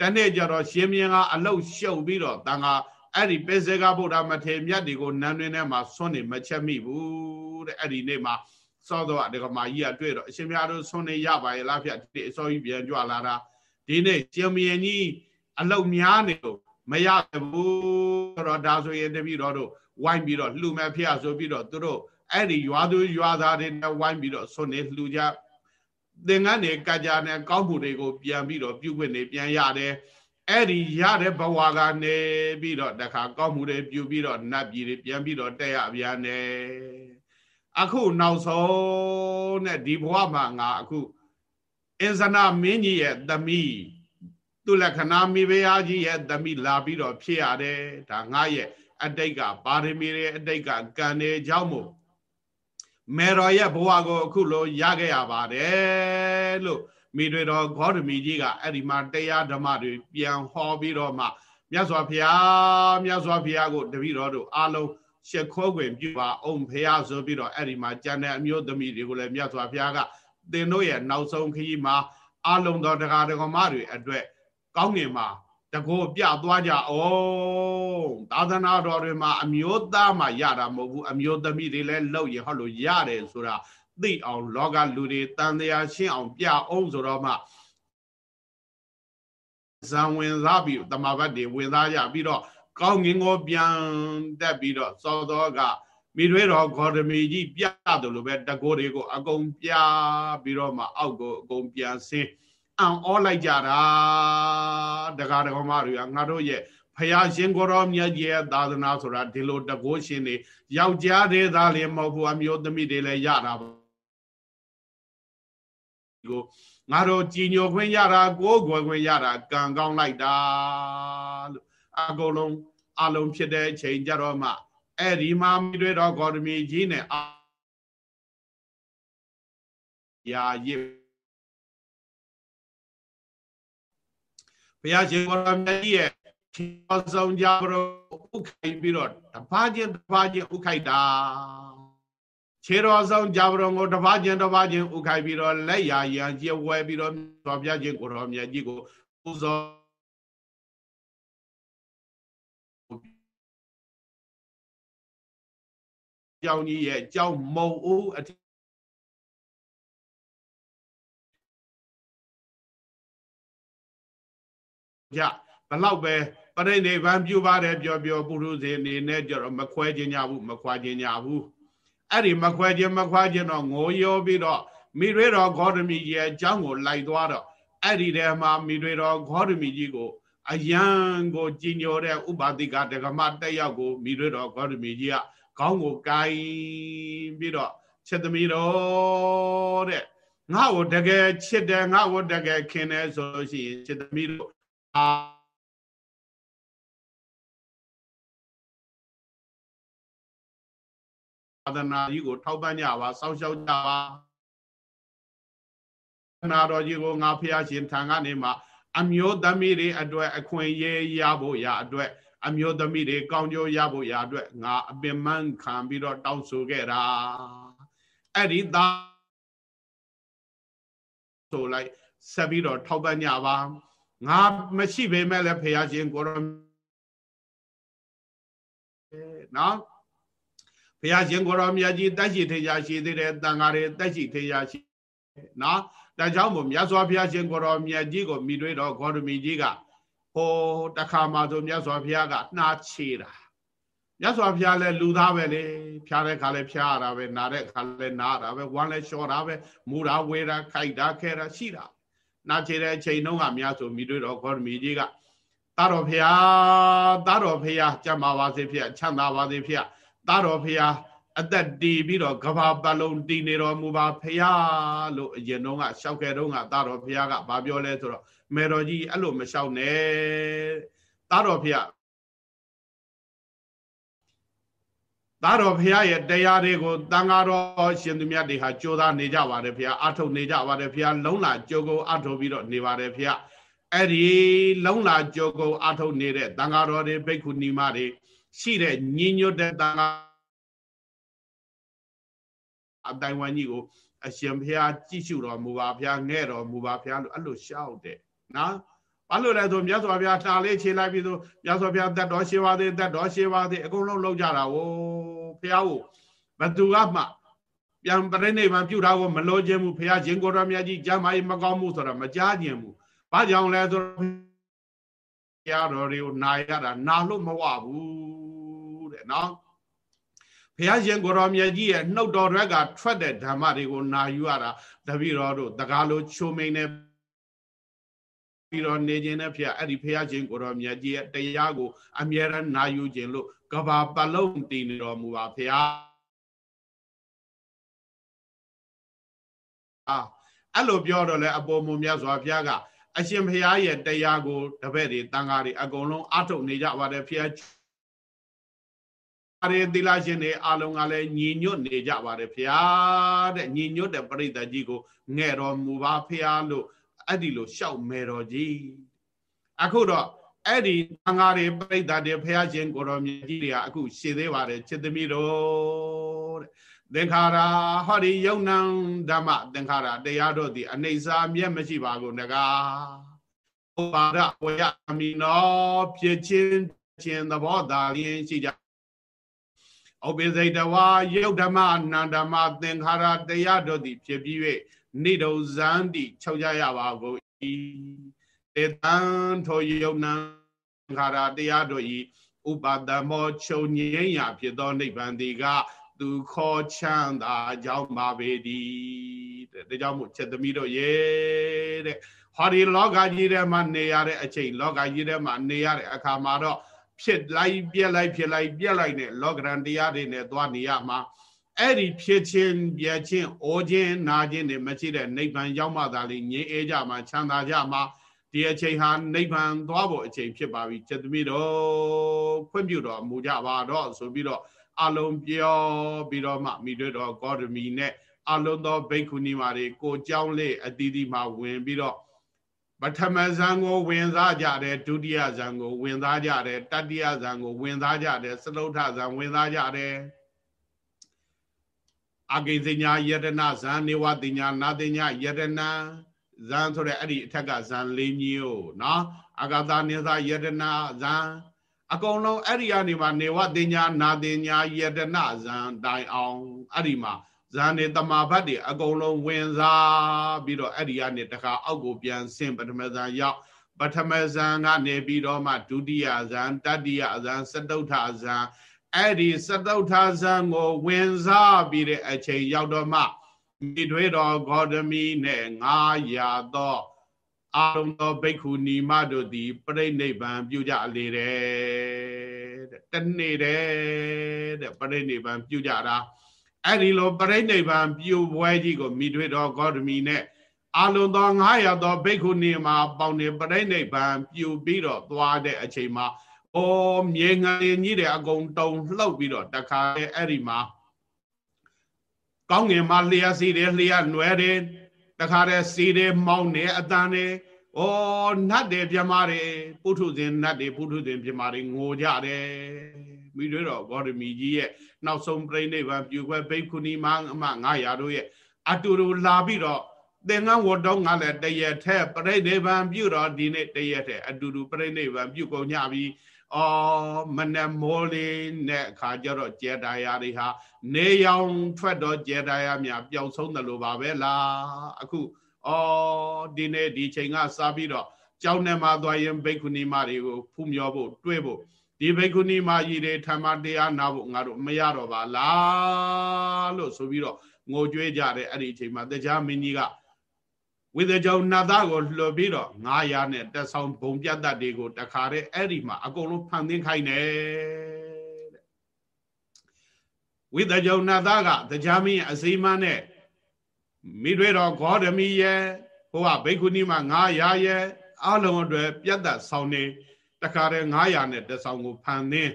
တနေ့ကျတော့ရှင်မြင်းကအလုတ်ရှုပ်ပြီးတော့တန်ခါအဲ့ဒီပေစေကဗုဒ္ဓမထေမြတ်တွေကိုနန်းတွင်ထဲမှာဆွနေမချက်မိဘူးတဲ့အဲ့ဒီနေ့မှာစောတော့ဒကမာကြီးကတွေ့တော့အရှင်မြတ်တို့ဆွနေရပါရဲ့လားဗျဒီအစောကြီးပြန်ကြွလာတာဒီနေ့ရှင်မြင်းကြီး အလုတ်များနေလို့မရဘူးတော့ဒါဆိုရင်တပည့်တော်တို့ဝိုင်းပြီးတော့လှူမဲ့ဖေရဆိုပြီးတော့သူတို့အဲ့ဒီရွာသူရွာသားတွေနဲ့ဝိုင်းပြီးတော့ဆွနေလှူကြသင်္ကန်းနေကကြနဲ့ကောင်းမှုတွေကိုပြန်ပြီးတော့ပြုခွင့်နေပြန်ရတယ်အဲ့ဒီရတဲ့ဘဝကနေပြီးတော့တခါကောင်းမှုတွေပြုပြီးတော့နတ်ပြည်တွေပြန်ပြီးတော့တက်ရပြန်တယ်အခုနောက်ဆုံးနဲ့ဒီဘဝမှာငါအခုအင်ဇနာမင်းကြီးရဲ့သမီး သူလက္ခဏာမိဖုရားကြီးရဲ့သမီးလာပြီးတော့ဖြစ်ရတယ်ဒါငါရဲ့အတိတ်ကပါရမီရဲ့အတိတ်ကကံတွေကြောင့်မို့မေတော်ရဲ့ဘဝကိုအခုလိုရခဲ့ရပါတယ်လို့မိတွေတော်ဂေါတမီကြီးကအဲ့ဒီမှာတရားဓမ္မတွေပြန်ဟောပြီးတော့မှမြတ်စွာဘုရားမြတ်စွာဘုရားကိုတပည့်တော်တို့အားလုံးရှ िख ောခွင့်ပြုပါအောင်ဘုရားဆိုပြီးတော့အဲ့ဒီမှာကျန်တဲ့အမျိုးသမီးတွေကိုလည်းမြတ်စွာဘုရားကသင်တို့ရဲ့နောက်ဆုံးခရီးမှာအလုံးတော်တရားတော်မတွေအတွက် ကောင်းငင်မှာတကောပြသွားကြအောင်သာသနာတော်တွေမှာအမျိုးသားမှရတာမဟုတ်ဘူးအမျိုးသမီးတွေလည်းလောက်ရဟောလို့ရတယ်ဆိုတာသိအောင်လောကလူတွေတန်တရားရှင်းအောင်ပြအောင်ဆိုတော့မှဇံဝင်စားပြီးတမဘတ်တွေဝင်စားကြပြီးတော့ကောင်းငင်ကိုပြန်တက်ပြီးတော့စောတော်ကမိတွေတော်ဂေါတမီကြီးပြတယ်လို့ပဲတကိုးတွေကိုအကုန်ပြပြီးတော့မှအောက်ကိုအကုန်ပြန်ဆင်း အံ့ဩလိုက်ကြတာတရားတော်မတွေကငါတို့ရဲ့ဖယားရှင်ကိုရောမြတ်ကြီးရဲ့သာသနာဆိုတာဒီလိုတကိုးရှင်တွေယောက်ျားတွေသာလည်းမဟုတ်ဘူးအမျိုးသမီးတွေလည်းရတာပါကိုငါတို့ကြည်ညိုခွင့်ရတာကိုးကွယ်ခွင့်ရတာကံကောင်းလိုက်တာလို့အကုန်လုံးအလုံးဖြစ်တဲ့အချိန်ကြတော့မှအဲ့ဒီမှာမိတွေတော့ဂေါတမီကြီးနဲ့ရာရစ် ဘုရားရှင်ကိုရမြတ်ကြီးရဲ့ခြေတော်ဆောင်ကြဘရောဥခိုက်ပြီးတော့တပါးချင်းတပါးချင်းဥခိုက်တာခြေတော်ဆောင်ကြဘရောကိုတပါးချင်းတပါးချင်းဥခိုက်ပြီးတော့လက်ရာရန်ကျဝဲပြီးတော့တော်ပြခြင်းကိုရောမြတ်ကြီးကိုပူဇော်ကြောင်ကြီးရဲ့ကြောင်မုံဦးအထ ကြဘလောက်ပဲပရိနိဗ္ဗာန်ပြုပါတယ်ပြောပြောပုရုဇေအနေနဲ့ကြတော့မခွဲခြင်းညာဘူးမခွာခြင်းညာဘူးအဲ့ဒီမခွဲခြင်းမခွာခြင်းတော့ငိုရောပြီးတော့မိရွေတော်ဂေါတမီကြီးရဲ့အကြောင်းကိုလိုက်သွားတော့အဲ့ဒီထဲမှာမိရွေတော်ဂေါတမီကြီးကိုအယံကိုကြည်ညိုတဲ့ဥပါတိကဒကမတက်ရောက်ကိုမိရွေတော်ဂေါတမီကြီးကခေါင်းကိုကိုင်းပြီးတော့ချက်သမီးတော်တဲ့ငါ့ကိုတကယ်ချစ်တယ်ငါ့ကိုတကယ်ခင်တယ်ဆိုလို့ရှိရင်ချက်သမီးတို့ အာသနာကြီးကိုထောက်ပံ့ကြပါစောင့်ရှောက်ကြပါနာတော်ကြီးကိုငါဖះရှင်ထံကနေမှအမျိုးသမီးတွေအတွက်အခွင့်အရေးရဖို့ရအတွက်အမျိုးသမီးတွေကောင်းကျိုးရဖို့ရအတွက်ငါအပင်မခံပြီးတော့တောင်းဆိုခဲ့တာအဲ့ဒီသားဆိုလိုက်ဆက်ပြီးတော့ထောက်ပံ့ကြပါ ငါမရှိပေမဲ့လည်းဖះရှင်ကိုရောနော်ဘုရားရှင်ကိုရောမြတ်ကြီးတက်ရှိထေရရှိသေးတယ်တန်ဃာတွေတက်ရှိထေရရှိနော်ဒါကြောင့်မို့မြတ်စွာဘုရားရှင်ကိုရောမြတ်ကြီးကိုမိတွေ့တော့ဂေါတမီကြီးကဟိုတခါမှဆိုမြတ်စွာဘုရားကနှာချေတာမြတ်စွာဘုရားလည်းလူသားပဲလေဖြားတဲ့ခါလည်းဖြားရတာပဲနားတဲ့ခါလည်းနားတာပဲဝမ်းလည်းလျှော်တာပဲမူတာဝေတာခိုက်တာခဲတာရှိတာ နာချေတဲ့အချိန်တုန်းကမြတ်ဆိုမိတွေ့တော့ဂေါတမီကြီးကတာတော်ဘုရားတာတော်ဘုရားကြံပါပါစေဖေချမ်းသာပါစေဖေသားတော်ဖရာအသက်တည်ပြီးတော့ကဘာပတ်လုံးတည်နေတော်မူပါဖရာလို့အရင်တုန်းကရှောက်ခဲ့တုန်းကသားတော်ဖရာကဘာပြောလဲဆိုတော့မေတော်ကြီးအဲ့လိုမလျှောက်နဲ့သားတော်ဖ သားတော်ဖရာရဲ့တရားတွေကိုတန်ဃာတော်ရှင်သူမြတ်တွေဟာကြိုးစားနေကြပါတယ်ဖရာအထုတ်နေကြပါတယ်ဖရာလုံးလာကြိုးကိုအထုတ်ပြီးတော့နေပါတယ်ဖရာအဲ့ဒီလုံးလာကြိုးကိုအထုတ်နေတဲ့တန်ဃာတော်တွေဘိက္ခုနီမတွေရှိတဲ့ညီညွတ်တဲ့တန်ခါအတိုင်းဝိုင်းကြီးကိုအရှင်ဘုရားကြည့်ရှုတော်မူပါဘုရားငဲ့တော်မူပါဘုရားလို့အဲ့လိုရှောက်တယ်နော် ဘာလို့လဲဆိုမြတ်စွာဘုရားတားလေးခြေလိုက်ပြီးဆိုမြတ်စွာဘုရားတတ်တော်ရှိပါသေးတတ်တော်ရှိပါသေးအကုန်လုံးလောက်ကြတာဝိုးဘုရားကိုဘသူကမှပြန်ပြိဋိဘံပြုတာကိုမလိုချင်ဘူးဘုရားရှင်ကိုယ်တော်မြတ်ကြီးကျမ်းမာရေးမကောင်းမှုဆိုတော့မကြားကျင်ဘူးဘာကြောင့်လဲဆိုတော့ဘုရားတော်တွေကိုနာရတာနာလို့မဝဘူးတဲ့နော်ဘုရားရှင်ကိုရောမြတ်ကြီးရဲ့နှုတ်တော်ရက်ကထွက်တဲ့ဓမ္မတွေကိုနာယူရတာတပည့်တော်တို့တကားလိုချိုမိန်နေ ပြီးတော့နေခြင်းနဲ့ဖျက်အဲ့ဒီဘုရားရှင်ကိုရောမြတ်ကြီးရဲ့တရားကို အမြဲတမ်းနာယူခြင်းလို့ကဘာပလုံးတည်နေတော်မူပါဘုရားအာအဲ့လိုပြောတော့လဲအပေါ်မူမြတ်စွာဘုရားကအရှင်ဘုရားရဲ့တရားကိုတပည့်တွေတန်ဃာတွေအကုန်လုံးအထုတ်နေကြပါတယ်ဘုရားရီသီလရှင်တွေအလုံးကလည်းညီညွတ်နေကြပါတယ်ဖျားတဲ့ညီညွတ်တဲ့ပရိသတ်ကြီးကိုငဲ့တော်မူပါဖျားလို့ အဲ့ဒီလိုရှောက်မဲတော်ကြီးအခုတော့အဲ့ဒီသံဃာတွေပရိသတ်တွေဖျားရှင်ကိုတော်မြတ်ကြီးတွေကအခုရှည်သေးပါတယ်ချစ်သမီးတို့တဲ့သင်္ခါရဟောဒီယုံနံဓမ္မသင်္ခါရတရားတို့သည်အနေစာမျက်မရှိပါကုန်တကားဟောပါရဝရအမီနောဖြစ်ချင်းချင်းသဘောသာလျင်ရှိကြဩပိစိတဝါယုတ်ဓမ္မအနန္ဓမ္မသင်္ခါရတရားတို့သည်ဖြစ်ပြီး၍ နိဒုဇံတိချုပ်ကြရပါကုန်၏တေတံထိုယုတ်နံခါရတရားတို့ဤဥပါဒမောချုပ်ငြိမ်းရာဖြစ်သောနိဗ္ဗာန်တိကသူခေါ်ချမ်းသာကြောင်းပါပေသည်တဲ့ဒါကြောင့်မို့ချက်သမီးတို့ရေတဲ့ဟောဒီလောကကြီးထဲမှာနေရတဲ့အချိန်လောကကြီးထဲမှာနေရတဲ့အခါမှာတော့ဖြစ်လိုက်ပြက်လိုက်ဖြစ်လိုက်ပြက်လိုက်နဲ့လောကရန်တရားတွေနဲ့သွားနေရမှာ အဲ့ဒီဖြစ်ချင်းပြက်ချင်းအိုခြင်းနာခြင်းတွေမရှိတဲ့နိဗ္ဗာန်ရောက်မှသာလေငြိမ်းအေးကြမှာချမ်းသာကြမှာဒီအချိန်ဟာနိဗ္ဗာန်သွားဖို့အချိန်ဖြစ်ပါပြီချက်သမီးတော်ခွင့်ပြုတော်မူကြပါတော့ဆိုပြီးတော့အလုံးပြောပြီးတော့မှမိတွေ့တော်ဂေါတမီနဲ့အလုံးသောဘိက္ခုနီမာတွေကိုကြောင်းလေးအတီးတီမှာဝင်ပြီးတော့ပထမဇန်ကိုဝင်စားကြတယ်ဒုတိယဇန်ကိုဝင်စားကြတယ်တတိယဇန်ကိုဝင်စားကြတယ်စတုထဇန်ဝင်စားကြတယ် အဂိဇညာယတနာဇန်နေဝတိညာနာတိညာယတနာဇန်ဆိုတဲ့အဲ့ဒီအထက်ကဇန်၄မျိုးနော်အဂတာနိသယတနာဇန်အကုန်လုံးအဲ့ဒီကနေမှနေဝတိညာနာတိညာယတနာဇန်တိုင်အောင်အဲ့ဒီမှာဇန်နေတမာဘတ်တွေအကုန်လုံးဝင်စားပြီးတော့အဲ့ဒီကနေတခါအောက်ကိုပြန်ဆင်းပထမဇန်ရောက်ပထမဇန်ကနေပြီးတော့မှဒုတိယဇန်တတိယဇန်စတုထဇန် အဲ့ဒီစတုထဇန်ကိုဝင်စားပြီးတဲ့အချိန်ရောက်တော့မှမိထွေးတော်ဂေါတမီနဲ့900သောအာရုံသောဘိက္ခုနီမတို့သည်ပြိဋိဘံပြုကြလေတဲ့တနေ့တဲ့တဲ့ပြိဋိဘံပြုကြတာအဲ့ဒီလိုပြိဋိဘံပြုပွဲကြီးကိုမိထွေးတော်ဂေါတမီနဲ့အာလုံသော900သောဘိက္ခုနီမှာပေါင်နေပြိဋိဘံပြုပြီးတော့သွားတဲ့အချိန်မှာ အိုးမြေငယ်ကြီးတဲ့အကုန်တုံလှုပ်ပြီးတော့တခါအဲ့ဒီမှာကောင်းငင်မှာလျှက်စီတယ်လျှက်နွယ်တယ်တခါတည်းစီတယ်မောင်းတယ်အတန်တယ်ဩနတ်တယ်ပြမတယ်ပုထုဇဉ်နတ်တယ်ပုထုဇဉ်ပြမတယ်ငိုကြတယ်မိတွေတော့ဂေါတမီကြီးရဲ့နောက်ဆုံးပြိဋိဘံပြုခွဲဘိက္ခုနီမအမ900တို့ရဲ့အတူတူလာပြီးတော့သင်္ကန်းဝတ်တော့ငါလည်းတရက်ထဲပြိဋိဘံပြုတော့ဒီနေ့တရက်ထဲအတူတူပြိဋိဘံပြုကုန်ကြပြီ အော်မနမိုးလေးနဲ့အခါကျတော့ကျေတာယာတွေဟာနေရောင်ထွက်တော့ကျေတာယာများပျောက်ဆုံးတယ်လို့ပါပဲလားအခုအော်ဒီနေ့ဒီချိန်ကစားပြီးတော့ကြောင်းထဲမှာသွားရင်ဘိက္ခုနီမတွေကိုဖူးမြော်ဖို့တွေးဖို့ဒီဘိက္ခုနီမကြီးတွေဓမ္မတရားနာဖို့ငါတို့မရတော့ပါလားလို့ဆိုပြီးတော့ငိုကြွေးကြတယ်အဲ့ဒီအချိန်မှာတရားမင်းကြီးက ဝိသကြောင့်နတ်သားကိုလှုပ်ပြီးတော့900နဲ့တက်ဆောင်ဘုံပြတ်တတ်တွေကိုတခါတည်းအဲ့ဒီမှာအကုန်လုံးဖန်သင်းခိုင်းတယ်တဲ့ဝိသကြောင့်နတ်သားကတရားမင်းအစိမန်းနဲ့မိတွေတော်ဂေါတမီရဲ့ဟိုကဘိက္ခုနီမှာ900ရဲ့အလုံးအတွက်ပြတ်တတ်ဆောင်နေတခါတည်း900နဲ့တက်ဆောင်ကိုဖန်သင်း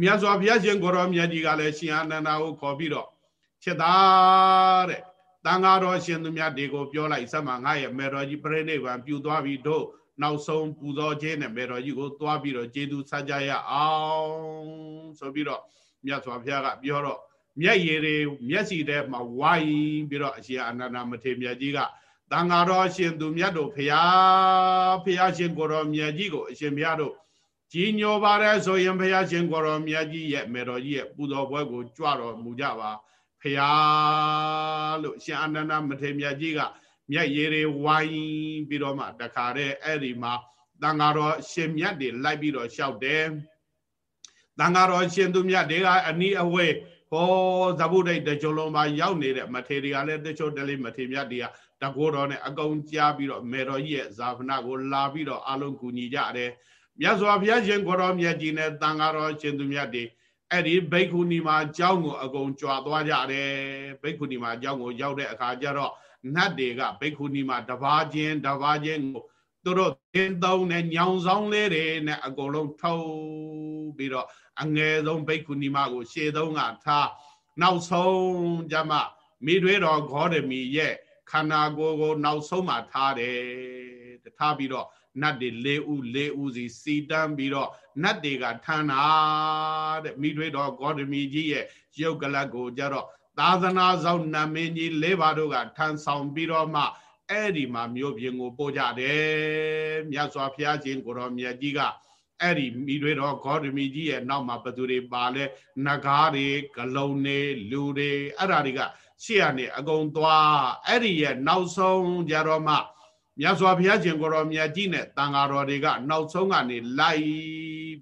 မြတ်စွာဘုရားရှင်ကိုရောမြတ်ကြီးကလည်းရှင်အာနန္ဒာကိုခေါ်ပြီးတော့ချက်သားတဲ့ တန်ဃာတော်ရှင်သူမြတ်တွေကိုပြောလိုက်စမှာငါရဲ့မေတော်ကြီးပြိဋိဘံပြုသွားပြီးတို့နောက်ဆုံးပူဇော်ခြင်းနဲ့မေတော်ကြီးကိုသွားပြီးတော့ကျေးဇူးဆက်ကြရအောင်ဆိုပြီးတော့မြတ်စွာဘုရားကပြောတော့မျက်ရည်တွေမျက်စီထဲမှာဝိုင်းပြီးတော့အရှင်အနန္ဒမထေရမြတ်ကြီးကတန်ဃာတော်ရှင်သူမြတ်တို့ဖရာဖရာရှင်ကိုတော်မြတ်ကြီးကိုအရှင်ဘုရားတို့ကြီးညိုပါတယ်ဆိုရင်ဘုရားရှင်ကိုတော်မြတ်ကြီးရဲ့မေတော်ကြီးရဲ့ပူဇော်ပွဲကိုကြွတော်မူကြပါ ဖရာလို့ရှင်အနန္ဒမထေရမြတ်ကြီးကမြတ်ရည်တွေဝိုင်းပြီးတော့မှတခါတည်းအဲ့ဒီမှာတန်ဃာတော်ရှင်မြတ်တွေလိုက်ပြီးတော့လျှောက်တယ်တန်ဃာတော်ရှင်သူမြတ်တွေကအနီးအဝေးဟောဇဗုဒိတ်တကြုံလုံးမှာရောက်နေတဲ့မထေရီကလည်းတချို့တလေးမထေမြတ်တွေကတကောတော်နဲ့အကုန်ကြားပြီးတော့မေတော်ကြီးရဲ့ဇာဖနာကိုလာပြီးတော့အလုံးကူညီကြတယ်မြတ်စွာဘုရားရှင်ကိုတော်မြတ်ကြီးနဲ့တန်ဃာတော်ရှင်သူမြတ်တွေ အဲ့ဒီဘိက္ခုနီမှာအကြောင်းကိုအကုန်ကြွာသွားကြတယ်ဘိက္ခုနီမှာအကြောင်းကိုရောက်တဲ့အခါကျတော့နတ်တွေကဘိက္ခုနီမှာတပါးချင်းတပါးချင်းကိုသူတို့သင်သုံးနဲ့ညောင်ဆောင်လေးတွေနဲ့အကုန်လုံးထုတ်ပြီးတော့အငယ်ဆုံးဘိက္ခုနီမကို ရှေ့သုံးကထားနောက်ဆုံးကြမှာမိတွေတော်ဂေါတမီရဲ့ခန္ဓာကိုယ်ကို နောက်ဆုံးမှထားတယ်ထားပြီးတော့ နတ်တွေ၄ဦး၄ဦးစီစီတန်းပြီးတော့နတ်တွေကထမ်းတာတဲ့မိတွေတော်ဂေါတမီကြီးရဲ့ရုပ်ကလတ်ကိုကြတော့သာသနာဆောင်နတ်မင်းကြီး၄ပါးတို့ကထမ်းဆောင်ပြီးတော့မှအဲ့ဒီမှာမြို့ပြင်ကိုပို့ကြတယ်မြတ်စွာဘုရားရှင်ကိုတော်မြတ်ကြီးကအဲ့ဒီမိတွေတော်ဂေါတမီကြီးရဲ့နောက်မှာဘသူတွေပါလဲနဂါးတွေဂလုံတွေလူတွေအဲ့ဒါတွေကရှေ့ကနေအကုန်သွားအဲ့ဒီရဲ့နောက်ဆုံးကြတော့မှ မြတ်စွာဘုရားရှင်ကိုတော်မြတ်ကြီးနဲ့တန်ဃာတော်တွေကနောက်ဆုံးကနေလိုက်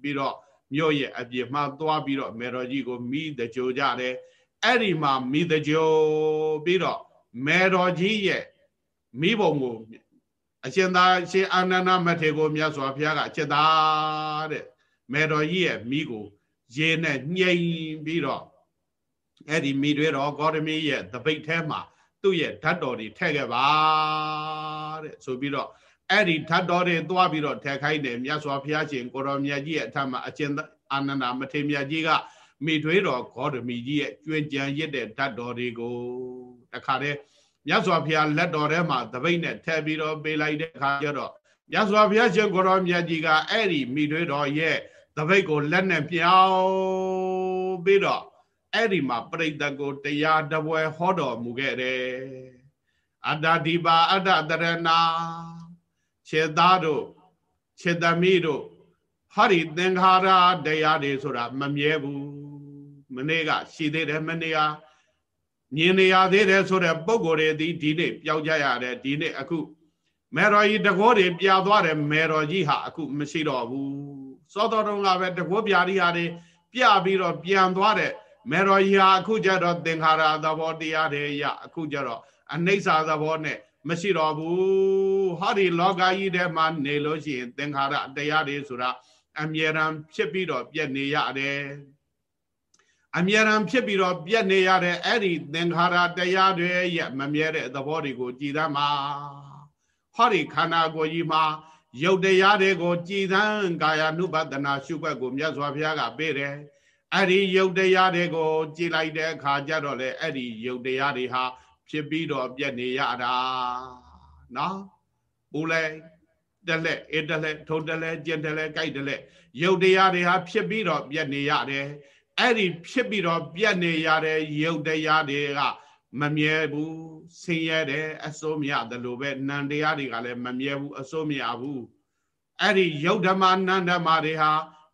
ပြီးတော့မြို့ရဲ့အပြစ်မှသွားပြီးတော့မေတော်ကြီးကိုမိတကြိုကြတယ်အဲ့ဒီမှာမိတကြိုပြီးတော့မေတော်ကြီးရဲ့မိဘုံကိုအရှင်သာရှင်အာနန္ဒမထေကိုမြတ်စွာဘုရားကအချက်သားတဲ့မေတော်ကြီးရဲ့မိကိုရေနဲ့ညှိပြီးတော့အဲ့ဒီမိတွေတော်ဂေါတမီရဲ့တပိတ်ထဲမှာသူ့ရဲ့ဓာတ်တော်တွေထည့်ခဲ့ပါ တဲ့ဆိုပြီးတော့အဲ့ဒီဓာတ်တော်တွေသွားပြီးတော့ထည့်ခိုင်းတယ်မြတ်စွာဘုရားရှင်ကိုရောမြတ်ကြီးရဲ့အထက်မှာအရှင်အာနန္ဒမထေမြတ်ကြီးကမိထွေးတော်ဂေါတမီကြီးရဲ့ကျွင်ကြံရစ်တဲ့ဓာတ်တော်တွေကိုတခါတည်းမြတ်စွာဘုရားလက်တော်ထဲမှာတပိတ်နဲ့ထည့်ပြီးတော့ပေးလိုက်တဲ့အခါကျတော့မြတ်စွာဘုရားရှင်ကိုရောမြတ်ကြီးကအဲ့ဒီမိထွေးတော်ရဲ့တပိတ်ကိုလက်နဲ့ပြောင်းပြီးတော့အဲ့ဒီမှာပြိတ္တကိုတရားတပွဲဟောတော်မူခဲ့တယ် အတ္တဒီပါအတ္တတရဏခြေသားတို့ခြေသမီးတို့ဟာဒီသင်္ခါရတရားတွေဆိုတာမမြဲဘူးမနေ့ကရှိသေးတယ်မနေ့ကမြင်နေရသေးတယ်ဆိုတဲ့ပုံကိုယ်တွေဒီဒီနေ့ပျောက်ကြရတယ်ဒီနေ့အခုမေတော်ကြီးတကောတွေပြသွားတယ်မေတော်ကြီးဟာအခုမရှိတော့ဘူးစောတော်တုံးကပဲတကောပြားရီဟာတွေပြပြီးတော့ပြန်သွားတဲ့မေတော်ကြီးဟာအခုကျတော့သင်္ခါရသဘောတရားတွေရအခုကျတော့ အနိစ္စသဘောနဲ့မရှိတော့ဘူးဟာဒီလောကကြီးထဲမှာနေလို့ရှိရင်သင်္ခါရတရားတွေဆိုတာအမြဲတမ်းဖြစ်ပြီးတော့ပြည့်နေရတယ်အမြဲတမ်းဖြစ်ပြီးတော့ပြည့်နေရတဲ့အဲ့ဒီသင်္ခါရတရားတွေရဲ့မမြဲတဲ့သဘောတွေကိုကြည်သမ်းပါဟောဒီခန္ဓာကိုယ်ကြီးမှာယုတ်တရားတွေကိုကြည်သမ်းကာယ ानु ဘဒနာရှုွက်ကိုမြတ်စွာဘုရားကပေးတယ်အဲ့ဒီယုတ်တရားတွေကိုကြည်လိုက်တဲ့အခါကျတော့လေအဲ့ဒီယုတ်တရားတွေဟာ ဖြစ်ပြီးတော့ပြက်နေရတာနော်ပူလဲတက်လက်အေးတက်လက်ထုံတက်လက်ကျင်တက်လက်ကြိုက်တက်လက်ယုတ်တရားတွေဟာဖြစ်ပြီးတော့ပြက်နေရတယ်အဲ့ဒီဖြစ်ပြီးတော့ပြက်နေရတဲ့ယုတ်တရားတွေကမမြဲဘူးဆင်းရဲတယ်အစိုးမရတယ်လို့ပဲနံတရားတွေကလည်းမမြဲဘူးအစိုးမရဘူးအဲ့ဒီယုတ်ဓမ္မနန္ဓမ္မတွေဟာ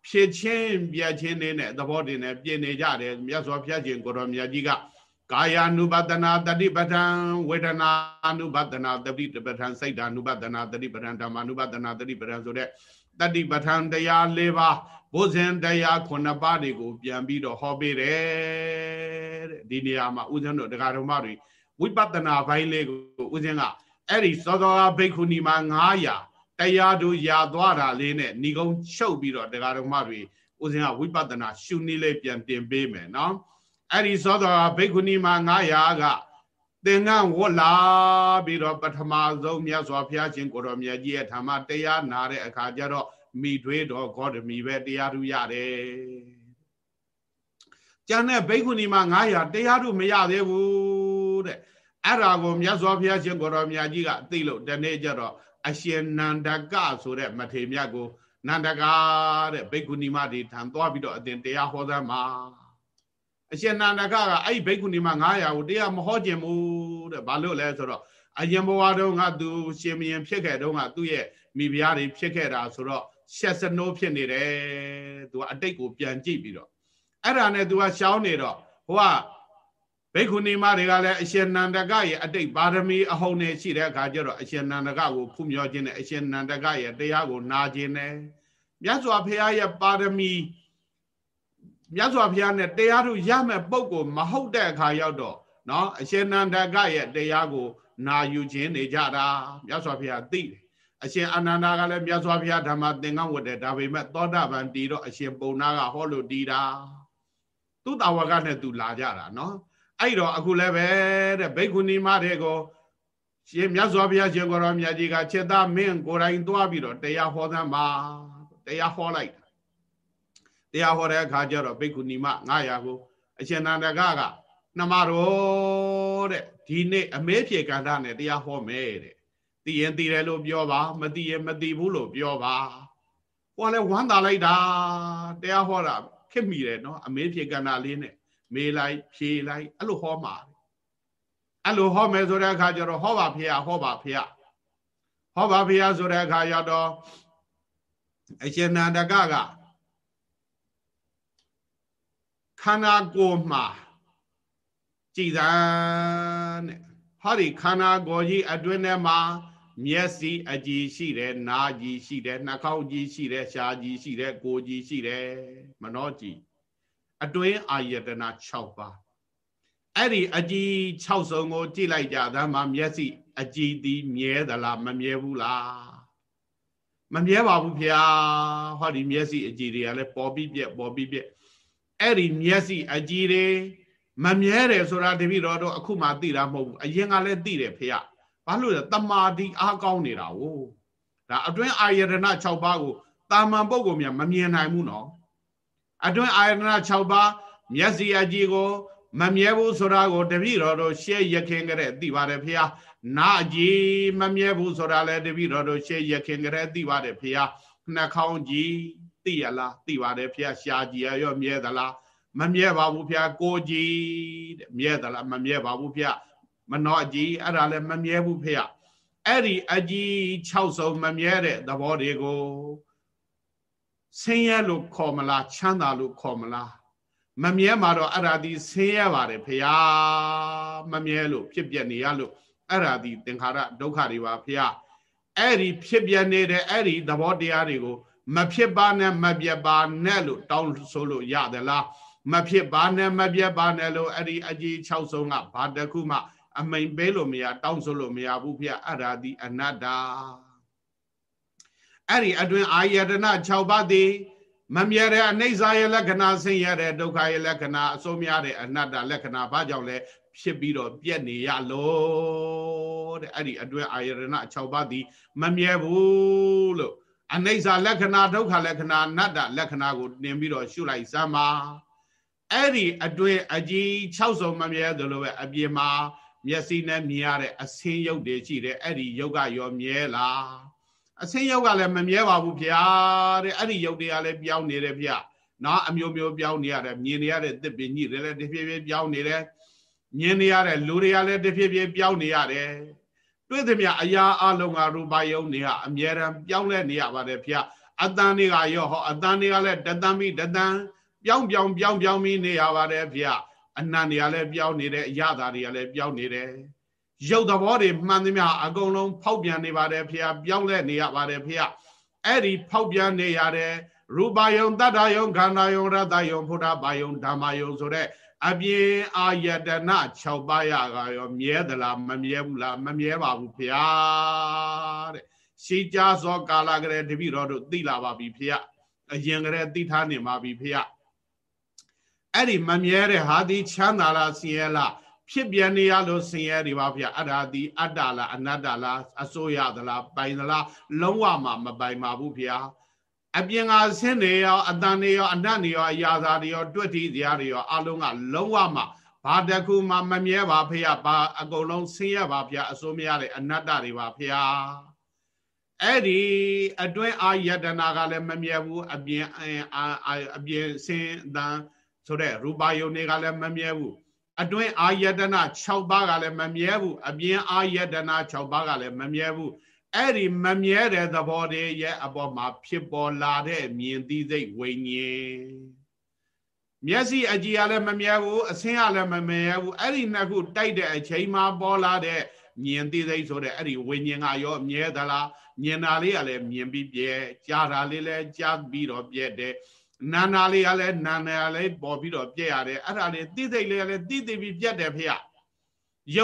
ဖြစ်ချင်းပြက်ချင်းနေတဲ့သဘောတွေနဲ့ပြင်နေကြတယ်မြတ်စွာဘုရားရှင်ကိုတော်မြတ်ကြီးက ကာယ ानु ဘဒနာတတိပဋ္ဌံဝေဒနာ ानु ဘဒနာတတိပဋ္ဌံစိတ် ानु ဘဒနာတတိပဋ္ဌံဓမ္မ ानु ဘဒနာတတိပဋ္ဌံဆိုတဲ့တတိပဋ္ဌံတရား၄ပါးဘုဇင်တရား9ပါးတွေကိုပြန်ပြီးတော့ဟောပေးတယ်တဲ့ဒီနေရာမှာဥစဉ်တို့တရားဓမ္မတွေဝိပဿနာဘိုင်းလေးကိုဥစဉ်ကအဲ့ဒီသောသောဘိက္ခုနီမှာ900တရားတို့ရာသွားတာလေးနဲ့ဏီကုံချုပ်ပြီးတော့တရားဓမ္မတွေဥစဉ်ကဝိပဿနာရှုနည်းလေးပြန်တင်ပေးမယ်နော် အဲ့ဒီသောတော်ဘိက္ခုနီမှာ900ကသင်္ကန်းဝတ်လာပြီးတော့ပထမဆုံးမြတ်စွာဘုရားရှင်ကိုတော်မြတ်ကြီးရဲ့ဓမ္မတရားနာတဲ့အခါကျတော့မိထွေးတော်ဂေါတမီပဲတရားထူရတယ်ကျန်တဲ့ဘိက္ခုနီမှာ900တရားထူမရသေးဘူးတဲ့အဲ့ဒါကိုမြတ်စွာဘုရားရှင်ကိုတော်မြတ်ကြီးကသိလို့တနေ့ကျတော့အရှင်နန္ဒကဆိုတဲ့မထေမြတ်ကိုနန္ဒကတဲ့ဘိက္ခုနီမတွေထံသွားပြီးတော့အတင်တရားဟောသမ်းမှာ အရှင်နန္ဒကကအဲ့ဒီဘိက္ခုနီမ900ကိုတရားမဟောကျင်ဘူးတဲ့ဘာလို့လဲဆိုတော့အရင်ဘဝတုန်းကသူရှင်မရင်ဖြစ်ခဲ့တုန်းကသူ့ရဲ့မိဖုရားတွေဖြစ်ခဲ့တာဆိုတော့ရှက်စနိုးဖြစ်နေတယ်သူကအတိတ်ကိုပြန်ကြည့်ပြီးတော့အဲ့ဒါနဲ့သူကရှောင်းနေတော့ဟိုကဘိက္ခုနီမတွေကလည်းအရှင်နန္ဒကရဲ့အတိတ်ပါရမီအဟုန်နဲ့ရှိတဲ့အခါကျတော့အရှင်နန္ဒကကိုဖူးမြော်ခြင်းနဲ့အရှင်နန္ဒကရဲ့တရားကိုနာခြင်းနဲ့မြတ်စွာဘုရားရဲ့ပါရမီ မြတ်စွာဘုရားနဲ့တရားတို့ရမဲ့ပုံကိုမဟုတ်တဲ့အခါရောက်တော့နော်အရှင်နန္ဒကရဲ့တရားကို နာယူခြင်းနေကြတာမြတ်စွာဘုရားသိတယ်အရှင်အာနန္ဒာကလည်းမြတ်စွာဘုရားဓမ္မသင်္ကန်းဝတ်တယ်ဒါပေမဲ့သောတာပန်တည်တော့အရှင်ပုံနာကဟောလို့တည်တာသူတာဝကနဲ့သူလာကြတာနော်အဲ့တော့အခုလည်းပဲတဲ့ဘိက္ခုနီမတွေကိုရှင်မြတ်စွာဘုရားရှင်ကိုရောမြတ်ကြီးကချက်သားမင်းကိုယ်တိုင်သွားပြီးတော့တရားဟောသမ်းပါတရားဟောလိုက် တရားဟောတဲ့အခါကျတော့ဘိက္ခုနီမ900ကိုအရှင်နန္ဒကကနှမတော်တဲ့ဒီနေ့အမေးဖြေကန္တာနဲ့တရားဟောမယ်တဲ့သိရင်သိတယ်လို့ပြောပါမသိရင်မသိဘူးလို့ပြောပါဟောလဲဝမ်းသာလိုက်တာတရားဟောတာခက်မိတယ်နော်အမေးဖြေကန္တာလေးနဲ့မေးလိုက်ဖြေလိုက်အဲ့လိုဟောမှာအဲ့လိုဟောမယ်ဆိုတဲ့အခါကျတော့ဟောပါဖေဟောပါဖေဟောပါဖေဆိုတဲ့အခါရောက်တော့အရှင်နန္ဒကက ခန္ဓာကိုယ်မှာကြည်သန်းတဲ့ဟာဒီခန္ဓာကိုယ်ကြီးအတွင်းထဲမှာမျက်စိအကြည်ရှိတယ်နားကြည်ရှိတယ်နှာခေါင်းကြည်ရှိတယ်ရှားကြည်ရှိတယ်ကိုယ်ကြည်ရှိတယ်မနှောကြည်အတွင်းအာယတနာ6ပါးအဲ့ဒီအကြည်6စုံကိုကြည့်လိုက်ကြသမ်းမှာမျက်စိအကြည်သည်မြဲသလားမမြဲဘူးလားမမြဲပါဘူးဗျာဟောဒီမျက်စိအကြည်တွေကလည်းပေါ်ပြီးပြက်ပေါ်ပြီးပြက် အဲ့ဒီမျက်စိအကြည်တွေမမြဲတယ်ဆိုတာတပည့်တော်တို့အခုမှသိတာမဟုတ်ဘူးအရင်ကလည်းသိတယ်ဖေရဘာလို့လဲတမာတိအားကောင်းနေတာ哦ဒါအတွင်းအာယတနာ6ပါးကိုတာမန်ပုဂ္ဂိုလ်များမမြင်နိုင်ဘူးနော်အတွင်းအာယတနာ6ပါးမျက်စိအကြည်ကိုမမြဲဘူးဆိုတာကိုတပည့်တော်တို့ရှေ့ရခင်ကြတဲ့သိပါတယ်ဖေဟာနာကြီးမမြဲဘူးဆိုတာလည်းတပည့်တော်တို့ရှေ့ရခင်ကြတဲ့သိပါတယ်ဖေဟာနှာခေါင်းကြီး သိရလားသိပါတယ်ဖေဟာရှားကြီးရောမြဲသလားမမြဲပါဘူးဖေဟာကိုကြီးတဲ့မြဲသလားမမြဲပါဘူးဖေဟာမနှောကြီးအဲ့ဒါလည်းမမြဲဘူးဖေဟာအဲ့ဒီအကြီး6စုံမမြဲတဲ့သဘောတွေကိုဆင်းရဲလို့ခေါ်မလားချမ်းသာလို့ခေါ်မလားမမြဲမှာတော့အဲ့ဒါဒီဆင်းရဲပါတယ်ဖေဟာမမြဲလို့ဖြစ်ပြနေရလို့အဲ့ဒါဒီသင်္ခါရဒုက္ခတွေပါဖေဟာအဲ့ဒီဖြစ်ပြနေတဲ့အဲ့ဒီသဘောတရားတွေကို မဖြစ်ပါနဲ့မပြတ်ပါနဲ့လို့တောင်းဆိုလို့ရတယ်လားမဖြစ်ပါနဲ့မပြတ်ပါနဲ့လို့အဲ့ဒီအကြီး6ဆုံးကဘာတခုမှ အမိန်ပေးလို့မရတောင်းဆိုလို့မရဘူးဖေအဲ့ဒါဒီအနတ္တအဲ့ဒီအတွင်အာယတနာ6ပါးသည်မမြဲတဲ့အနိစ္စရဲ့လက္ခဏာဆင်းရဲတဲ့ဒုက္ခရဲ့လက္ခဏာအစိုးများတဲ့အနတ္တလက္ခဏာဘာကြောင့်လဲဖြစ်ပြီးတော့ပြက်နေရလို့တဲ့အဲ့ဒီအတွင်းအာယရဏ6ပါးသည်မမြဲဘူးလို့ အနိစ္စလက္ခဏာဒုက္ခလက္ခဏာအနတ္တလက္ခဏာကိုတင်ပြီးတော့ရှုလိုက်စမ်းပါအဲ့ဒီအတွင်းအကြီး6စုံမမြဲသလိုပဲအပြင်မှာမျက်စိနဲ့မြင်ရတဲ့အဆင်းရုပ်တွေရှိတယ်အဲ့ဒီရုပ်ကရောမြဲလားအဆင်းရုပ်ကလည်းမမြဲပါဘူးဗျာတဲ့အဲ့ဒီရုပ်တွေကလည်းပြောင်းနေတယ်ဗျာနော်အမျိုးမျိုးပြောင်းနေရတယ်မြင်နေရတဲ့သစ်ပင်ကြီးတွေလည်းတဖြည်းဖြည်းပြောင်းနေတယ်မြင်နေရတဲ့လူတွေကလည်းတဖြည်းဖြည်းပြောင်းနေရတယ် တွေ့သမျှအရာအလုံးကရူပယုံတွေကအမြဲတမ်းပြောင်းလဲနေရပါတယ်ဗျာအတန်တွေကရောဟောအတန်တွေကလည်းတတန်ပြီးတတန်ပြောင်းပြောင်းပြောင်းပြောင်းပြီးနေရပါတယ်ဗျာအနန္တတွေကလည်းပြောင်းနေတယ်အရသာတွေကလည်းပြောင်းနေတယ်ရုပ်သဘောတွေမှန်သမျှအကုန်လုံးဖောက်ပြန်နေပါတယ်ဖေ။ပြောင်းလဲနေရပါတယ်ဖေ။အဲ့ဒီဖောက်ပြန်နေရတဲ့ရူပယုံတတ္တယုံခန္ဓာယုံရတ္တယုံဖုဒ္ဓဘာယုံဓမ္မယုံဆိုတဲ့ အပြင်အာယတနာ6ပါးရကရောမြဲသလားမမြဲဘူးလားမမြဲပါဘူးဖေ။တဲ့ရှိကြသောကာလကလေးတပိတော်တို့သိလာပါပြီဖေ။အရင်ကလေးသိထားနေပါပြီဖေ။အဲ့ဒီမမြဲတဲ့ဟာဒီချမ်းသာလားဆင်းရဲလားဖြစ်ပြန်နေရလို့ဆင်းရဲတွေပါဗျာအဲ့ဒါဒီအတ္တလားအနတ္တလားအစိုးရသလားပိုင်သလားလုံးဝမှမပိုင်ပါဘူးဗျာ အပြင်ကဆင်းနေရောအတန်နေရောအနတ်နေရောအရာသာတွေရောတွက်တီစရာတွေရောအလုံးကလုံးဝမှဘာတခုမှမမြဲပါဖေရဘာအကုန်လုံးဆင်းရဲပါဗျာအစိုးမရတဲ့အနတ္တတွေပါဖေရအဲ့ဒီအတွင်းအာယတနာကလည်းမမြဲဘူးအပြင်အပြင်ဆင်းတန်ဆိုတဲ့ရူပါယုန်တွေကလည်းမမြဲဘူးအတွင်းအာယတနာ6ပါးကလည်းမမြဲဘူးအပြင်အာယတနာ6ပါးကလည်းမမြဲဘူး အဲ့ဒီမမြဲတဲ့သဘောတည်းရဲ့အပေါ်မှာဖြစ်ပေါ်လာတဲ့မြင်သိစိတ်ဝိညာဉ်မျက်စိအကြည့်ကလည်းမမြဲဘူးအဆင်းကလည်းမမြဲဘူးအဲ့ဒီနှစ်ခုတိုက်တဲ့အချိန်မှာပေါ်လာတဲ့မြင်သိစိတ်ဆိုတဲ့အဲ့ဒီဝိညာဉ်ကရောမြဲသလားမြင်တာလေးကလည်းမြင်ပြီးပြဲကြားတာလေးလည်းကြားပြီးတော့ပြဲတယ်နာနာလေးကလည်းနာနာလေးပေါ်ပြီးတော့ပြက်ရတယ်အဲ့ဒါလေးတိသိလေးကလည်းတိသိပြီးပြက်တယ်ဖေ။ရု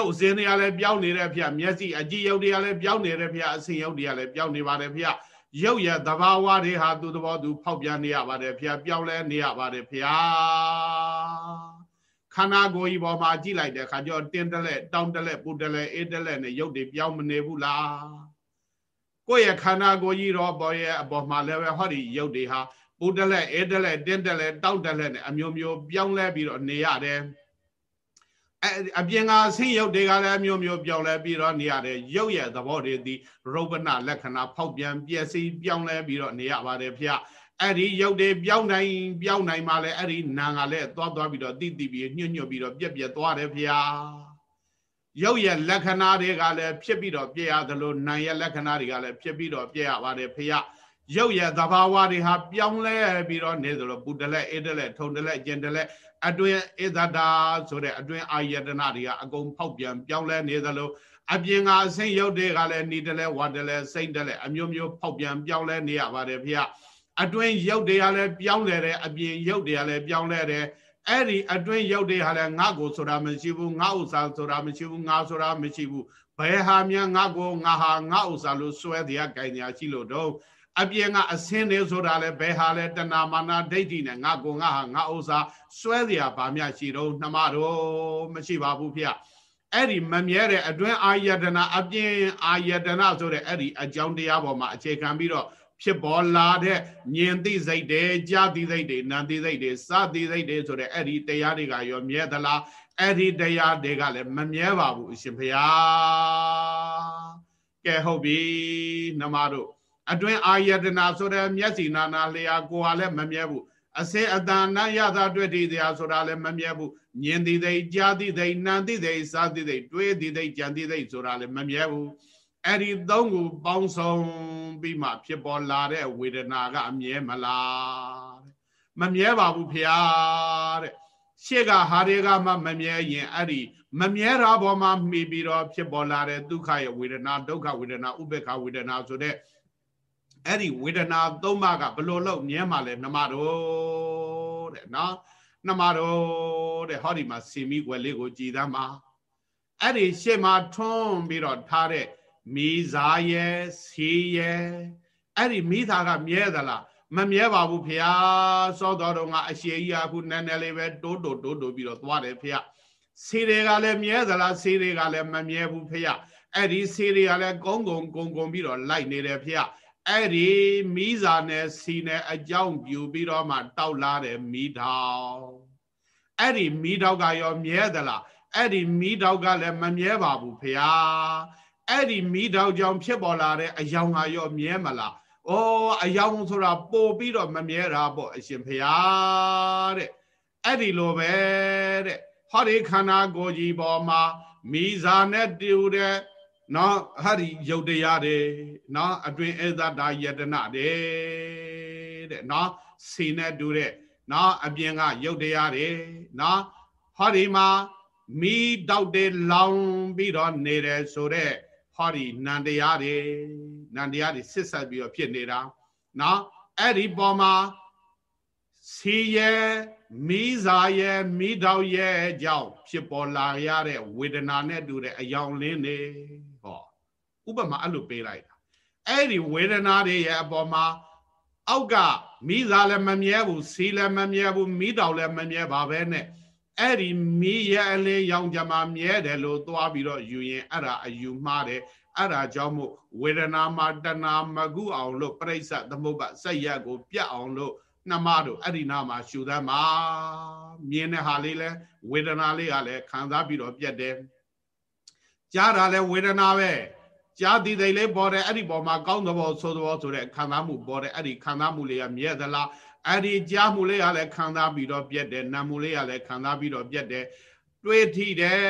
ပ်စင်းတွေကလည်းပြောင်းနေတဲ့ဖေ။မျက်စိအကြည့်ရုပ်တွေကလည်းပြောင်းနေတဲ့ဖေ။အဆင်ရုပ်တွေကလည်းပြောင်းနေပါတယ်ဖေ။ရုပ်ရဲ့သဘာဝတွေဟာသူ့သဘောသူ ဖောက်ပြန်နေရပါတယ်ဖေ။ပြောင်းလဲနေရပါတယ်ဖေ။ခန္ဓာကိုယ်ကြီးပေါ်မှာကြည့်လိုက်တဲ့အခါကျတော့တင်းတလဲတောင်းတလဲပူတလဲအေးတလဲနဲ့ရုပ်တွေပြောင်းမနေဘူးလား။ကိုယ့်ရဲ့ခန္ဓာကိုယ်ကြီးတော့ပေါ်ရဲ့အပေါ်မှာလည်းပဲဟောဒီရုပ်တွေဟာပူတလက်အဲတလက်တင်းတလက်တောက်တလက်နဲ့အမျိုးမျိုးပြောင်းလဲပြီးတော့နေရတယ် အအပြင်ကဆင်းရုပ်တွေကလည်းအမျိုးမျိုးပြောင်းလဲပြီးတော့နေရတယ်ရုပ်ရဲ့သဘောတွေဒီရုပ်ပနလက္ခဏာဖောက်ပြန်ပျက်စီးပြောင်းလဲပြီးတော့နေရပါတယ်ဖေအဲ့ဒီရုပ်တွေပြောင်းနိုင်ပြောင်းနိုင်မှလည်းအဲ့ဒီနာငါလည်းသွားသွားပြီးတော့တိတိပြီးညွတ်ညွတ်ပြီးတော့ပြက်ပြက်သွားတယ်ဖေရုပ်ရဲ့လက္ခဏာတွေကလည်းဖြစ်ပြီးတော့ပြည့်ရသလိုနာရဲ့လက္ခဏာတွေကလည်းဖြစ်ပြီးတော့ပြည့်ရပါတယ်ဖေရုပ်ရဲ့သဘာဝတွေဟာပြောင်းလဲပြီးတော့နေသလိုပူတလက်အေးတလက်ထုံတလက်ကျင်တလက် အတွင်းဧသတာဆိုတဲ့အတွင်းအာယတနာတွေကအကုန်ဖောက်ပြန်ပြောင်းလဲနေသလိုအပြင်ကအစိမ့်ရုပ်တွေကလည်းနေတလဲဝါတလဲစိမ့်တလဲအမျိုးမျိုးဖောက်ပြန်ပြောင်းလဲနေရပါတယ်ဖေ။အတွင်းရုပ်တွေကလည်းပြောင်းလဲတယ်အပြင်ရုပ်တွေကလည်းပြောင်းလဲတယ်အဲ့ဒီအတွင်းရုပ်တွေဟာလည်းငါ့ကိုဆိုတာမရှိဘူးငါဥစ္စာဆိုတာမရှိဘူးငါဆိုတာမရှိဘူးဘယ်ဟာများငါ့ကိုငါဟာငါဥစ္စာလို့စွဲတရားကြိုင်ညာရှိလို့တော့ အပြင်ကအစင်းနေဆိုတာလဲဘယ်ဟာလဲတဏမာနာဒိဋ္ဌိနဲ့ငါကိုငါဟာငါဥစ္စာစွဲเสียဘာမျှရှိတော့နှမတော့မရှိပါဘူးဖေအဲ့ဒီမမြဲတဲ့အတွင်းအာယတနာအပြင်အာယတနာဆိုတဲ့အဲ့ဒီအကြောင်းတရားပေါ်မှာအခြေခံပြီးတော့ ဖြစ်ပေါ်လာတဲ့ဉာဏ်သိစိတ်တွေကြားသိစိတ်တွေနာသိစိတ်တွေစသိစိတ်တွေဆိုတဲ့အဲ့ဒီတရားတွေကရောမြဲသလားအဲ့ဒီတရားတွေကလည်းမမြဲပါဘူးအရှင်ဘုရားကဲဟုတ်ပြီနှမတို့ အတွင်းအာယတနာဆိုတဲ့မျက်စိနာနာလျာကိုယ်ဟာလည်းမမြဲဘူးအစေအတန်နာရတာတွေ့တည်တရားဆိုတာလည်းမမြဲဘူးမြင်သည်သိကြားသည်သိနာသည်သိစားသည်သိတွေးသည်သိကြံသည်သိဆိုတာလည်းမမြဲဘူးအဲ့ဒီသုံးခုပေါင်းစုံပြီးမှဖြစ်ပေါ်လာတဲ့ဝေဒနာကအမြဲမလားမမြဲပါဘူးဖျားတဲ့ရှေ့ကဟာတွေကမှမမြဲရင်အဲ့ဒီမမြဲတာပေါ်မှာမှီပြီးတော့ဖြစ်ပေါ်လာတဲ့ဒုက္ခရဲ့ဝေဒနာဒုက္ခဝေဒနာဥပေက္ခဝေဒနာဆိုတဲ့ အဲ့ဒီဝေဒနာသုံးပါးကဘလို့လို့မြဲမှလဲနှမတော်တဲ့နော်နှမတော်တဲ့ဟောဒီမှာစီမီွယ်လေးကိုကြည်သားမှာအဲ့ဒီရှေ့မှာထွန်းပြီးတော့ထားတဲ့မိသားရဲ့စီရဲ့အဲ့ဒီမိသားကမြဲသလားမမြဲပါဘူးဖះစောတော်တော်ကအရှိကြီးအခုနည်းနည်းလေးပဲတိုးတိုးတိုးတိုးပြီးတော့သွားတယ်ဖះစီတွေကလည်းမြဲသလားစီတွေကလည်းမမြဲဘူးဖះအဲ့ဒီစီတွေကလည်းကုန်းကုန်းကုန်းကုန်းပြီးတော့လိုက်နေတယ်ဖះ အဲ့ဒီမိစာနဲ့စီနဲ့အကြောင်းပြူပြီးတော့မှတောက်လာတဲ့မိထောင်အဲ့ဒီမိထောက်ကရောမြဲသလားအဲ့ဒီမိထောက်ကလည်းမမြဲပါဘူးဖះအဲ့ဒီမိထောက်ကြောင့်ဖြစ်ပေါ်လာတဲ့အယောင်ဟာရောမြဲမလား။အော်အယောင်ဆိုတာပို့ပြီးတော့မမြဲတာပေါ့အရှင်ဖះတဲ့။အဲ့ဒီလိုပဲတဲ့။ဟောဒီခန္ဓာကိုယ်ကြီးပေါ်မှာမိစာနဲ့တူတဲ့ နော်ဟာဒီယုတ်တရားတွေနော်အတွင်ဧသတာယတနာတွေတဲ့နော်စီနဲ့တူတဲ့နော်အပြင်ကယုတ်တရားတွေနော်ဟောဒီမှာမိတောက်တဲ့လောင်ပြီးတော့နေတယ်ဆိုတဲ့ဟောဒီနန္တရားတွေနန္တရားတွေဆစ်ဆက်ပြီးတော့ဖြစ်နေတာနော်အဲ့ဒီပေါ်မှာစီရဲ့မိစာရဲ့မိတောက်ရဲ့အကြောင်းဖြစ်ပေါ်လာရတဲ့ဝေဒနာနဲ့တူတဲ့အယောင်လင်းတွေဟော ဥပမာအဲ့လိုပေးလိုက်တာအဲ့ဒီဝေဒနာတွေရဲ့အပေါ်မှာအောက်ကမိစာလည်းမမြဲဘူးစီလည်းမမြဲဘူးမိတောက်လည်းမမြဲပါပဲနဲ့အဲ့ဒီမိရဲ့အလေးရောင်ကြမှာမြဲတယ်လို့သွားပြီးတော့ယူရင်အဲ့ဒါအယူမှားတယ်အဲ့ဒါကြောင့်မို့ဝေဒနာမှာတဏမကုအောင်လို့ပြိဿသမုပ္ပါစက်ရက်ကိုပြတ်အောင်လို့နှမတို့အဲ့ဒီနာမှာရှူသမ်းမှာမြင်တဲ့ဟာလေးလဲဝေဒနာလေးကလည်းခံစားပြီးတော့ပြတ်တယ်ကြားတာလဲဝေဒနာပဲ ကြားတည်တယ်လေးပေါ်တယ်အဲ့ဒီပေါ်မှာကောင်းသဘောဆိုးသဘောဆိုတဲ့ခံစားမှုပေါ်တယ်အဲ့ဒီခံစားမှုလေးကမြဲသလားအဲ့ဒီကြားမှုလေးကလည်းခံစားပြီးတော့ပြတ်တယ်နာမှုလေးကလည်းခံစားပြီးတော့ပြတ်တယ်တွေးထိတယ်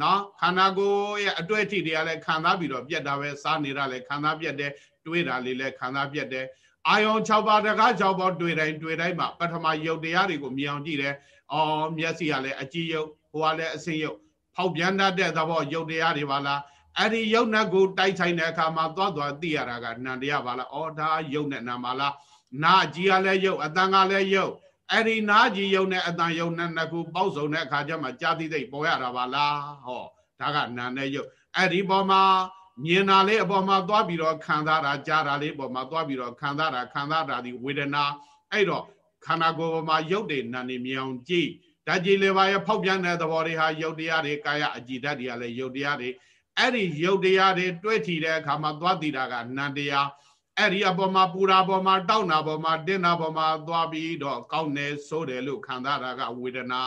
နော်ခန္ဓာကိုယ်ရဲ့အတွေ့အထိတွေကလည်းခံစားပြီးတော့ပြတ်တာပဲစားနေတာလည်းခံစားပြတ်တယ်တွေးတာလေးလည်းခံစားပြတ်တယ်အာယုံ6ပါးတကား6ပါးတွေ့တိုင်းတွေ့တိုင်းမှာပထမယုတ်တရားတွေကိုမြင်အောင်ကြည့်တယ်။အော်မျက်စိကလည်းအကြည့်ယုတ်ဟိုကလည်းအစင်းယုတ်ဖောက်ပြန်တတ်တဲ့သဘောယုတ်တရားတွေပါလား။ အဲ့ဒီယုတ်နဲ့ကိုတိုက်ဆိုင်တဲ့အခါမှာသွားသွားသိရတာကနန္တရားပါလား။အော်ဒါယုတ်နဲ့နာပါလား။နာအကြည့်ကလည်းယုတ်အတန်ကလည်းယုတ်အဲ့ဒီနာကြည်ယုတ်နဲ့အတန်ယုတ်နဲ့နှစ်ခုပေါက်စုံတဲ့အခါကျမှကြာတိသိပေါ်ရတာပါလား။ဟောဒါကနာနဲ့ယုတ်အဲ့ဒီပေါ်မှာမြင်တာလေးအပေါ်မှာသွားပြီးတော့ခံစားတာကြားတာလေးအပေါ်မှာသွားပြီးတော့ခံစားတာခံစားတာဒီဝေဒနာအဲ့တော့ခန္ဓာကိုယ်ပေါ်မှာရုပ်တွေနာနေမြောင်ကြည့်ဓာတ်ကြီးလေးပါရဲ့ဖောက်ပြန်တဲ့သဘောတွေဟာရုပ်တရားတွေကာယအကြည်ဓာတ်တွေကလည်းရုပ်တရားတွေ အဲ့ဒီရုပ်တရားတွေတွဲထီတဲ့အခါမှာသွားတည်တာကနန္တရားအဲ့ဒီအပေါ်မှာပူရာပေါ်မှာတောက်နာပေါ်မှာတင်းနာပေါ်မှာသွားပြီးတော့ကောင်းတယ်ဆိုးတယ်လို့ခံစားတာကဝေဒနာ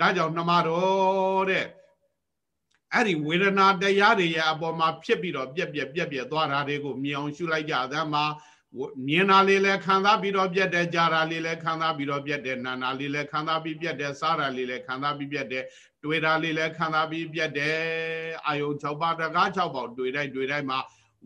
ဒါကြောင့်နှမတော်တဲ့အဲ့ဒီဝေဒနာတရားတွေရဲ့အပေါ်မှာဖြစ်ပြီးတော့ပြက်ပြက်ပြက်ပြက်သွားတာတွေကိုမြင်အောင်ရှုလိုက်ကြသမ်းမှာ မြင်တာလေးလည်းခံစားပြီးတော့ပြက်တယ်ကြားတာလေးလည်းခံစားပြီးတော့ပြက်တယ်နာနာလေးလည်းခံစားပြီးပြက်တယ်စားတာလေးလည်းခံစားပြီးပြက်တယ်တွေ့တာလေးလည်းခံစားပြီးပြက်တယ်အာယုံ6ပါးတကား6ပေါက်တွေ့တိုင်းတွေ့တိုင်းမှာ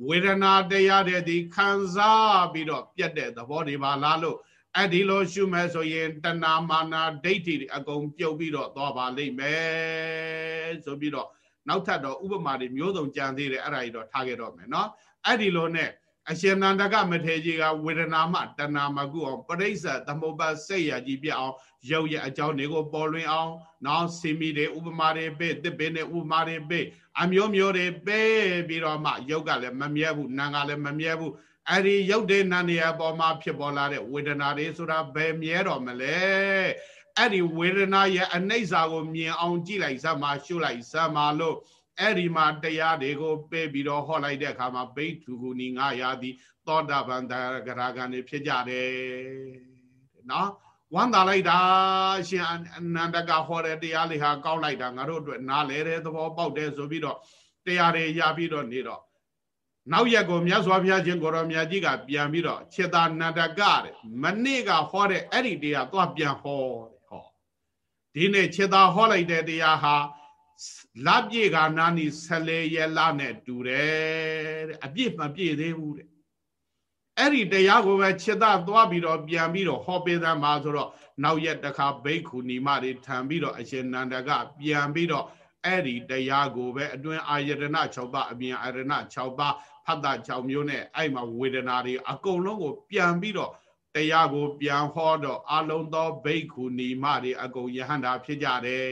ဝေဒနာတရားတွေဒီခံစားပြီးတော့ပြက်တဲ့သဘောတွေပါလားလို့အဲ့ဒီလိုရှုမဲ့ဆိုရင်တဏမာနာဒိဋ္ဌိအကုန်ပြုတ်ပြီးတော့သွားပါလိမ့်မယ်ဆိုပြီးတော့နောက်ထပ်တော့ဥပမာတွေမျိုးစုံကြံသေးတယ်အဲ့ဒါကြီးတော့ထားခဲ့တော့မယ်နော်အဲ့ဒီလိုနဲ့ အရှင်နန္ဒကမထေကြီးကဝေဒနာမှတဏမကုအောင်ပရိစ္ဆသမုပ္ပါစိတ်ရကြီးပြအောင်ရုပ်ရဲ့အကြောင်းတွေကိုပေါ်လွင်အောင်နောက်စီမီတွေဥပမာတွေပေးတစ်ပင်းတွေဥပမာတွေပေးအမျိုးမျိုးတွေပေးပြီးတော့မှရုပ်ကလည်းမမြဲဘူးနာကလည်းမမြဲဘူးအဲ့ဒီရုပ်တွေနာနေရပေါ်မှာဖြစ်ပေါ်လာတဲ့ဝေဒနာတွေဆိုတာဘယ်မြဲတော့မလဲအဲ့ဒီဝေဒနာရဲ့အနိစ္စကိုမြင်အောင်ကြည့်လိုက်စမ်းပါရှုလိုက်စမ်းပါလို့ အဲ့ဒီမှာတရားတွေကိုပေးပြီးတော့ဟောလိုက်တဲ့အခါမှာဘိက္ခုနီငါရာသည် သောတာပန်တဂရဂံနေဖြစ်ကြတယ်နော်ဝမ်းသာလိုက်တာရှင်အနန္တကဟောတဲ့တရားလေးဟာကောက်လိုက်တာငါတို့အတွက်နားလဲတဲ့သဘောပေါက်တယ်ဆိုပြီးတော့တရားတွေရပြီးတော့နေတော့နောက်ရက်ကိုမြတ်စွာဘုရားရှင်ကိုရောမြတ်ကြီးကပြန်ပြီးတော့ခြေသာနန္ဒကတဲ့မနေ့ကဟောတဲ့အဲ့ဒီတရားသွားပြန်ဟောတဲ့ဟောဒီနေ့ခြေသာဟောလိုက်တဲ့တရားဟာ လပြည့်ကနာနီ14ရက်လနဲ့တူတယ်တဲ့အပြည့်မပြည့်သေးဘူးတဲ့အဲ့ဒီတရားကိုပဲခြေသာသွားပြီးတော့ပြန်ပြီးတော့ဟောပေးသမှာဆိုတော့နောက်ရက်တစ်ခါဘိက္ခုနီမတွေထံပြီးတော့အရှင်နန္ဒကပြန်ပြီးတော့အဲ့ဒီတရားကိုပဲအတွင်းအာယတနာ6ပါးအပြင်အာယတနာ6ပါးဖတ်တာ6မျိုးနဲ့အဲ့မှာဝေဒနာတွေအကုန်လုံးကိုပြန်ပြီးတော့တရားကိုပြန်ဟောတော့အလုံးသောဘိက္ခုနီမတွေအကုန်ယဟန္တာဖြစ်ကြတယ်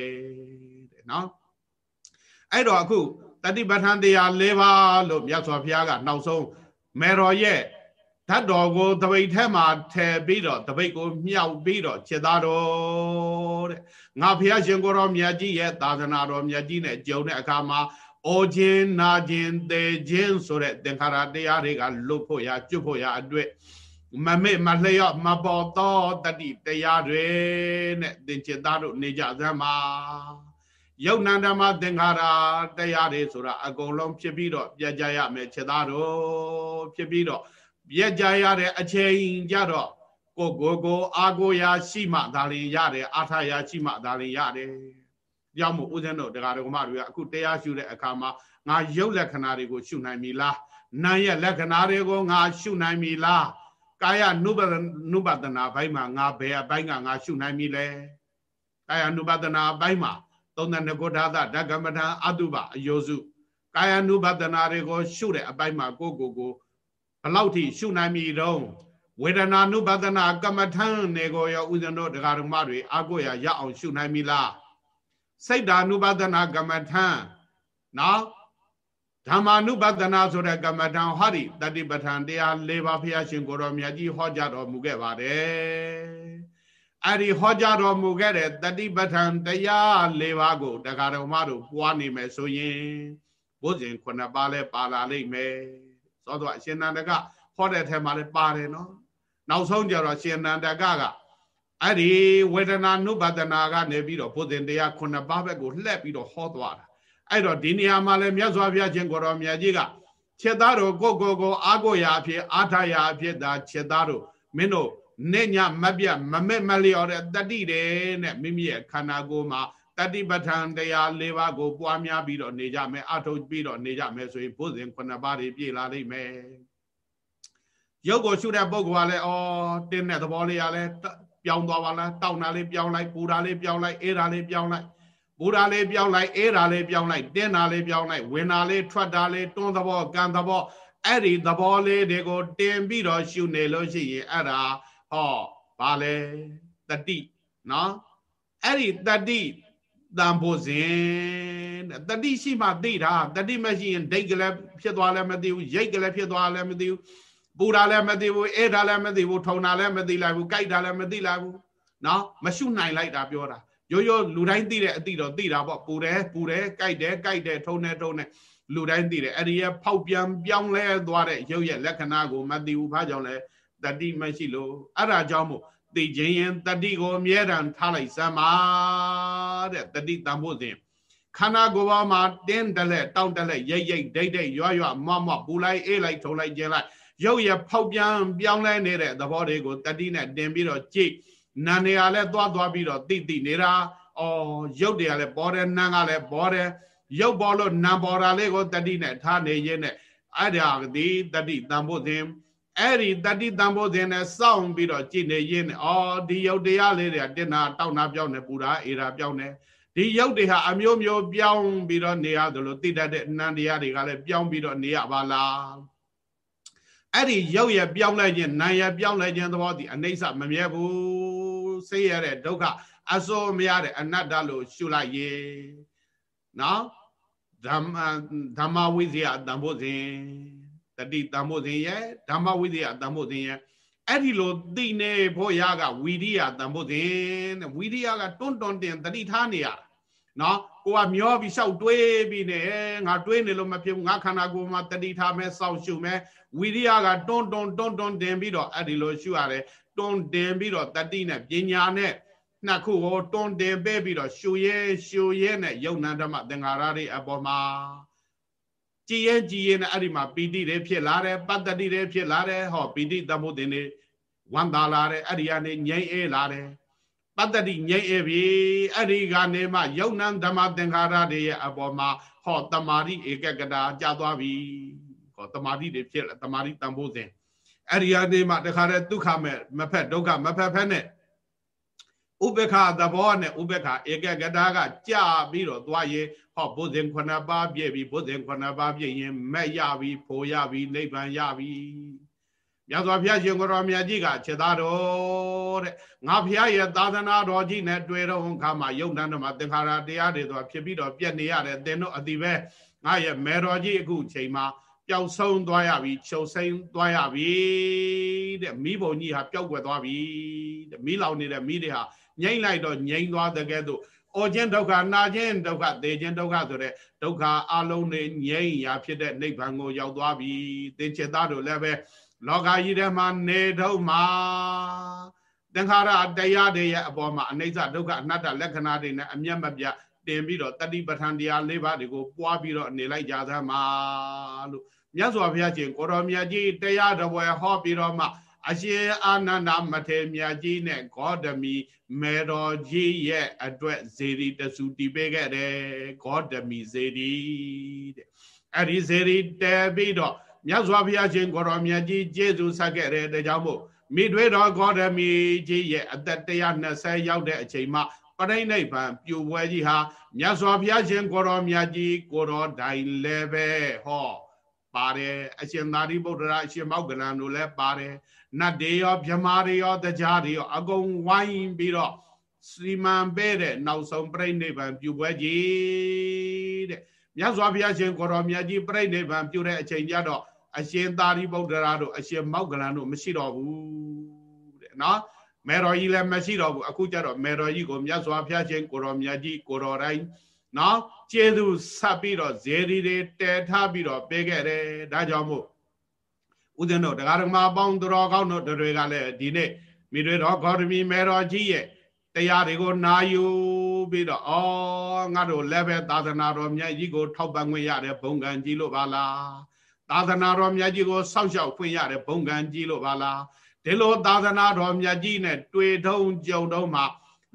တဲ့နော် အဲ့တော့အခုတတိပဋ္ဌာန်တရား၄ပါးလို့မြတ်စွာဘုရားကနောက်ဆုံးမေတော်ရဲ့ဓာတ်တော်ကိုတပိတ်ထဲမှာထည့်ပြီးတော့တပိတ်ကိုမြောက်ပြီးတော့ခြေသားတော်တဲ့ငါဘုရားရှင်ကိုတော်မြတ်ကြီးရဲ့သာသနာတော်မြတ်ကြီးနဲ့ကြုံတဲ့အခါမှာအောခြင်းနာခြင်းသေခြင်းဆိုတဲ့သင်္ခါရတရားတွေကလွတ်ဖို့ရကျွတ်ဖို့ရအတွက်မမေ့မလျော့မပေါ်သောတတိတရားတွေနဲ့သင်္ချေသားတို့နေကြသမ်းမှာ ယုတ်နန္ဓမသင်္ခါရတရားတွေဆိုတာအကုန်လုံးဖြစ်ပြီးတော့ပြကြရမယ်ခြေသားတို့ဖြစ်ပြီးတော့ပြကြရတဲ့အချိန်ကြတော့ကိုကိုကိုအာကိုရာရှိမှဒါလင်ရတယ်အာထရာရှိမှဒါလင်ရတယ်ကြောင့်မို့ဦးဇင်းတို့တရားတော်မတွေကအခုတရားရှုတဲ့အခါမှာငါရုပ်လက္ခဏာတွေကိုရှုနိုင်ပြီလားနာရဲ့လက္ခဏာတွေကိုငါရှုနိုင်ပြီလားကာယ ानु ပနုပဒနာဘိုင်းမှာငါဘယ်အပိုင်းကငါရှုနိုင်ပြီလဲကာယ ानु ပဒနာဘိုင်းမှာ 32ခုဓာတ်ဓကမ္မထအတုပအယောစုကာယ ानु ပဒနာတွေကိုရှုတဲ့အပိုင်းမှာကိုကိုကိုဘလောက်ထိရှုနိုင်ပြီတော့ဝေဒနာနုပဒနာကမ္မထံနေကိုရောဥစဉ်တို့တရားဓမ္မတွေအာကိုရရအောင်ရှုနိုင်ပြီလားစိတ်ဓာနုပဒနာကမ္မထံနော်ဓမ္မာနုပဒနာဆိုတဲ့ကမ္မထံဟောဒီတတိပဋ္ဌာန်တရား၄ပါးဘုရားရှင်ကိုတော်မြတ်ကြီးဟောကြားတော်မူခဲ့ပါတယ် အဲ့ဒီဟောကြားတော်မူခဲ့တဲ့တတိပဋ္ဌာန်တရား၄ပါးကိုတရားတော်မတို့ပွားနေမယ်ဆိုရင်ဘုဇင်ခုနှစ်ပါးလဲပါလာလိမ့်မယ်သောတော့အရှင်နန္ဒကဟောတဲ့ထဲမှာလဲပါတယ်နော်နောက်ဆုံးကြတော့ရှင်နန္ဒကကအဲ့ဒီဝေဒနာနုပဒနာကနေပြီးတော့ဘုဇင်တရားခုနှစ်ပါးဘက်ကိုလှည့်ပြီးတော့ဟောသွားတာအဲ့တော့ဒီနေရာမှာလဲမြတ်စွာဘုရားရှင်ကိုတော်မြတ်ကြီးကခြေသားတို့ကိုကိုကိုအာကိုရာအဖြစ်အာထရာအဖြစ်သာခြေသားတို့မင်းတို့ နေညမပြမမက်မလျော်တဲ့တတိတယ်နဲ့မိမိရဲ့ခန္ဓာကိုယ်မှာတတိပဋ္ဌာန်တရား၄ပါးကိုပွားများပြီးတော့နေကြမယ်အထုတ်ပြီးတော့နေကြမယ်ဆိုရင်ဘုဇင်ခုနှစ်ပါးတွေပြည့်လာလိမ့်မယ်ရုပ်ကိုရှုတဲ့ပုဂ္ဂိုလ်ကလည်းဩတင်းတဲ့သဘောလေးကလည်းပြောင်းသွားပါလားတောက်တာလေးပြောင်းလိုက်ပူတာလေးပြောင်းလိုက်အေးတာလေးပြောင်းလိုက်ပူတာလေးပြောင်းလိုက်အေးတာလေးပြောင်းလိုက်တင်းတာလေးပြောင်းလိုက်ဝင်တာလေးထွက်တာလေးတွန်းသဘောကံသဘောအဲ့ဒီသဘောလေးတွေကိုတင်ပြီးတော့ရှုနေလို့ရှိရင်အဲ့ဒါ ဟောဘာလဲတတိနော်အဲ့ဒီတတိတန်ဖို့စဉ်တတိရှိမှသိတာတတိမရှိရင်ဒိတ်ကလေးဖြစ်သွားလည်းမသိဘူးရိတ်ကလေးဖြစ်သွားလည်းမသိဘူးပူတာလည်းမသိဘူးအေးတာလည်းမသိဘူးထုံတာလည်းမသိလိုက်ဘူးကြိုက်တာလည်းမသိလိုက်ဘူးနော်မရှုနိုင်လိုက်တာပြောတာရိုးရိုးလူတိုင်းသိတဲ့အသိတော့သိတာပေါ့ပူတယ်ပူတယ်ကြိုက်တယ်ကြိုက်တယ်ထုံတယ်ထုံတယ်လူတိုင်းသိတယ်အဲ့ဒီရဲ့ဖောက်ပြန်ပြောင်းလဲသွားတဲ့ရုပ်ရဲ့လက္ခဏာကိုမသိဘူးဘာကြောင့်လဲ တတိမရှိလို့အဲ့ဒါကြောင့်မို့သိခြင်းရင်တတိကိုအမြဲတမ်းထားလိုက်စမ်းပါတဲ့တတိတန်ဖို့စဉ်ခန္ဓာကိုယ်ပေါ်မှာတင်းတလက်တောင့်တလက်ရိတ်ရိတ်ဒိတ်ဒိတ်ရွရွမွမွပူလိုက်အေးလိုက်ထုံလိုက်ကျင်းလိုက်ရုပ်ရဖောက်ပြန်ပြောင်းလဲနေတဲ့သဘောတွေကိုတတိနဲ့တင်ပြီးတော့ကြိတ်နာနေရလဲသွားသွားပြီးတော့တိတိနေတာအော်ရုပ်တွေကလည်းပေါ်တယ်နာကလည်းပေါ်တယ်ရုပ်ပေါ်လို့နာပေါ်တာလေးကိုတတိနဲ့ထားနေရင်းနဲ့အဲ့ဒါဒီတတိတန်ဖို့စဉ် အဲ့ဒီတတိတံဘောဇင်နဲ့စောင့်ပြီးတော့ကြည်နေရင်းနဲ့အော်ဒီယုတ်တရားလေးတွေကတင်နာတောက်နာပြောင်းနေပူတာအေရာပြောင်းနေဒီယုတ်တွေဟာအမျိုးမျိုးပြောင်းပြီးတော့နေရသလိုသိတတ်တဲ့အနန္တရားတွေကလည်းပြောင်းပြီးတော့နေရပါလားအဲ့ဒီယုတ်ရပြောင်းလိုက်ခြင်းနာရပြောင်းလိုက်ခြင်းသဘောဒီအနိစ္စမမြဲဘူးစိတ်ရတဲ့ဒုက္ခအစိုးမရတဲ့အနတ္တလို့ရှုလိုက်ရေနော်ဓမ္မဓမ္မဝိဇ္ဇာတန်ဖို့စဉ် တတိတမ္မို့စဉ်ရဲ့ဓမ္မဝိဇ္ဇာတမ္မို့စဉ်ရဲ့အဲ့ဒီလိုသိနေဖို့ရကဝီရိယတမ္မို့စဉ်တဲ့ဝီရိယကတွန်းတွန်းတင်တတိထားနေရနော်ကိုကမျောပြီးရှောက်တွေးပြီးနေငါတွေးနေလို့မဖြစ်ဘူးငါခန္ဓာကိုယ်မှာတတိထားမယ်စောင့်ရှုမယ်ဝိရိယကတွန်းတွန်းတွန်းတွန်းတင်ပြီးတော့အဲ့ဒီလိုရှုရတယ်တွန်းတင်ပြီးတော့တတိနဲ့ပညာနဲ့နှစ်ခုကိုတွန်းတင်ပေးပြီးတော့ရှုရဲရှုရဲနဲ့ယုံနာဓမ္မသင်္ခါရတွေအပေါ်မှာ ကြည်ရဲ့ကြည်ရဲ့နဲ့အဲ့ဒီမှာပီတိတွေဖြစ်လာတယ်ပတ္တိတွေဖြစ်လာတယ်ဟောပီတိသမုဒ္ဒင်တွေဝန္တာလာတယ်အဲ့ဒီကနေငြိမ့်အေးလာတယ်ပတ္တိငြိမ့်အေးပြီအဲ့ဒီကနေမှယုံနံဓမ္မသင်္ခါရတွေရဲ့အပေါ်မှာဟောတမာရိဧကကတာကြာသွားပြီဟောတမာရိတွေဖြစ်လာတမာရိတန်ဖိုးစဉ်အဲ့ဒီကနေမှတခါတည်းဒုက္ခမဲ့မဖက်ဒုက္ခမဖက်ဖက်နဲ့ ဥပ္ပခသဘောနဲ့ဥပ္ပခဧကကတာကကြာပြီးတော့သွားရင်ဟောဘုဇင်ခုနှစ်ပါးပြည့်ပြီဘုဇင်ခုနှစ်ပါးပြည့်ရင်မဲ့ရပြီဖိုရပြီနိဗ္ဗာန်ရပြီမြတ်စွာဘုရားရှင်ကိုရောမြတ်ကြီးကခြေသားတော်တဲ့ငါဘုရားရဲ့သာသနာတော်ကြီးနဲ့တွေ့တော့ခါမှာယုံတန်းတော်မှာသင်္ခါရတရားတွေတော့ဖြစ်ပြီးတော့ပြက်နေရတယ်သင်တို့အတိပဲငါရဲ့မေတော်ကြီးအခုချိန်မှာပျောက်ဆုံးသွားရပြီချုပ်စိမ့်သွားရပြီတဲ့မိဘုံကြီးဟာပျောက်ွယ်သွားပြီတဲ့မိလောင်နေတဲ့မိတွေဟာ ငြိမ့်လိုက်တော့ငြိမ့်သွားတဲ့ကဲ့သို့အောခြင်းဒုက္ခနာခြင်းဒုက္ခသေခြင်းဒုက္ခဆိုတဲ့ဒုက္ခအလုံးတွေငြိမ့်ရာဖြစ်တဲ့နိဗ္ဗာန်ကိုရောက်သွားပြီသင်္ချေသားတို့လည်းပဲလောကကြီးထဲမှာနေတော့မှာသင်္ခါရတရားတွေရဲ့အပေါ်မှာအနိစ္စဒုက္ခအနတ္တလက္ခဏာတွေနဲ့အမျက်မပြတင်ပြီးတော့တတိပဋ္ဌာန်တရား၄ပါးတွေကိုပွားပြီးတော့နေလိုက်ကြသမှာလို့မြတ်စွာဘုရားရှင်ကိုတော်မြတ်ကြီးတရားတော်ဝယ်ဟောပြီးတော့မှ အရှင်အာနန္ဒမထေမြတ်ကြီးနဲ့ဂေါတမီမေတော်ကြီးရဲ့အတွက်ဇေရီတဆူတည်ပေးခဲ့တယ်ဂေါတမီဇေရီတဲ့အဲ့ဒီဇေရီတဲပြီးတော့မြတ်စွာဘုရားရှင်ကိုရောမြတ်ကြီးကျေးဇူးဆက်ခဲ့တဲ့ဒါကြောင့်မို့မိတွေတော်ဂေါတမီကြီးရဲ့အသက်120ရောက်တဲ့အချိန်မှာပရိနိဗ္ဗာန်ပြိုပွဲကြီးဟာမြတ်စွာဘုရားရှင်ကိုရောမြတ်ကြီးကိုရောဒိုင်လည်းပဲဟောပါတယ်အရှင်သာရိပုတ္တရာအရှင်မောက္ကလန်တို့လည်းပါတယ် နတ်တွေရောမြမာတွေရောတရားတွေရောအကုန်ဝိုင်းပြီးတော့စီမံပေးတဲ့နောက်ဆုံးပြိဋိဘံပြုပွဲကြီးတဲ့မြတ်စွာဘုရားရှင်ကိုရောမြတ်ကြီးပြိဋိဘံပြုတဲ့အချိန်ကျတော့အရှင်သာရိပုတ္တရာတို့အရှင်မောက္ကလန်တို့မရှိတော့ဘူးတဲ့နော်မေတော်ကြီးလည်းမရှိတော့ဘူးအခုကျတော့မေတော်ကြီးကိုမြတ်စွာဘုရားရှင်ကိုရောမြတ်ကြီးကိုရောတိုင်းနော်ကျေးဇူးဆက်ပြီးတော့ဇေဒီတွေတဲထားပြီးတော့ပေးခဲ့တယ်ဒါကြောင့်မို့ ဦးဇင်းတို့တရားဓမ္မအပေါင်းတော်ကောင်းတို့တွေကလည်းဒီနေ့မိတွေတော်ဂေါတမီမေတော်ကြီးရဲ့တရားတွေကိုနာယူပြီးတော့ဩငါတို့လည်းပဲသာသနာတော်မြတ်ကြီးကိုထောက်ပံ့ခွင့်ရတဲ့ဘုံကံကြီးလို့ပါလားသာသနာတော်မြတ်ကြီးကိုစောင့်ရှောက်ခွင့်ရတဲ့ဘုံကံကြီးလို့ပါလားဒီလိုသာသနာတော်မြတ်ကြီးနဲ့တွေ့ထုံကြုံတော့မှ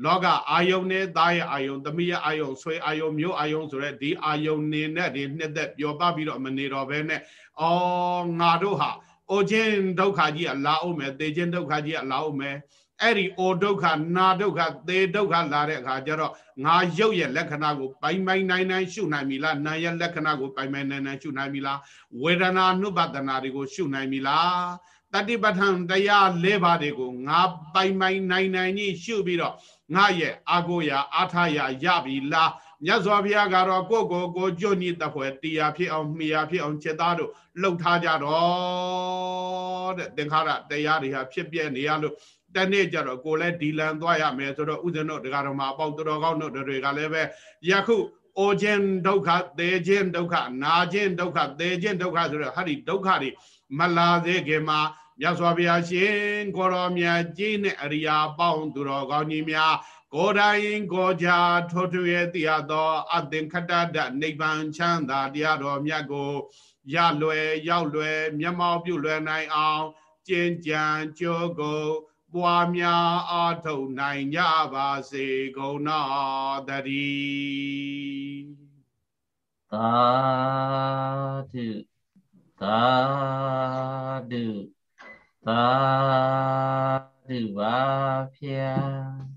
လောကအာယုန်နဲ့သားရဲ့အာယုန်သမီးရဲ့အာယုန်ဆွေအာယုန်မျိုးအာယုန်ဆိုတဲ့ဒီအာယုန်နေနဲ့ဒီနှစ်သက်ပျော်ပပြီးတော့မနေတော့ဘဲနဲ့အော်ငါတို့ဟာ အိုခြင်းဒုက္ခကြီးအလားအောင်မယ်သေခြင်းဒုက္ခကြီးအလားအောင်မယ်အဲ့ဒီအိုဒုက္ခနာဒုက္ခသေဒုက္ခလာတဲ့အခါကျတော့ငါရုပ်ရဲ့လက္ခဏာကိုပိုင်ပိုင်နိုင်နိုင်ရှုနိုင်ပြီလားနာရဲ့လက္ခဏာကိုပိုင်ပိုင်နိုင်နိုင်ရှုနိုင်ပြီလားဝေဒနာနုပဒနာတွေကိုရှုနိုင်ပြီလားတတိပဋ္ဌာန်တရား၄ပါးတွေကိုငါပိုင်ပိုင်နိုင်နိုင်ကြီးရှုပြီးတော့ငါရဲ့အာကိုရာအာထရာရပြီလား မြတ်စွာဘုရားကတော့ကိုယ့်ကိုယ်ကိုကြွညိတဖွယ်တရားဖြစ်အောင်မိယာဖြစ်အောင်ချက်သားတို့လှုပ်ထားကြတော့တဲ့သင်္ခါရတရားတွေဟာဖြစ်ပြနေရလို့တနေ့ကျတော့ကိုလည်းဒီလန်သွားရမယ်ဆိုတော့ဥဒ္ဒနောတရားတော်မှာအပေါက်တော်ကောင်းတို့တွေကလည်းပဲယခုအိုခြင်းဒုက္ခသေခြင်းဒုက္ခနာခြင်းဒုက္ခသေခြင်းဒုက္ခဆိုတော့ဟာဒီဒုက္ခတွေမလာသေးခင်မှာမြတ်စွာဘုရားရှင်ကိုရောမြတ်ကြီးနဲ့အရိယာပေါင်းသူတော်ကောင်းကြီးများ ကိုယ်တိုင်ကိုကြထိုးထွေတရားသောအသင်္ခတတနိဗ္ဗာန်ချမ်းသာတရားတော်မြတ်ကိုရလွယ်ရောက်လွယ်မျက်မှောက်ပြုလွယ်နိုင်အောင်ကျင့်ကြံကြိုးကိုပွားများအားထုတ်နိုင်ကြပါစေကုန်တော်တည်းသာဓုသာဓုသာဓုပါဖျား